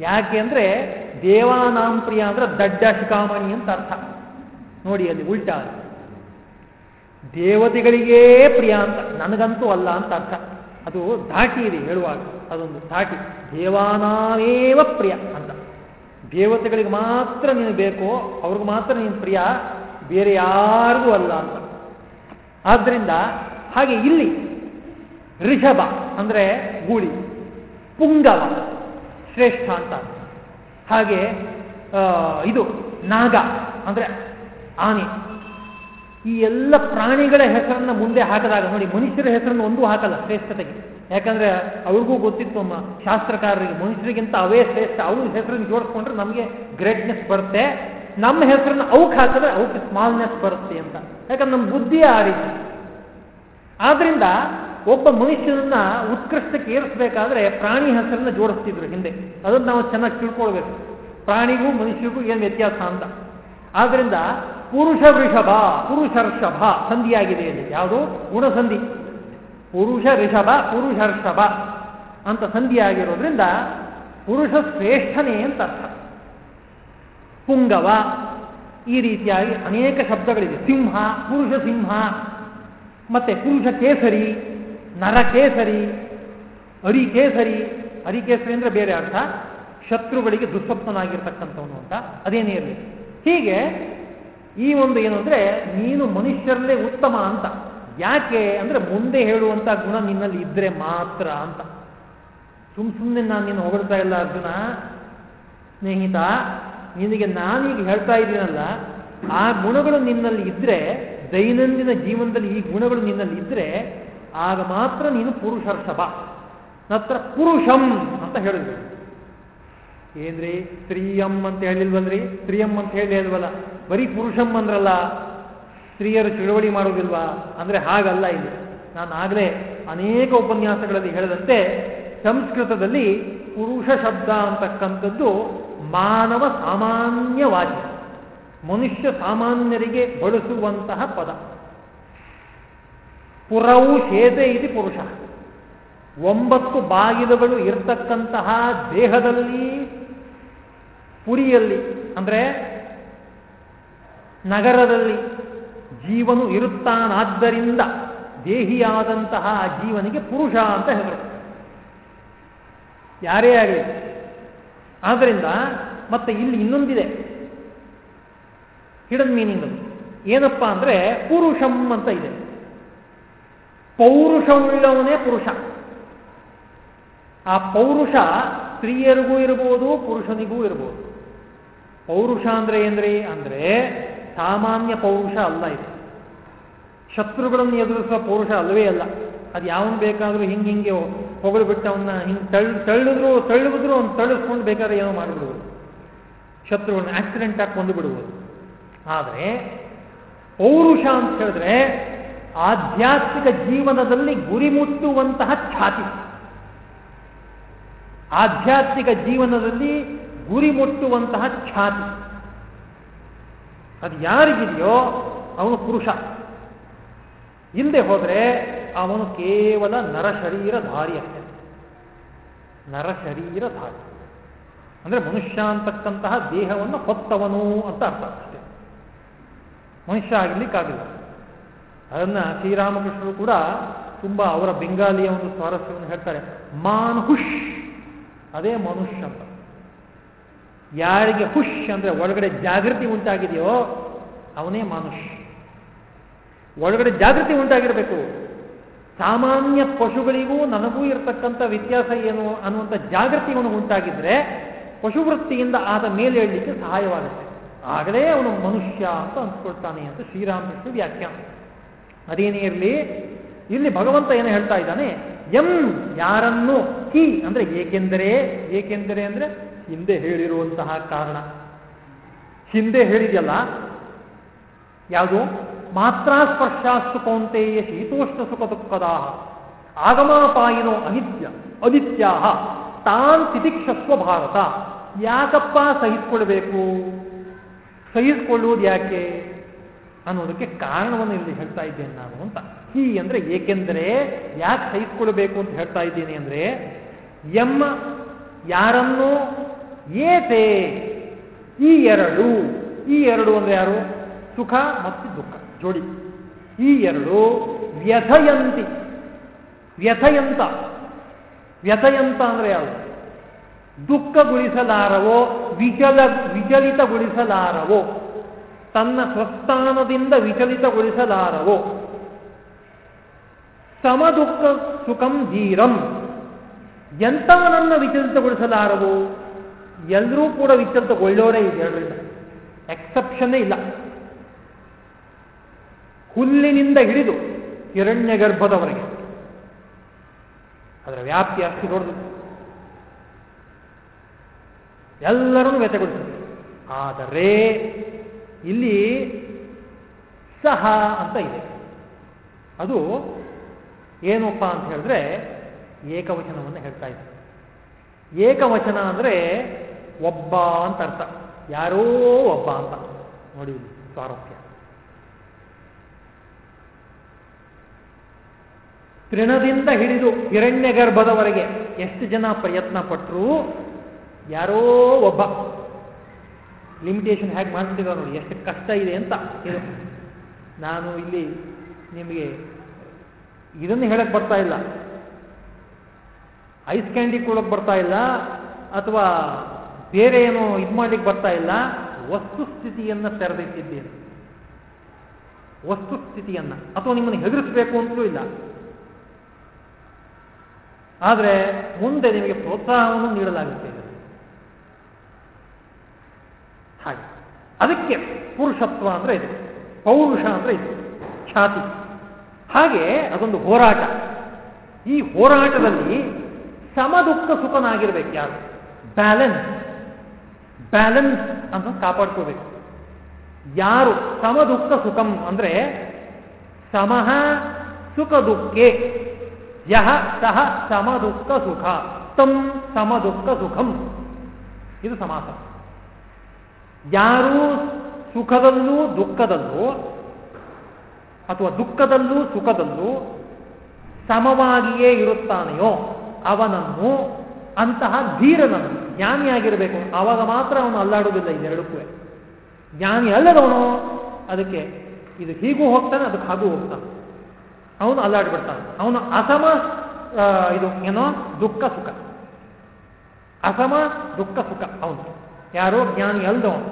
ಯಾಕೆ ಅಂದ್ರೆ ದೇವಾನಾಂ ಪ್ರಿಯ ಅಂದ್ರೆ ದಡ್ಡ ಶಿಖಾಮಣಿ ಅಂತ ಅರ್ಥ. ನೋಡಿ ಅಲ್ಲಿ ಉಲ್ಟಾ ದೇವತೆಗಳಿಗೇ ಪ್ರಿಯ ಅಂತ, ನನಗಂತೂ ಅಲ್ಲ ಅಂತ ಅರ್ಥ. ಅದು ಧಾಟಿ ಇದೆ ಹೇಳುವಾಗ, ಅದೊಂದು ಧಾಟಿ. ದೇವಾನೇವ ಪ್ರಿಯ ಅಂತ. ದೇವತೆಗಳಿಗೆ ಮಾತ್ರ ನೀನು ಬೇಕೋ, ಅವ್ರಿಗೆ ಮಾತ್ರ ನೀನು ಪ್ರಿಯ, ಬೇರೆ ಯಾರಿಗೂ ಅಲ್ಲ ಅಂತ. ಆದ್ದರಿಂದ ಹಾಗೆ ಇಲ್ಲಿ, ರಿಷಭ ಅಂದರೆ ಗೂಳಿ, ಪುಂಗವ, ಶ್ರೇಷ್ಠ ಅಂತ. ಹಾಗೆ ಇದು ನಾಗ ಅಂದರೆ ಆನೆ. ಈ ಎಲ್ಲ ಪ್ರಾಣಿಗಳ ಹೆಸರನ್ನ ಮುಂದೆ ಹಾಕಿದಾಗ, ನೋಡಿ, ಮನುಷ್ಯರ ಹೆಸರನ್ನು ಒಂದೂ ಹಾಕಲ್ಲ, ಶ್ರೇಷ್ಠತೆಗೆ. ಯಾಕಂದ್ರೆ ಅವ್ರಿಗೂ ಗೊತ್ತಿತ್ತು, ಅಮ್ಮ, ಶಾಸ್ತ್ರಕಾರರಿಗೆ, ಮನುಷ್ಯರಿಗಿಂತ ಅವೇ ಶ್ರೇಷ್ಠ. ಅವ್ರ ಹೆಸರನ್ನು ಜೋಡಿಸ್ಕೊಂಡ್ರೆ ನಮಗೆ ಗ್ರೇಟ್ನೆಸ್ ಬರುತ್ತೆ. ನಮ್ಮ ಹೆಸರನ್ನ ಅವಕ್ಕೆ ಹಾಕಿದ್ರೆ ಅವಕ್ಕೆ ಸ್ಮಾಲ್ನೆಸ್ ಬರುತ್ತೆ ಅಂತ. ಯಾಕಂದ್ರೆ ನಮ್ಮ ಬುದ್ಧಿ ಆ ರೀತಿ ಆದ್ರಿಂದ ಒಬ್ಬ ಮನುಷ್ಯನನ್ನ ಉತ್ಕೃಷ್ಟಕ್ಕೆ ಏರಿಸಬೇಕಾದ್ರೆ ಪ್ರಾಣಿ ಹೆಸರನ್ನ ಜೋಡಿಸ್ತಿದ್ರು ಹಿಂದೆ. ಅದನ್ನು ನಾವು ಚೆನ್ನಾಗಿ ತಿಳ್ಕೊಳ್ಬೇಕು. ಪ್ರಾಣಿಗೂ ಮನುಷ್ಯರಿಗೂ ಏನು ವ್ಯತ್ಯಾಸ ಅಂತ. ಆದ್ರಿಂದ ಪುರುಷ ವೃಷಭ, ಪುರುಷರ್ಷಭ ಸಂಧಿಯಾಗಿದೆ ಇಲ್ಲಿ ಯಾವುದು? ಗುಣಸಂಧಿ. ಪುರುಷ ಋಷಭ ಪುರುಷರ್ಷಭ ಅಂತ ಸಂಧಿಯಾಗಿರೋದ್ರಿಂದ ಪುರುಷ ಶ್ರೇಷ್ಠನೇ ಅಂತ ಅರ್ಥ. ಪುಂಗವ ಈ ರೀತಿಯಾಗಿ ಅನೇಕ ಶಬ್ದಗಳಿದೆ ಸಿಂಹ, ಪುರುಷ ಸಿಂಹ, ಮತ್ತೆ ಪುರುಷ ಕೇಸರಿ ನರಕೇಸರಿ ಅರಿಕೇಸರಿ ಅರಿಕೇಸರಿ ಅಂದರೆ ಬೇರೆ ಅರ್ಥ. ಶತ್ರುಗಳಿಗೆ ದುಸ್ವಪ್ನಾಗಿರ್ತಕ್ಕಂಥವನು ಅಂತ. ಅದೇನೇ ಇರಲಿ. ಹೀಗೆ ಈ ಒಂದು ಏನು ಅಂದರೆ, ನೀನು ಮನುಷ್ಯರಲ್ಲೇ ಉತ್ತಮ ಅಂತ. ಯಾಕೆ ಅಂದರೆ, ಮುಂದೆ ಹೇಳುವಂಥ ಗುಣ ನಿನ್ನಲ್ಲಿ ಇದ್ರೆ ಮಾತ್ರ ಅಂತ. ಸುಮ್ ಸುಮ್ಮನೆ ನಾನು ನೀನು ಹೊಗಳ್ತಾ ಇಲ್ಲ ಅರ್ಜುನ. ಸ್ನೇಹಿತ, ನಿನಗೆ ನಾನೀಗ ಹೇಳ್ತಾ ಇದ್ದೀನಲ್ಲ, ಆ ಗುಣಗಳು ನಿನ್ನಲ್ಲಿ ಇದ್ರೆ, ದೈನಂದಿನ ಜೀವನದಲ್ಲಿ ಈ ಗುಣಗಳು ನಿನ್ನಲ್ಲಿ ಇದ್ರೆ, ಆಗ ಮಾತ್ರ ನೀನು ಪುರುಷರ್ಷಭ. ನತ್ರ ಪುರುಷಂ ಅಂತ ಹೇಳಿದ್ರು. ಏನ್ರಿ? ಸ್ತ್ರೀಯಂ ಅಂತ ಹೇಳಿಲ್ವಲ್ರಿ? ಸ್ತ್ರೀಯಂ ಅಂತ ಹೇಳಿ ಅಲ್ವಲ್ಲ ಬರೀ ಪುರುಷಂ ಅಂದ್ರಲ್ಲ, ಸ್ತ್ರೀಯರು ಚಳವಳಿ ಮಾಡೋದಿಲ್ವಾ? ಅಂದ್ರೆ ಹಾಗಲ್ಲ ಇಲ್ಲಿ. ನಾನು ಆಗಲೇ ಅನೇಕ ಉಪನ್ಯಾಸಗಳಲ್ಲಿ ಹೇಳಿದಂತೆ, ಸಂಸ್ಕೃತದಲ್ಲಿ ಪುರುಷ ಶಬ್ದ ಅಂತಕ್ಕಂಥದ್ದು ಮಾನವ ಸಾಮಾನ್ಯವಾಗಿ ಮನುಷ್ಯ ಸಾಮಾನ್ಯರಿಗೆ ಬಳಸುವಂತಹ ಪದ. ಪುರವು ಶೇತೆ ಇದು ಪುರುಷ. ಒಂಬತ್ತು ಬಾಗಿಲುಗಳು ಇರತಕ್ಕಂತಹ ದೇಹದಲ್ಲಿ ಪುರಿಯಲ್ಲಿ ಅಂದರೆ ನಗರದಲ್ಲಿ ಜೀವನು ಇರುತ್ತಾನಾದ್ದರಿಂದ ದೇಹಿಯಾದಂತಹ ಜೀವನಿಗೆ ಪುರುಷ ಅಂತ ಹೆಸರು. ಯಾರೇ ಆಗಲಿ. ಆದ್ದರಿಂದ ಮತ್ತೆ ಇಲ್ಲಿ ಇನ್ನೊಂದಿದೆ. ಹಿಡನ್ ಮೀನಿಂಗ್ ಏನಪ್ಪ ಅಂದ್ರೆ ಪುರುಷಂ ಅಂತ ಇದೆ. ಪೌರುಷವುಳ್ಳವನೇ ಪುರುಷ. ಆ ಪೌರುಷ ಸ್ತ್ರೀಯರಿಗೂ ಇರ್ಬೋದು, ಪುರುಷನಿಗೂ ಇರ್ಬೋದು. ಪೌರುಷ ಅಂದ್ರೆ ಏನ್ರಿ ಅಂದ್ರೆ ಸಾಮಾನ್ಯ ಪೌರುಷ ಅಲ್ಲ ಇದು. ಶತ್ರುಗಳನ್ನು ಎದುರಿಸುವ ಪೌರುಷ ಅಲ್ಲವೇ ಅಲ್ಲ. ಅದು ಯಾವನು ಬೇಕಾದರೂ ಹಿಂಗೆ ಹಿಂಗೆ ಹೊಗಳು ಬಿಟ್ಟವನ್ನ ಹಿಂಗೆ ತಳ್ಳು ತಳ್ಳಿದ್ರು ತಳ್ಳುವುದ್ರು ಅವ್ನು ತಳ್ಳಿಸ್ಕೊಂಡು ಬೇಕಾದ್ರೆ ಏನೋ ಮಾಡಿಬಿಡುವುದು ಶತ್ರುಗಳನ್ನ ಆಕ್ಸಿಡೆಂಟ್ ಆಗಿ ಕೊಂದು ಬಿಡುವುದು ಆದರೆ ಪೌರುಷ ಅಂತ ಹೇಳಿದ್ರೆ ಆಧ್ಯಾತ್ಮಿಕ ಜೀವನದಲ್ಲಿ ಗುರಿ ಮುಟ್ಟುವಂತಹ ಛಾತಿ ಆಧ್ಯಾತ್ಮಿಕ ಜೀವನದಲ್ಲಿ ಗುರಿ ಮುಟ್ಟುವಂತಹ ಖ್ಯಾತಿ. ಅದು ಯಾರಿಗಿದೆಯೋ ಅವನು ಪುರುಷ. ಹಿಂದೆ ಹೋದರೆ ಅವನು ಕೇವಲ ನರಶರೀರಧಾರಿ ಅಷ್ಟೇ. ನರಶರೀರಧಾರಿ ಅಂದರೆ ಮನುಷ್ಯ ಅಂತಕ್ಕಂತಹ ದೇಹವನ್ನು ಹೊತ್ತವನು ಅಂತ ಅರ್ಥ ಅಷ್ಟೇ. ಮನುಷ್ಯ ಆಗಲಿಕ್ಕಾಗಿಲ್ಲ. ಅದನ್ನು ಶ್ರೀರಾಮಕೃಷ್ಣರು ಕೂಡ ತುಂಬ ಅವರ ಬೆಂಗಾಲಿಯ ಒಂದು ಸ್ವಾರಸ್ಯವನ್ನು ಹೇಳ್ತಾರೆ. ಮಾನ್ ಹುಷ್. ಅದೇ ಮನುಷ್ಯ ಅಂತ. ಯಾರಿಗೆ ಹುಷ್ ಅಂದ್ರೆ ಒಳಗಡೆ ಜಾಗೃತಿ ಉಂಟಾಗಿದೆಯೋ ಅವನೇ ಮನುಷ್ಯ. ಒಳಗಡೆ ಜಾಗೃತಿ ಉಂಟಾಗಿರಬೇಕು. ಸಾಮಾನ್ಯ ಪಶುಗಳಿಗೂ ನನಗೂ ಇರತಕ್ಕಂಥ ವ್ಯತ್ಯಾಸ ಏನು ಅನ್ನುವಂಥ ಜಾಗೃತಿ ಅವನು ಉಂಟಾಗಿದ್ರೆ ಪಶುವೃತ್ತಿಯಿಂದ ಆದ ಮೇಲೆ ಹೇಳಲಿಕ್ಕೆ ಸಹಾಯವಾಗುತ್ತೆ. ಆಗಲೇ ಅವನು ಮನುಷ್ಯ ಅಂತ ಅನ್ಸ್ಕೊಳ್ತಾನೆ ಅಂತ ಶ್ರೀರಾಮಕೃಷ್ಣ ವ್ಯಾಖ್ಯಾನ. ಅದೇನೇ ಇರಲಿ, ಇಲ್ಲಿ ಭಗವಂತ ಏನು ಹೇಳ್ತಾ ಇದ್ದಾನೆ? ಎಂ ಯಾರನ್ನು ಕಿ ಅಂದ್ರೆ ಏಕೆಂದರೆ ಏಕೆಂದರೆ ಅಂದ್ರೆ ಹಿಂದೆ ಹೇಳಿರುವಂತಹ ಕಾರಣ. ಹಿಂದೆ ಹೇಳಿದೆಯಲ್ಲ? ಯಾವುದು? ಮಾತ್ರ ಸ್ಪರ್ಶಾಸ್ತು ಕೌಂತೆಯ ಶೀತೋಷ್ಣ ಸುಖ ದುಃಖದ ಆಗಮಾಪಾಯಿನೋ ಅನಿತ್ಯ ಅದಿತ್ಯಾ ತಾನ್ ತಿತಿಕ್ಷಸ್ವ ಭಾರತ. ಯಾಕಪ್ಪ ಸಹಿಸಿಕೊಳ್ಬೇಕು? ಸಹಿಸಿಕೊಳ್ಳುವುದು ಯಾಕೆ? ಅನ್ನೋದಕ್ಕೆ ಕಾರಣವನ್ನು ಇಲ್ಲಿ ಹೇಳ್ತಾ ಇದ್ದೇನೆ ನಾನು ಅಂತ. ಈ ಅಂದ್ರೆ ಏಕೆಂದರೆ ಯಾಕೆ ಸಹಿಸಿಕೊಳ್ಬೇಕು ಅಂತ ಹೇಳ್ತಾ ಇದ್ದೇನೆ ಅಂದ್ರೆ, ಎಮ್ಮ ಯಾರನ್ನು ಏತೆ? ಈ ಎರಡು ಈ ಎರಡು ಅಂದ್ರೆ ಯಾರು? ಸುಖ ಮತ್ತು ದುಃಖ, ಜೋಡಿ. ಈ ಎರಡು ವ್ಯಥಯಂತಿ. ವ್ಯಥಯಂತ. ವ್ಯಥಯಂತ ಅಂದ್ರೆ ಯಾವುದು ದುಃಖಗೊಳಿಸಲಾರವೋ, ವಿಚಲ, ವಿಚಲಿತಗೊಳಿಸಲಾರವೋ, ತನ್ನ ಸ್ವಸ್ಥಾನದಿಂದ ವಿಚಲಿತಗೊಳಿಸಲಾರವೋ. ಸಮದುಃಖ ಸುಖಂ ಧೀರಂ. ಎಂಥವನನ್ನ ವಿಚಲಿತಗೊಳಿಸಲಾರವು ಎಲ್ಲರೂ ಕೂಡ ವಿಚಲಿತಗೊಳ್ಳೋರೇ ಇದೆ ಎರಡರಿಂದ. ಎಕ್ಸೆಪ್ಷನ್ನೇ ಇಲ್ಲ. ಹುಲ್ಲಿನಿಂದ ಹಿಡಿದು ಹಿರಣ್ಯ ಗರ್ಭದವರೆಗೆ ಅದರ ವ್ಯಾಪ್ತಿ ಅಷ್ಟು ದೊಡ್ಡದು. ಎಲ್ಲರೂ ವ್ಯಥೆಗೊಳಿಸುತ್ತೆ. ಆದರೆ ಇಲ್ಲಿ ಸಹ ಅಂತ ಇದೆ. ಅದು ಏನಪ್ಪ ಅಂತ ಹೇಳಿದ್ರೆ ಏಕವಚನವನ್ನು ಹೇಳ್ತಾ ಇದೆ ಏಕವಚನ ಅಂದರೆ ಒಬ್ಬ ಅಂತ ಅರ್ಥ. ಯಾರೋ ಒಬ್ಬ ಅಂತ. ನೋಡಿ ಸ್ವಾರಸ್ಯ. ತೃಣದಿಂದ ಹಿಡಿದು ಹಿರಣ್ಯ ಗರ್ಭದವರೆಗೆ ಎಷ್ಟು ಜನ ಪ್ರಯತ್ನ ಪಟ್ಟರು ಯಾರೋ ಒಬ್ಬ. ಲಿಮಿಟೇಷನ್ ಹೇಗೆ ಮಾಡ್ತಿದ್ದಾರೆ ನೋಡಿ, ಎಷ್ಟು ಕಷ್ಟ ಇದೆ ಅಂತ ಇದು. ನಾನು ಇಲ್ಲಿ ನಿಮಗೆ ಇದನ್ನು ಹೇಳಕ್ಕೆ ಬರ್ತಾ ಇಲ್ಲ. ಐಸ್ ಕ್ಯಾಂಡಿ ಕೊಡೋಕೆ ಬರ್ತಾ ಇಲ್ಲ, ಅಥವಾ ಬೇರೆ ಏನು ಇದು ಮಾಡ್ಲಿಕ್ಕೆ ಬರ್ತಾ ಇಲ್ಲ. ವಸ್ತುಸ್ಥಿತಿಯನ್ನು ತೆರೆದಿಟ್ಟಿದ್ದೇನೆ ವಸ್ತುಸ್ಥಿತಿಯನ್ನು ಅಥವಾ ನಿಮ್ಮನ್ನು ಹೆದರಿಸಬೇಕು ಅಂತಲೂ ಇಲ್ಲ. ಆದರೆ ಮುಂದೆ ನಿಮಗೆ ಪ್ರೋತ್ಸಾಹವನ್ನು ನೀಡಲಾಗುತ್ತೆ ಹಾಗೆ. ಅದಕ್ಕೆ ಪುರುಷತ್ವ ಅಂದ್ರೆ ಇದು. ಪೌರುಷ ಅಂದ್ರೆ ಇದು. ಖ್ಯಾತಿ. ಹಾಗೆ ಅದೊಂದು ಹೋರಾಟ. ಈ ಹೋರಾಟದಲ್ಲಿ ಸಮ ದುಃಖ ಸುಖನಾಗಿರ್ಬೇಕು ಯಾರು? ಬ್ಯಾಲೆನ್ಸ್ ಬ್ಯಾಲೆನ್ಸ್ ಅಂತ ಕಾಪಾಡ್ಕೋಬೇಕು. ಯಾರು ಸಮ ದುಃಖ ಸುಖಂ ಅಂದ್ರೆ ಸಮಹ ಸುಖ ದುಃಖೆ, ಯಹ ಸಹ ಸಮ ದುಃಖ ಸುಖ, ತಂ ಸಮ ದುಃಖ ಸುಖಂ. ಇದು ಸಮಾಸ. ಯಾರು ಸುಖದಲ್ಲೂ ದುಃಖದಲ್ಲೂ ಅಥವಾ ದುಃಖದಲ್ಲೂ ಸುಖದಲ್ಲೂ ಸಮವಾಗಿಯೇ ಇರುತ್ತಾನೆಯೋ ಅವನನ್ನು ಅಂತಹ ಧೀರನನು ಜ್ಞಾನಿಯಾಗಿರಬೇಕು. ಆವಾಗ ಮಾತ್ರ ಅವನು ಅಲ್ಲಾಡುವುದಿಲ್ಲ ಇದೆರಡಕ್ಕೂ ಜ್ಞಾನಿ ಅಲ್ಲದವನು ಅದಕ್ಕೆ ಇದು ಹೀಗೂ ಹೋಗ್ತಾನೆ, ಅದಕ್ಕೆ ಹಾಗೂ ಹೋಗ್ತಾನೆ. ಅವನು ಅಲ್ಲಾಡ್ಬಿಡ್ತಾನೆ. ಅವನು ಅಸಮ ಇದು ಏನೋ ದುಃಖ ಸುಖ. ಅಸಮ, ದುಃಖ ಸುಖ ಅವನು. ಯಾರೋ ಜ್ಞಾನಿ ಅಲ್ಲದವನು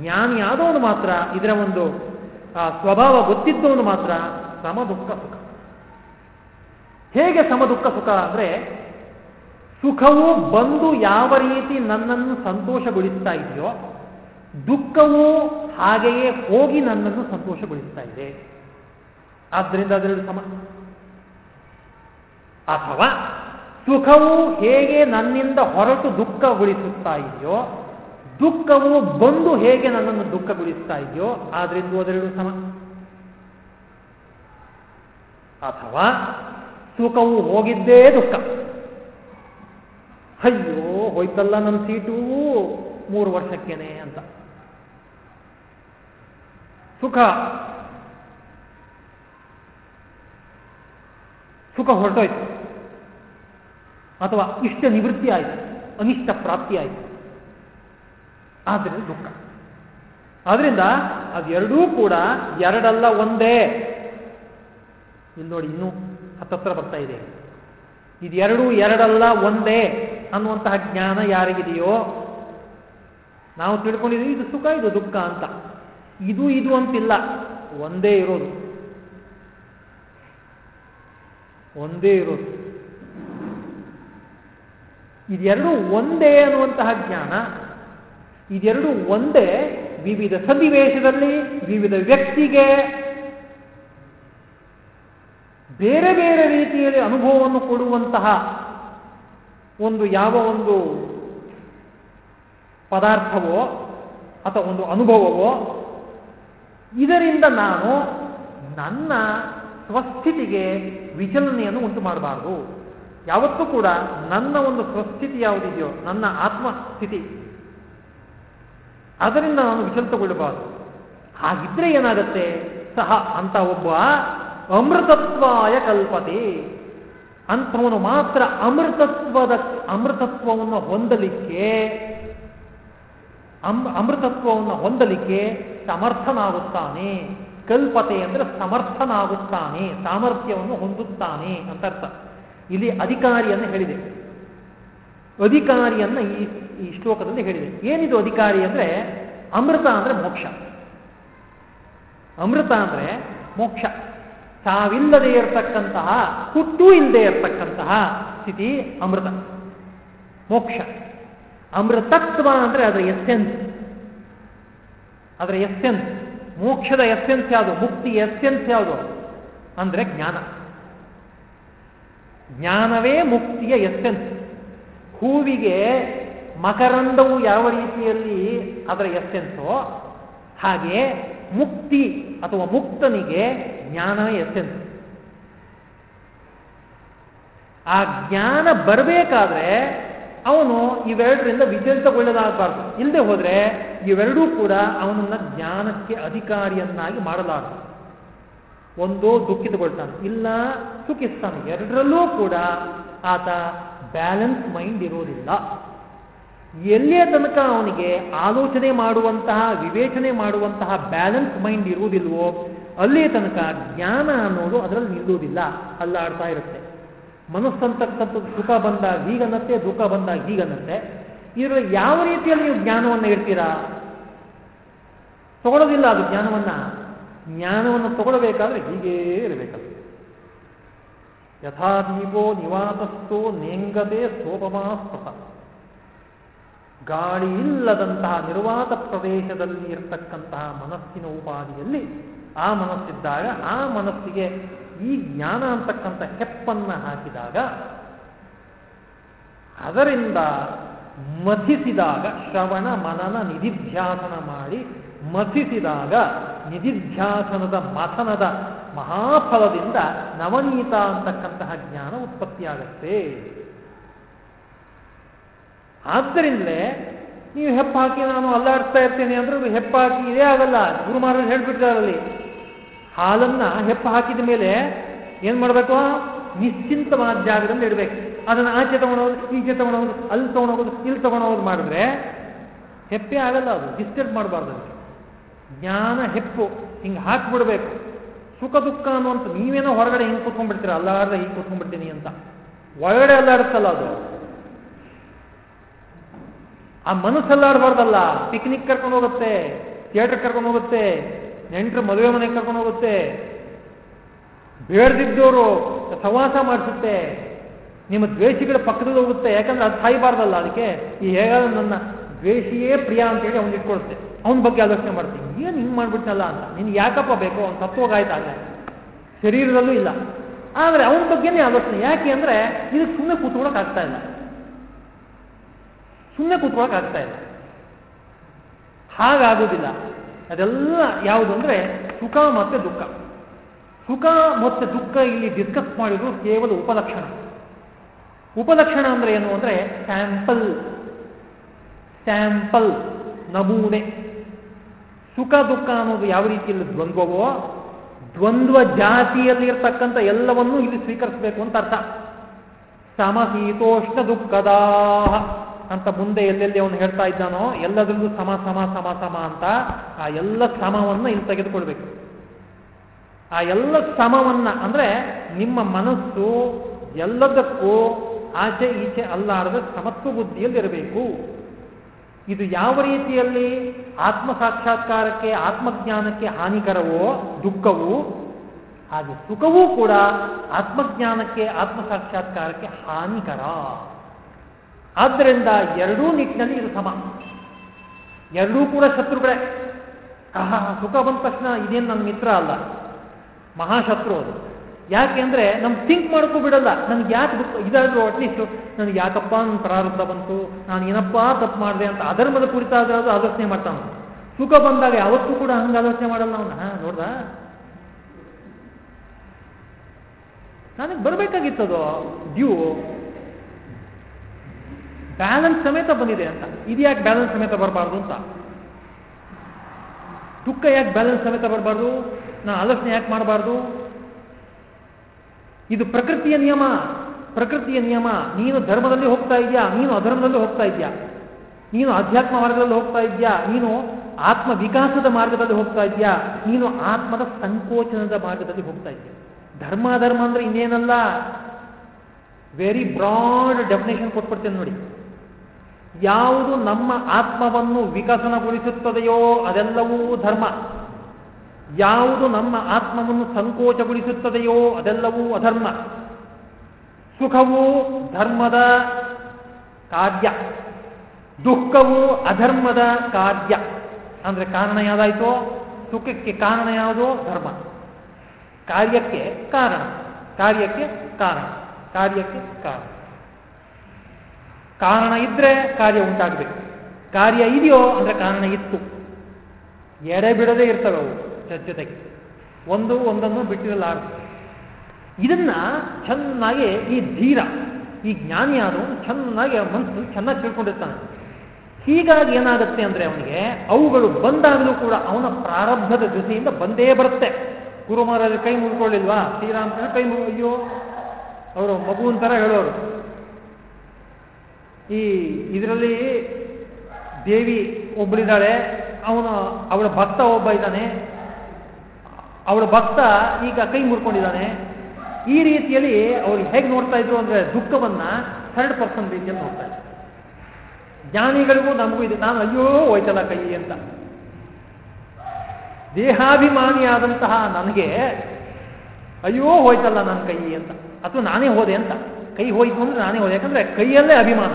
ಜ್ಞಾನಿ ಆದವನು ಮಾತ್ರ, ಇದರ ಒಂದು ಸ್ವಭಾವ ಗೊತ್ತಿದ್ದವನು ಮಾತ್ರ ಸಮ ದುಃಖ ಸುಖ. ಹೇಗೆ ಸಮ ದುಃಖ ಸುಖ ಅಂದ್ರೆ ಸುಖವು ಬಂದು ಯಾವ ರೀತಿ ನನ್ನನ್ನು ಸಂತೋಷಗೊಳಿಸ್ತಾ ಇದೆಯೋ, ದುಃಖವು ಹಾಗೆಯೇ ಹೋಗಿ ನನ್ನನ್ನು ಸಂತೋಷಗೊಳಿಸ್ತಾ ಇದೆ. ಆದ್ದರಿಂದ ಅದರಲ್ಲಿ ಸಮ, ಅಥವಾ ಸುಖವು ಹೇಗೆ ನನ್ನಿಂದ ಹೊರಟು ದುಃಖಗೊಳಿಸುತ್ತಾ ಇದೆಯೋ, ದುಃಖವು ಬಂದು ಹೇಗೆ ನನ್ನನ್ನು ದುಃಖಗೊಳಿಸ್ತಾ ಇದೆಯೋ ಆದ್ರಿಂದ ಅದರಲ್ಲಿ ಸಮ, ಅಥವಾ ಸುಖವು ಹೋಗಿದ್ದೇ ದುಃಖ. ಅಯ್ಯೋ, ಹೋಯ್ತಲ್ಲ ನನ್ನ ಸೀಟು, ಮೂರು ವರ್ಷಕ್ಕೇನೆ ಅಂತ. ಸುಖ. ಸುಖ ಹೊರಟೋಯ್ತು. ಅಥವಾ ಇಷ್ಟ ನಿವೃತ್ತಿ ಆಯಿತು, ಅನಿಷ್ಟ ಪ್ರಾಪ್ತಿ ಆಯಿತು. ಆದ್ದರಿಂದ ದುಃಖ. ಆದ್ರಿಂದ ಅದೆರಡೂ ಕೂಡ ಎರಡಲ್ಲ ಒಂದೇ. ಇಲ್ಲಿ ನೋಡಿ ಇನ್ನೂ ಹತ್ತತ್ರ ಬರ್ತಾ ಇದೆ. ಇದೆರಡೂ ಎರಡಲ್ಲ ಒಂದೇ. ಅನ್ನುವಂತಹ ಜ್ಞಾನ ಯಾರಿಗಿದೆಯೋ ನಾವು ತಿಳ್ಕೊಂಡಿದ್ದೀವಿ, ಇದು ಸುಖ, ಇದು ದುಃಖ ಅಂತ. ಇದು ಇದು ಅಂತಿಲ್ಲ. ಒಂದೇ ಇರೋದು. ಒಂದೇ ಇರೋದು. ಇದೆರಡು ಒಂದೇ ಅನ್ನುವಂತಹ ಜ್ಞಾನ. ಇದೆರಡು ಒಂದೇ ವಿವಿಧ ಸನ್ನಿವೇಶದಲ್ಲಿ, ವಿವಿಧ ವ್ಯಕ್ತಿಗೆ ಬೇರೆ ಬೇರೆ ರೀತಿಯಲ್ಲಿ ಅನುಭವವನ್ನು ಕೊಡುವಂತಹ ಒಂದು ಯಾವ ಒಂದು ಪದಾರ್ಥವೋ ಅಥವಾ ಒಂದು ಅನುಭವವೋ ಇದರಿಂದ ನಾನು ನನ್ನ ಸ್ವಸ್ಥಿತಿಗೆ ವಿಚಲನೆಯನ್ನು ಉಂಟು ಮಾಡಬಾರದು ಯಾವತ್ತೂ ಕೂಡ ನನ್ನ ಒಂದು ಸ್ವಸ್ಥಿತಿ ಯಾವುದಿದೆಯೋ, ನನ್ನ ಆತ್ಮಸ್ಥಿತಿ, ಅದರಿಂದ ನಾನು ವಿಚಲಿತಗೊಳ್ಳಬಾರದು. ಹಾಗಿದ್ರೆ ಏನಾಗುತ್ತೆ? ಸಹ ಅಂತ ಒಬ್ಬ ಅಮೃತತ್ವಾಯ ಕಲ್ಪತೆ. ಅಂಥವನು ಮಾತ್ರ ಅಮೃತತ್ವದ, ಅಮೃತತ್ವವನ್ನು ಹೊಂದಲಿಕ್ಕೆ ಅಮೃತತ್ವವನ್ನು ಹೊಂದಲಿಕ್ಕೆ ಸಮರ್ಥನಾಗುತ್ತಾನೆ. ಕಲ್ಪತೆ ಅಂದ್ರೆ ಸಮರ್ಥನಾಗುತ್ತಾನೆ, ಸಾಮರ್ಥ್ಯವನ್ನು ಹೊಂದುತ್ತಾನೆ ಅಂತ ಅರ್ಥ. ಇಲ್ಲಿ ಅಧಿಕಾರಿಯನ್ನು ಹೇಳಿದೆ. ಅಧಿಕಾರಿಯನ್ನ ಈ ಈ ಶ್ಲೋಕದಲ್ಲಿ ಹೇಳಿದೆ. ಏನಿದು ಅಧಿಕಾರಿ ಅಂದ್ರೆ ಅಮೃತ ಅಂದ್ರೆ ಮೋಕ್ಷ. ಅಮೃತ ಅಂದ್ರೆ ಮೋಕ್ಷ. ಸಾವಿಲ್ಲದೆ ಇರತಕ್ಕಂತಹ, ಹುಟ್ಟು ಇಲ್ಲದೆ ಇರತಕ್ಕಂತಹ ಸ್ಥಿತಿ ಅಮೃತ. ಮೋಕ್ಷ. ಅಮೃತತ್ವ ಅಂದ್ರೆ ಅದರ ಎಸ್ಸೆನ್ಸ್. ಅದರ ಎಸ್ಸೆನ್ಸ್. ಮೋಕ್ಷದ ಎಸ್ಸೆನ್ಸ್ ಯಾವುದು? ಮುಕ್ತಿ ಎಸ್ಸೆನ್ಸ್ ಯಾವುದು? ಅಂದ್ರೆ ಜ್ಞಾನ. ಜ್ಞಾನವೇ ಮುಕ್ತಿಯ ಎಸ್ಸೆನ್ಸ್. ಹೂವಿಗೆ ಮಕರಂದವು ಯಾವ ರೀತಿಯಲ್ಲಿ ಅದರ ಎಸ್ಸೆನ್ಸೋ ಹಾಗೆ ಮುಕ್ತಿ ಅಥವಾ ಮುಕ್ತನಿಗೆ ಜ್ಞಾನ ಎಸೆನ್ಸ್ ಆ ಜ್ಞಾನ ಬರಬೇಕಾದ್ರೆ ಅವನು ಇವೆರಡರಿಂದ ವಿಚಲಿತಗೊಳ್ಳಲಾಗಬಾರ್ದು. ಇಲ್ಲದೆ ಹೋದರೆ ಇವೆರಡೂ ಕೂಡ ಅವನನ್ನ ಜ್ಞಾನಕ್ಕೆ ಅಧಿಕಾರಿಯನ್ನಾಗಿ ಮಾಡಲಾರದು. ಒಂದೋ ದುಃಖಿತಗೊಳ್ತಾನೆ. ಇಲ್ಲ ಸುಖಿಸ್ತಾನೆ. ಎರಡರಲ್ಲೂ ಕೂಡ ಆತ ಬ್ಯಾಲೆನ್ಸ್ ಮೈಂಡ್ ಇರೋದಿಲ್ಲ. ಎಲ್ಲಿಯ ತನಕ ಅವನಿಗೆ ಆಲೋಚನೆ ಮಾಡುವಂತಹ, ವಿವೇಚನೆ ಮಾಡುವಂತಹ ಬ್ಯಾಲೆನ್ಸ್ ಮೈಂಡ್ ಇರುವುದಿಲ್ವೋ ಅಲ್ಲಿಯ ತನಕ ಜ್ಞಾನ ಅನ್ನೋದು ಅದರಲ್ಲಿ ನಿಲ್ಲುವುದಿಲ್ಲ, ಅಲ್ಲಾಡ್ತಾ ಇರುತ್ತೆ. ಮನಸ್ಸಂತಕ್ಕಂಥದ್ದು ಸುಖ ಬಂದಾಗ ಹೀಗನ್ನತ್ತೆ, ದುಃಖ ಬಂದಾಗ ಹೀಗನ್ನತ್ತೆ. ಇದರಲ್ಲಿ ಯಾವ ರೀತಿಯಲ್ಲಿ ನೀವು ಜ್ಞಾನವನ್ನು ಇಡ್ತೀರಾ ತಗೊಳ್ಳೋದಿಲ್ಲ ಅದು ಜ್ಞಾನವನ್ನ. ಜ್ಞಾನವನ್ನು ತಗೊಳ್ಬೇಕಾದ್ರೆ ಹೀಗೇ ಇರಬೇಕಲ್ಲ ಯಥಾದೀಪೋ ನಿವಾತಸ್ಥೋ ನೇಂಗದೆ ಸೋಪಮಾಸ್ಪೃತ ಗಾಳಿ ಇಲ್ಲದಂತಹ ನಿರ್ವಾತ ಪ್ರದೇಶದಲ್ಲಿ ಇರತಕ್ಕಂತಹ ಮನಸ್ಸಿನ ಉಪಾಧಿಯಲ್ಲಿ ಆ ಮನಸ್ಸಿದ್ದಾಗ ಆ ಮನಸ್ಸಿಗೆ ಈ ಜ್ಞಾನ ಅಂತಕ್ಕಂಥ ಹೆಪ್ಪನ್ನ ಹಾಕಿದಾಗ, ಅದರಿಂದ ಮಥಿಸಿದಾಗ, ಶ್ರವಣ ಮನನ ನಿಧಿಧ್ಯಾಸನ ಮಾಡಿ ಮಥಿಸಿದಾಗ, ನಿಧಿಧ್ಯಾಸನದ ಮಥನದ ಮಹಾಫಲದಿಂದ ನವನೀತ ಅಂತಕ್ಕಂತಹ ಜ್ಞಾನ ಉತ್ಪತ್ತಿಯಾಗತ್ತೆ. ಆದ್ದರಿಂದಲೇ ನೀವು ಹೆಪ್ಪ ಹಾಕಿ ನಾನು ಅಲ್ಲಾಡಿಸ್ತಾ ಇರ್ತೇನೆ ಅಂದ್ರೆ ಹೆಪ್ಪ ಹಾಕಿ ಇದೇ ಆಗಲ್ಲ. ಗುರು ಮಹಾರಾಜ್ ಹೇಳ್ಬಿಟ್ಟಿದ್ದಾರಲ್ಲಿ ಹಾಲನ್ನ ಹೆಪ್ಪ ಹಾಕಿದ ಮೇಲೆ ಏನ್ ಮಾಡಬೇಕು? ನಿಶ್ಚಿಂತವಾದ ಜಾಗದಲ್ಲಿ ಇಡಬೇಕು. ಅದನ್ನು ಆಚೆ ತಗೊಂಡೋದು ಈಚೆ ತಗೊಂಡೋದು ಅಲ್ಲಿ ತಗೊಂಡೋಗೋದು, ಇಲ್ಲಿ ತಗೊಂಡೋಗೋದು ಮಾಡಿದ್ರೆ ಹೆಪ್ಪೆ ಆಗಲ್ಲ ಅದು. ಡಿಸ್ಟರ್ಬ್ ಮಾಡಬಾರ್ದು ಜ್ಞಾನ ಹೆಪ್ಪು. ಹಿಂಗೆ ಹಾಕ್ಬಿಡ್ಬೇಕು. ಸುಖ ದುಃಖ ಅನ್ನುವಂಥ ನೀವೇನೋ ಹೊರಗಡೆ ಹಿಂಗೆ ಕೂತ್ಕೊಂಡ್ಬಿಡ್ತೀರ? ಅಲ್ಲಾರ್ದ ಹಿಂಗೆ ಕೂತ್ಕೊಂಡ್ಬಿಡ್ತೀನಿ ಅಂತ. ಒಳಗಡೆ ಅಲ್ಲಾಡುತ್ತಲ್ಲ ಅದು. ಆ ಮನಸ್ಸಲ್ಲಾಡಬಾರ್ದಲ್ಲ ಪಿಕ್ನಿಕ್ ಕರ್ಕೊಂಡು ಹೋಗುತ್ತೆ ಥಿಯೇಟರ್ ಕರ್ಕೊಂಡು ಹೋಗುತ್ತೆ, ನೆಂಟರು ಮದುವೆ ಮನೆಗೆ ಕರ್ಕೊಂಡು ಹೋಗುತ್ತೆ. ಬೇಡದಿದ್ದವರು ಸವಾಸ ಮಾಡಿಸುತ್ತೆ. ನಿಮ್ಮ ದ್ವೇಷಿಗಳ ಪಕ್ಕದಲ್ಲಿ ಹೋಗುತ್ತೆ. ಯಾಕಂದ್ರೆ ಅದು ಸಾಯಬಾರ್ದಲ್ಲ. ಅದಕ್ಕೆ ಈ ಹೇಗಾದ್ರೂ ನನ್ನ ದ್ವೇಷಿಯೇ ಪ್ರಿಯ ಅಂತೇಳಿ ಅವ್ನು ಇಟ್ಕೊಳುತ್ತೆ ಅವನ ಬಗ್ಗೆ ಆಲೋಚನೆ ಮಾಡ್ತೀನಿ. ಏನು ಹಿಂಗೆ ಮಾಡ್ಬಿಟ್ಟಲ್ಲ ಅಂತ. ನಿನ್ಗೆ ಯಾಕಪ್ಪ ಬೇಕು? ಅವ್ನು ಸತ್ವಗಾಯ್ತ ಅಲ್ಲ. ಶರೀರದಲ್ಲೂ ಇಲ್ಲ. ಆದರೆ ಅವನ ಬಗ್ಗೆನೇ ಆಲೋಚನೆ. ಯಾಕೆ ಅಂದರೆ ಇದಕ್ಕೆ ಸುಮ್ಮನೆ ಕೂತ್ಕೊಳಕ್ ಆಗ್ತಾ ಇಲ್ಲ. ಸುಮ್ಮನೆ ಕೂತ್ಕೊಳಕ್ ಆಗ್ತಾ ಇಲ್ಲ. ಹಾಗಾಗೋದಿಲ್ಲ ಅದೆಲ್ಲ ಯಾವುದು ಅಂದರೆ ಸುಖ ಮತ್ತು ದುಃಖ. ಸುಖ ಮತ್ತು ದುಃಖ ಇಲ್ಲಿ ಡಿಸ್ಕಸ್ ಮಾಡಿದ್ರು ಕೇವಲ ಉಪಲಕ್ಷಣ. ಉಪಲಕ್ಷಣ ಅಂದ್ರೆ ಏನು ಅಂದರೆ ಸ್ಯಾಂಪಲ್ ಸ್ಯಾಂಪಲ್ ನಮೂನೆ. ಸುಖ ದುಃಖ ಅನ್ನೋದು ಯಾವ ರೀತಿಯಲ್ಲಿ ದ್ವಂದ್ವವೋ, ದ್ವಂದ್ವ ಜಾತಿಯಲ್ಲಿರ್ತಕ್ಕಂಥ ಎಲ್ಲವನ್ನೂ ಇಲ್ಲಿ ಸ್ವೀಕರಿಸಬೇಕು ಅಂತ ಅರ್ಥ. ಸಮಶೀತೋಷ್ಣ ದುಃಖದ ಅಂತ ಮುಂದೆ ಎಲ್ಲೆಲ್ಲಿ ಅವನು ಹೇಳ್ತಾ ಇದ್ದಾನೋ ಎಲ್ಲದರಲ್ಲೂ ಸಮ ಸಮ ಸಮ ಸಮ ಅಂತ ಆ ಎಲ್ಲ ಸಮವನ್ನು ಇಲ್ಲಿ ತೆಗೆದುಕೊಳ್ಬೇಕು. ಆ ಎಲ್ಲ ಸಮವನ್ನ ಅಂದ್ರೆ ನಿಮ್ಮ ಮನಸ್ಸು ಎಲ್ಲದಕ್ಕೂ ಆಚೆ ಈಚೆ ಅಲ್ಲಾರದ ಸಮತ್ವ ಬುದ್ಧಿಯಲ್ಲಿರಬೇಕು ಇದು ಯಾವ ರೀತಿಯಲ್ಲಿ ಆತ್ಮ ಸಾಕ್ಷಾತ್ಕಾರಕ್ಕೆ, ಆತ್ಮಜ್ಞಾನಕ್ಕೆ ಹಾನಿಕರವೋ ದುಃಖವು, ಹಾಗೆ ಸುಖವೂ ಕೂಡ ಆತ್ಮಜ್ಞಾನಕ್ಕೆ, ಆತ್ಮ ಸಾಕ್ಷಾತ್ಕಾರಕ್ಕೆ ಹಾನಿಕರ. ಆದ್ದರಿಂದ ಎರಡೂ ನಿಟ್ಟಿನಲ್ಲಿ ಇದು ಸಮ. ಎರಡೂ ಕೂಡ ಶತ್ರುಗಳೇ. ಆಹಾ ಸುಖ ಬಂದ ತಕ್ಷಣ ಇದೇನು ನನ್ನ ಮಿತ್ರ ಅಲ್ಲ. ಮಹಾಶತ್ರು ಅದು. ಯಾಕೆ ಅಂದರೆ ನಮ್ ಥಿಂಕ್ ಮಾಡ್ಕೋ ಬಿಡಲ್ಲ. ನನ್ಗೆ ಯಾಕೆ ಗೊತ್ತು? ಇದಾದರೂ ಅಟ್ಲೀಸ್ಟ್ ನನಗೆ ಯಾಕಪ್ಪ ನನ್ನ ಪ್ರಾರಂಭ ಬಂತು? ನಾನು ಏನಪ್ಪ ತಪ್ಪು ಮಾಡಿದೆ ಅಂತ ಅಧರ್ಮದ ಕುರಿತಾದ್ರೂ ಆಲೋಚನೆ ಮಾಡ್ತಾನ ಸುಖ ಬಂದಾಗ ಯಾವತ್ತೂ ಕೂಡ ಹಂಗೆ ಆಲೋಚನೆ ಮಾಡಲ್ಲ ಅವನ. ನೋಡ್ದ? ನನಗೆ ಬರಬೇಕಾಗಿತ್ತದು. ಡ್ಯೂ ಬ್ಯಾಲೆನ್ಸ್ ಸಮೇತ ಬಂದಿದೆ ಅಂತ. ಇದು ಯಾಕೆ ಬ್ಯಾಲೆನ್ಸ್ ಸಮೇತ ಬರಬಾರ್ದು ಅಂತ? ದುಃಖ ಯಾಕೆ ಬ್ಯಾಲೆನ್ಸ್ ಸಮೇತ ಬರಬಾರ್ದು? ನಾನು ಆಲೋಚನೆ ಯಾಕೆ ಮಾಡಬಾರ್ದು? ಇದು ಪ್ರಕೃತಿಯ ನಿಯಮ. ಪ್ರಕೃತಿಯ ನಿಯಮ. ನೀನು ಧರ್ಮದಲ್ಲಿ ಹೋಗ್ತಾ ಇದೆಯಾ? ನೀನು ಅಧರ್ಮದಲ್ಲಿ ಹೋಗ್ತಾ ಇದೆಯಾ? ನೀನು ಅಧ್ಯಾತ್ಮ ಮಾರ್ಗದಲ್ಲಿ ಹೋಗ್ತಾ ಇದೆಯಾ? ನೀನು ಆತ್ಮ ವಿಕಾಸದ ಮಾರ್ಗದಲ್ಲಿ ಹೋಗ್ತಾ ಇದೆಯಾ? ನೀನು ಆತ್ಮದ ಸಂಕೋಚನದ ಮಾರ್ಗದಲ್ಲಿ ಹೋಗ್ತಾ ಇದೆಯಾ? ಧರ್ಮ ಧರ್ಮ ಅಂದ್ರೆ ಇನ್ನೇನಲ್ಲ? ವೆರಿ ಬ್ರಾಡ್ ಡೆಫಿನೇಷನ್ ಕೊಟ್ಬಿಡ್ತೇನೆ ನೋಡಿ. ಯಾವುದು ನಮ್ಮ ಆತ್ಮವನ್ನು ವಿಕಸನಗೊಳಿಸುತ್ತದೆಯೋ ಅದೆಲ್ಲವೂ ಧರ್ಮ. ಯಾವುದು ನಮ್ಮ ಆತ್ಮವನ್ನು ಸಂಕೋಚಗೊಳಿಸುತ್ತದೆಯೋ ಅದೆಲ್ಲವೂ ಅಧರ್ಮ. ಸುಖವು ಧರ್ಮದ ಕಾರ್ಯ. ದುಃಖವು ಅಧರ್ಮದ ಕಾರ್ಯ. ಅಂದರೆ ಕಾರಣ ಯಾವುದಾಯಿತು ಸುಖಕ್ಕೆ ಕಾರಣ ಯಾವುದು? ಧರ್ಮ. ಕಾರ್ಯಕ್ಕೆ ಕಾರಣ. ಕಾರ್ಯಕ್ಕೆ ಕಾರಣ. ಕಾರ್ಯಕ್ಕೆ ಕಾರಣ. ಕಾರಣ ಇದ್ರೆ ಕಾರ್ಯ ಉಂಟಾಗಬೇಕು. ಕಾರ್ಯ ಇದೆಯೋ ಅಂದರೆ ಕಾರಣ ಇತ್ತು. ಎಡೆ ಬಿಡದೇ ಇರ್ತವೆ ಅವು ಜೊತೆಗೆ. ಒಂದು ಒಂದನ್ನು ಬಿಟ್ಟಿರಲಾರದು. ಇದನ್ನ ಚೆನ್ನಾಗಿ ಈ ಧೀರ, ಈ ಜ್ಞಾನಿಯಾದವನು ಚೆನ್ನಾಗಿ ಮನಸ್ಸು ಚೆನ್ನಾಗಿ ತಿಳ್ಕೊಂಡಿರ್ತಾನೆ. ಹೀಗಾಗಿ ಏನಾಗುತ್ತೆ ಅಂದರೆ ಅವನಿಗೆ ಅವುಗಳು ಬಂದಾಗಲೂ ಕೂಡ ಅವನ ಪ್ರಾರಬ್ಧದ ಜೊತೆಯಿಂದ ಬಂದೇ ಬರುತ್ತೆ. ಗುರು ಮಹಾರಾಜ ಕೈ ಮುಳ್ಕೊಳ್ಳಿಲ್ವಾ ಶ್ರೀರಾಮಕೃಷ್ಣ ಕೈ ಮುಗಿ ಅಯ್ಯೋ ಅವರು ಮಗುವಿನ ಥರ ಹೇಳೋರು. ಈ ಇದರಲ್ಲಿ ದೇವಿ ಒಬ್ಬಳಿದ್ದಾಳೆ ಅವನು, ಅವಳ ಭಕ್ತ ಒಬ್ಬ ಇದ್ದಾನೆ. ಅವಳ ಭಕ್ತ ಈಗ ಕೈ ಮುರ್ಕೊಂಡಿದ್ದಾನೆ. ಈ ರೀತಿಯಲ್ಲಿ ಅವ್ರು ಹೇಗೆ ನೋಡ್ತಾ ಇದ್ರು ಅಂದ್ರೆ ದುಃಖವನ್ನ ಥರ್ಡ್ ಪರ್ಸನ್ ರೀತಿಯಲ್ಲಿ ನೋಡ್ತಾ ಇದ್ರು. ಜ್ಞಾನಿಗಳಿಗೂ ನಮಗೂ ಇದೆ, ನಾನು ಅಯ್ಯೋ ಹೋಯ್ತಲ್ಲ ಕೈ ಅಂತ. ದೇಹಾಭಿಮಾನಿಯಾದಂತಹ ನನಗೆ ಅಯ್ಯೋ ಹೋಯ್ತಲ್ಲ ನನ್ನ ಕೈ ಅಂತ. ಅಥವಾ ನಾನೇ ಹೋದೆ ಅಂತ. ಕೈ ಹೋಯಿತು ಅಂದ್ರೆ ನಾನೇ ಹೋದೆ. ಯಾಕಂದ್ರೆ ಕೈಯಲ್ಲೇ ಅಭಿಮಾನ.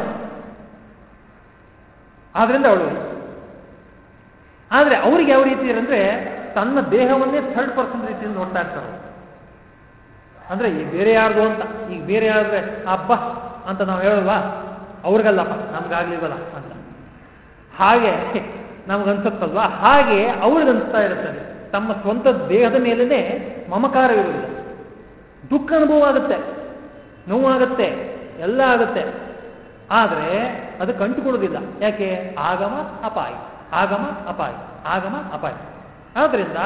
ಆದ್ರಿಂದ ಅವಳು ಆದ್ರೆ ಅವ್ರಿಗೆ ಯಾವ ರೀತಿ ಅಂದ್ರೆ ತನ್ನ ದೇಹವನ್ನೇ ಥರ್ಡ್ ಪರ್ಸನ್ ರೀತಿಯಲ್ಲಿ ನೋಡ್ತಾ ಇರ್ತಾರೆ ಅಂದ್ರೆ ಈ ಬೇರೆ ಯಾರ್ದು ಅಂತ ಈಗ ಬೇರೆ ಯಾರ್ದ್ರೆ, ಅಬ್ಬ! ಅಂತ ನಾವು ಹೇಳಲ್ವಾ? ಅವ್ರಿಗಲ್ಲಪ್ಪ, ನಮ್ಗಾಗ್ಲಿಲ್ವಲ್ಲ ಅಂತ. ಹಾಗೆ ನಮ್ಗನ್ಸುತ್ತಲ್ವಾ? ಹಾಗೆ ಅವ್ರಿಗನ್ಸ್ತಾ ಇರುತ್ತದೆ ತಮ್ಮ ಸ್ವಂತ ದೇಹದ ಮೇಲೇ ಮಮಕಾರವಿರುವುದಿಲ್ಲ. ದುಃಖ ಅನುಭವ ಆಗುತ್ತೆ. ನೋವಾಗುತ್ತೆ, ಎಲ್ಲ ಆಗುತ್ತೆ. ಆದರೆ ಅದು ಕಂಡುಕೊಳ್ಳೋದಿಲ್ಲ ಯಾಕೆ? ಆಗಮ ಅಪಾಯ. ಆಗಮ ಅಪಾಯ. ಆಗಮ ಅಪಾಯ. ಆದ್ದರಿಂದ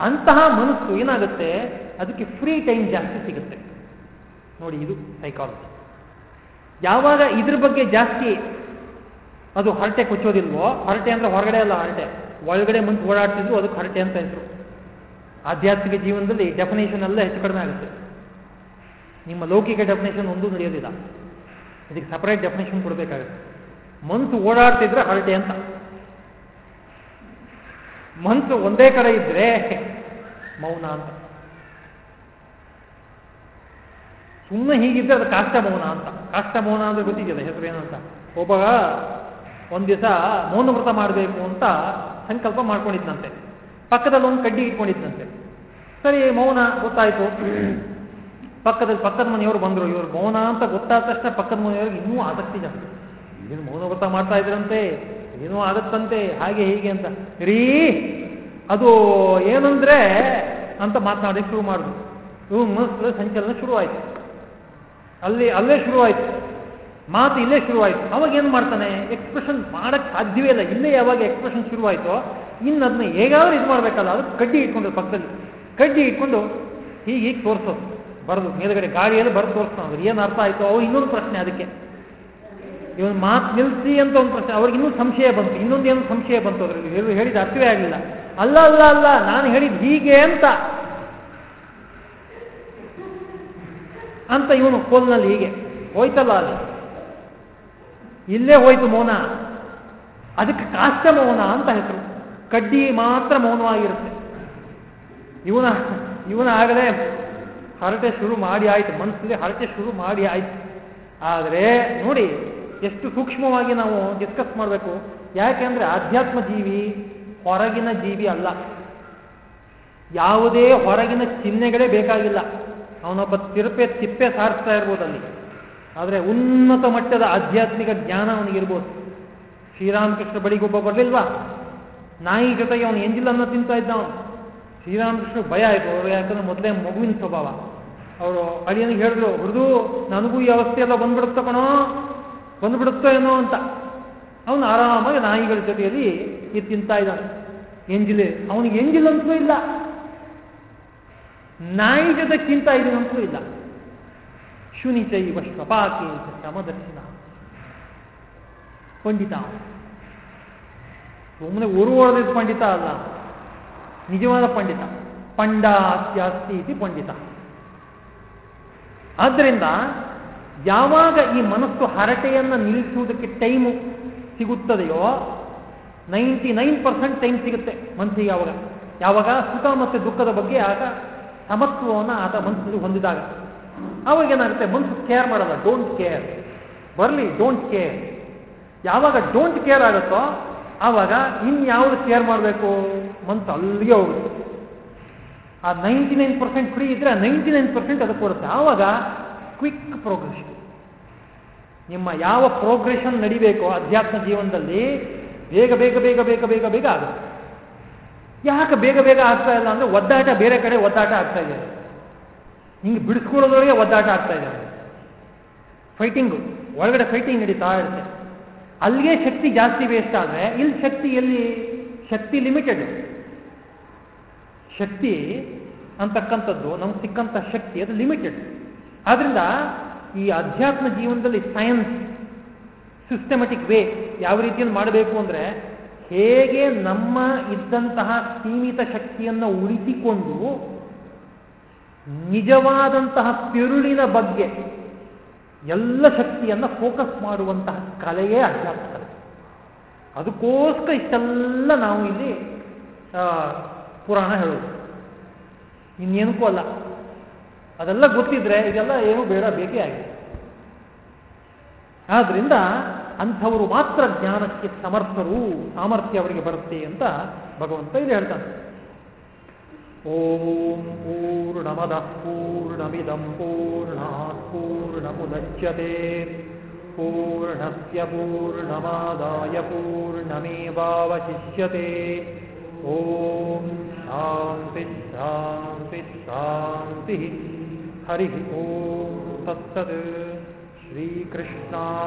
ಅಂತಹ ಮನಸ್ಸು ಏನಾಗುತ್ತೆ? ಅದಕ್ಕೆ ಫ್ರೀ ಟೈಮ್ ಜಾಸ್ತಿ ಸಿಗುತ್ತೆ. ನೋಡಿ, ಇದು ಸೈಕಾಲಜಿ ಯಾವಾಗ ಇದ್ರ ಬಗ್ಗೆ ಜಾಸ್ತಿ ಅದು ಹರಟೆ ಕೊಚ್ಚೋದಿಲ್ವೋ, ಹರಟೆ ಅಂದ್ರೆ ಹೊರಗಡೆ ಅಲ್ಲ ಹರಟೆ. ಒಳಗಡೆ ಮುಂದೆ ಓಡಾಡ್ತಿದ್ರು ಅದಕ್ಕೆ ಹರಟೆ ಅಂತ ಹೆಸರು. ಆಧ್ಯಾತ್ಮಿಕ ಜೀವನದಲ್ಲಿ ಡೆಫಿನೇಷನ್ ಎಲ್ಲ ಹೆಚ್ಚು ಕಡಿಮೆ ಆಗುತ್ತೆ. ನಿಮ್ಮ ಲೌಕಿಕ ಡೆಫಿನೇಷನ್ ಒಂದೂ ನಡೆಯೋದಿಲ್ಲ. ಇದಕ್ಕೆ ಸಪರೇಟ್ ಡೆಫಿನೇಷನ್ ಕೊಡಬೇಕಾಗುತ್ತೆ. ಮನ್ಸು ಓಡಾಡ್ತಿದ್ರೆ ಹರಟೆ ಅಂತ. ಮನ್ಸು ಒಂದೇ ಕಡೆ ಇದ್ರೆ ಮೌನ ಅಂತ. ಸುಮ್ಮನೆ ಹೀಗಿದ್ರೆ ಅದು ಕಾಷ್ಟ ಮೌನ ಅಂತ. ಕಾಷ್ಟ ಮೌನ ಅಂದ್ರೆ ಗೊತ್ತಿದೆಯಲ್ಲ ಹೆಸರು ಏನಂತ? ಒಬ್ಬ ಒಂದ್ ದಿವಸ ಮೌನ ವ್ರತ ಮಾಡಬೇಕು ಅಂತ ಸಂಕಲ್ಪ ಮಾಡ್ಕೊಂಡಿದ್ದಂತೆ ಪಕ್ಕದಲ್ಲಿ ಒಂದು ಕಡ್ಡಿ ಇಟ್ಕೊಂಡಿದ್ದಂತೆ ಸರಿ ಮೌನ ಗೊತ್ತಾಯ್ತು. ಪಕ್ಕದಲ್ಲಿ ಪಕ್ಕದ ಮನೆಯವರು ಬಂದರು. ಇವರು ಮೌನ ಅಂತ ಗೊತ್ತಾದ ತಕ್ಷಣ ಪಕ್ಕದ ಮನೆಯವ್ರಿಗೆ ಇನ್ನೂ ಆಸಕ್ತಿ ಜಾಸ್ತಿ. ಏನು ಮೌನ ವ್ರತ ಮಾಡ್ತಾ ಇದ್ರಂತೆ ಏನೋ ಆಗತ್ತಂತೆ ಹಾಗೆ ಹೀಗೆ ಅಂತ. ರೀ, ಅದು ಏನಂದ್ರೆ ಅಂತ ಮಾತನಾಡಿ ಶುರು ಮಾಡಿದ್ರು. ಇವು ಮನಸ್ಸು ಸಂಚಲನ ಶುರುವಾಯಿತು ಅಲ್ಲಿ, ಅಲ್ಲೇ ಶುರುವಾಯಿತು ಮಾತು ಇಲ್ಲೇ ಶುರುವಾಯಿತು ಅವಾಗ ಏನು ಮಾಡ್ತಾನೆ? ಎಕ್ಸ್ಪ್ರೆಷನ್ ಮಾಡೋಕ್ಕೆ ಸಾಧ್ಯವೇ ಇಲ್ಲ. ಇಲ್ಲೇ ಯಾವಾಗ ಎಕ್ಸ್ಪ್ರೆಷನ್ ಶುರುವಾಯಿತೋ ಇನ್ನು ಅದನ್ನ ಹೇಗಾದ್ರೂ ಇದು ಮಾಡಬೇಕಲ್ಲ ಅದು ಕಡ್ಡಿ ಇಟ್ಕೊಂಡು ಪಕ್ಕದಲ್ಲಿ. ಕಡ್ಡಿ ಇಟ್ಕೊಂಡು ಹೀಗೆ ಹೀಗೆ ತೋರಿಸೋದು. ಬರೆದು, ಮೇಲುಗಡೆ ಗಾಳಿಯಲ್ಲಿ ಬರೆದು ತೋರಿಸ್ತಾನೆ ಏನು ಅರ್ಥ ಆಯಿತು? ಅವ್ರು ಇನ್ನೊಂದು ಪ್ರಶ್ನೆ ಅದಕ್ಕೆ. ಇವನು ಮಾತು ನಿಲ್ಸಿ ಅಂತ ಒಂದು ಪ್ರಶ್ನೆ. ಅವ್ರಿಗೆ ಇನ್ನೂ ಸಂಶಯ ಬಂತು. ಇನ್ನೊಂದು ಏನು ಸಂಶಯ ಬಂತು ಅದರಲ್ಲಿ? ಹೇಳಿ, ಹೇಳಿದ ಅರ್ಥವೇ ಆಗಲಿಲ್ಲ ಅಲ್ಲ ಅಲ್ಲ ಅಲ್ಲ, ನಾನು ಹೇಳಿದ್ ಹೀಗೆ ಅಂತ. ಅಂತ ಇವನು ಕೋಲ್ನಲ್ಲಿ ಹೀಗೆ. ಹೋಯ್ತಲ್ಲ ಅಲ್ಲಿ? ಇಲ್ಲೇ ಹೋಯ್ತು ಮೌನ. ಅದಕ್ಕೆ ಕಾಷ್ಟ ಮೌನ ಅಂತ ಹೆಸರು. ಕಡ್ಡಿ ಮಾತ್ರ ಮೌನವಾಗಿರುತ್ತೆ. ಇವನ ಇವನ ಆಗಲೇ ಹರಟೆ ಶುರು ಮಾಡಿ ಆಯ್ತು ಮನಸ್ಸಲ್ಲಿ ಹರಟೆ ಶುರು ಮಾಡಿ ಆಯ್ತು. ಆದರೆ ನೋಡಿ, ಎಷ್ಟು ಸೂಕ್ಷ್ಮವಾಗಿ ನಾವು ಡಿಸ್ಕಸ್ ಮಾಡಬೇಕು. ಯಾಕೆಂದ್ರೆ ಆಧ್ಯಾತ್ಮ ಜೀವಿ ಹೊರಗಿನ ಜೀವಿ ಅಲ್ಲ. ಯಾವುದೇ ಹೊರಗಿನ ಚಿಹ್ನೆಗಳೇ ಬೇಕಾಗಿಲ್ಲ. ಅವನೊಬ್ಬ ತಿರುಪೆ ತಿಪ್ಪೆ ಸಾರಿಸ್ತಾ ಇರ್ಬೋದು ಅಲ್ಲಿ. ಆದರೆ ಉನ್ನತ ಮಟ್ಟದ ಆಧ್ಯಾತ್ಮಿಕ ಜ್ಞಾನ ಅವನಿಗಿರ್ಬೋದು. ಶ್ರೀರಾಮಕೃಷ್ಣ ಬಳಿಗೊಬ್ಬ ಬರಲಿಲ್ವಾ? ನಾಯಿ ಜೊತೆಗೆ ಅವನು ಎಂಜಿಲನ್ನು ತಿಂತಾ ಇದ್ದ ಅವನು. ಶ್ರೀರಾಮಕೃಷ್ಣ ಭಯ ಆಯಿತು. ಅವರು ಯಾಕಂದ್ರೆ ಮೊದಲೇ ಮಗುವಿನ ಸ್ವಭಾವ. ಅವರು ಅಳಿಯನಿಗೆ ಹೇಳಿದ್ರು, ಹುರಿದು, ನನಗೂ ಈ ಅವಸ್ಥೆ ಎಲ್ಲ ಬಂದ್ಬಿಡುತ್ತ ಕಣೋ, ಬಂದ್ಬಿಡುತ್ತೋ ಏನೋ ಅಂತ. ಅವನು ಆರಾಮಾಗಿ ನಾಯಿಗಳ ಜೊತೆಯಲ್ಲಿ ಇದು ತಿಂತಾ ಇದ್ದಾನೆ. ಎಂಜಿಲೆ ಅವನಿಗೆ ಎಂಜಿಲ್ ಅಂತೂ ಇಲ್ಲ. ನಾಯಿ ಜೊತೆ ತಿಂತಾ ಅಂತೂ ಇಲ್ಲ. ಶುನಿಚೈವ ಶ್ವಪಾಕಿ ಸಮದರ್ಶನ ಪಂಡಿತ ಸುಮ್ಮನೆ ಹೊಡೆದಿದ್ದ ಪಂಡಿತ ಅಲ್ಲ, ನಿಜವಾದ ಪಂಡಿತ. ಪಂಡಾಸ್ಯಾಸ್ತಿ ಇತಿ ಪಂಡಿತ. ಆದ್ದರಿಂದ ಯಾವಾಗ ಈ ಮನಸ್ಸು ಹರಟೆಯನ್ನು ನಿಲ್ಲಿಸುವುದಕ್ಕೆ ಟೈಮು ಸಿಗುತ್ತದೆಯೋ ನೈಂಟಿ ನೈನ್ ಪರ್ಸೆಂಟ್ ಟೈಮ್ ಸಿಗುತ್ತೆ ಮನಸ್ಸಿಗೆ ಯಾವಾಗ. ಯಾವಾಗ ಸುಖ ಮತ್ತು ದುಃಖದ ಬಗ್ಗೆ ಆಗ ಸಮತ್ವವನ್ನು ಆತ ಮನಸ್ಸಿಗೆ ಹೊಂದಿದಾಗ. ಆವಾಗ ಏನಾಗುತ್ತೆ? ಮನಸ್ಸು ಕೇರ್ ಮಾಡಲ್ಲ. ಡೋಂಟ್ ಕೇರ್ ಬರಲಿ ಡೋಂಟ್ ಕೇರ್ ಯಾವಾಗ ಡೋಂಟ್ ಕೇರ್ ಆಗುತ್ತೋ, ಆವಾಗ ಇನ್ಯಾವುದು ಕೇರ್ ಮಾಡಬೇಕು? ಮನಸ್ಸು ಅಲ್ಲಿಗೆ ಹೋಗುತ್ತೆ. ಆ ನೈಂಟಿ ನೈನ್ ಪರ್ಸೆಂಟ್ ಫ್ರೀ ಇದ್ರೆ ನೈಂಟಿ ನೈನ್ ಪರ್ಸೆಂಟ್ ಅದಕ್ಕೆ ಬರುತ್ತೆ ಆವಾಗ ಕ್ವಿಕ್ ಪ್ರೋಗ್ರೆಸ್ ನಿಮ್ಮ ಯಾವ ಪ್ರೋಗ್ರೆಷನ್ ನಡಿಬೇಕೋ ಅಧ್ಯಾತ್ಮ ಜೀವನದಲ್ಲಿ ಬೇಗ ಬೇಗ ಬೇಗ ಬೇಗ ಬೇಗ ಬೇಗ ಆಗುತ್ತೆ. ಯಾಕೆ ಬೇಗ ಬೇಗ ಆಗ್ತಾ ಇಲ್ಲ ಅಂದ್ರೆ ಒದ್ದಾಟ ಬೇರೆ ಕಡೆ ಒದ್ದಾಟ ಆಗ್ತಾ ಇದೆ. ಹಿಂಗೆ ಬಿಡಿಸ್ಕೊಳ್ಳೋದ್ರೊಳಗೆ ಒದ್ದಾಟ ಆಗ್ತಾ ಇದೆ. ಫೈಟಿಂಗು ಒಳಗಡೆ ಫೈಟಿಂಗ್ ನಡೀತಾ ಇರುತ್ತೆ. ಅಲ್ಲಿಗೆ ಶಕ್ತಿ ಜಾಸ್ತಿ ವೇಸ್ಟ್ ಆದರೆ, ಇಲ್ಲಿ ಶಕ್ತಿ ಎಲ್ಲಿ? ಶಕ್ತಿ ಲಿಮಿಟೆಡ್ ಶಕ್ತಿ ಅಂತಕ್ಕಂಥದ್ದು, ನಮ್ಗೆ ಸಿಕ್ಕಂಥ ಶಕ್ತಿ ಅದು ಲಿಮಿಟೆಡ್ ಆದ್ರಿಂದ ಈ ಅಧ್ಯಾತ್ಮ ಜೀವನದಲ್ಲಿ ಸೈನ್ಸ್ ಸಿಸ್ಟಮೆಟಿಕ್ ವೇ ಯಾವ ರೀತಿಯಲ್ಲಿ ಮಾಡಬೇಕು ಅಂದರೆ ಹೇಗೆ ನಮ್ಮ ಇದ್ದಂತಹ ಸೀಮಿತ ಶಕ್ತಿಯನ್ನು ಉಳಿಸಿಕೊಂಡು ನಿಜವಾದಂತಹ ತಿರುಳಿನ ಬಗ್ಗೆ ಎಲ್ಲ ಶಕ್ತಿಯನ್ನು ಫೋಕಸ್ ಮಾಡುವಂತಹ ಕಲೆಯೇ ಅಧ್ಯಾತ್ಮ ಅದಕ್ಕೋಸ್ಕರ ಇಷ್ಟೆಲ್ಲ ನಾವು ಇಲ್ಲಿ ಪುರಾಣ ಹೇಳೋದು. ಇನ್ನೇನಕ್ಕೂ ಅಲ್ಲ. ಅದೆಲ್ಲ ಗೊತ್ತಿದ್ರೆ ಇದೆಲ್ಲ ಏನು ಬೇಡ, ಬೇಕೇ ಆಗಿದೆ. ಆದ್ರಿಂದ ಅಂಥವರು ಮಾತ್ರ ಜ್ಞಾನಕ್ಕೆ ಸಮರ್ಥರು, ಸಾಮರ್ಥ್ಯ ಅವರಿಗೆ ಬರುತ್ತೆ ಅಂತ ಭಗವಂತ ಇಲ್ಲಿ ಹೇಳ್ತಾನೆ. ಓಂ ಪೂರ್ಣಮದ ಪೂರ್ಣಮಿದಂ ಪೂರ್ಣಾತ್ ಪೂರ್ಣಮುದಚ್ಯತೆ. ಪೂರ್ಣಸ್ಯ ಪೂರ್ಣಮಾದಾಯ ಪೂರ್ಣಮೇವಾವಶಿಷ್ಯತೆ. ॐ शान्ति शान्ति शान्तिः। हरिः ॐ सत्सद् श्रीकृष्णार्पणमस्तु।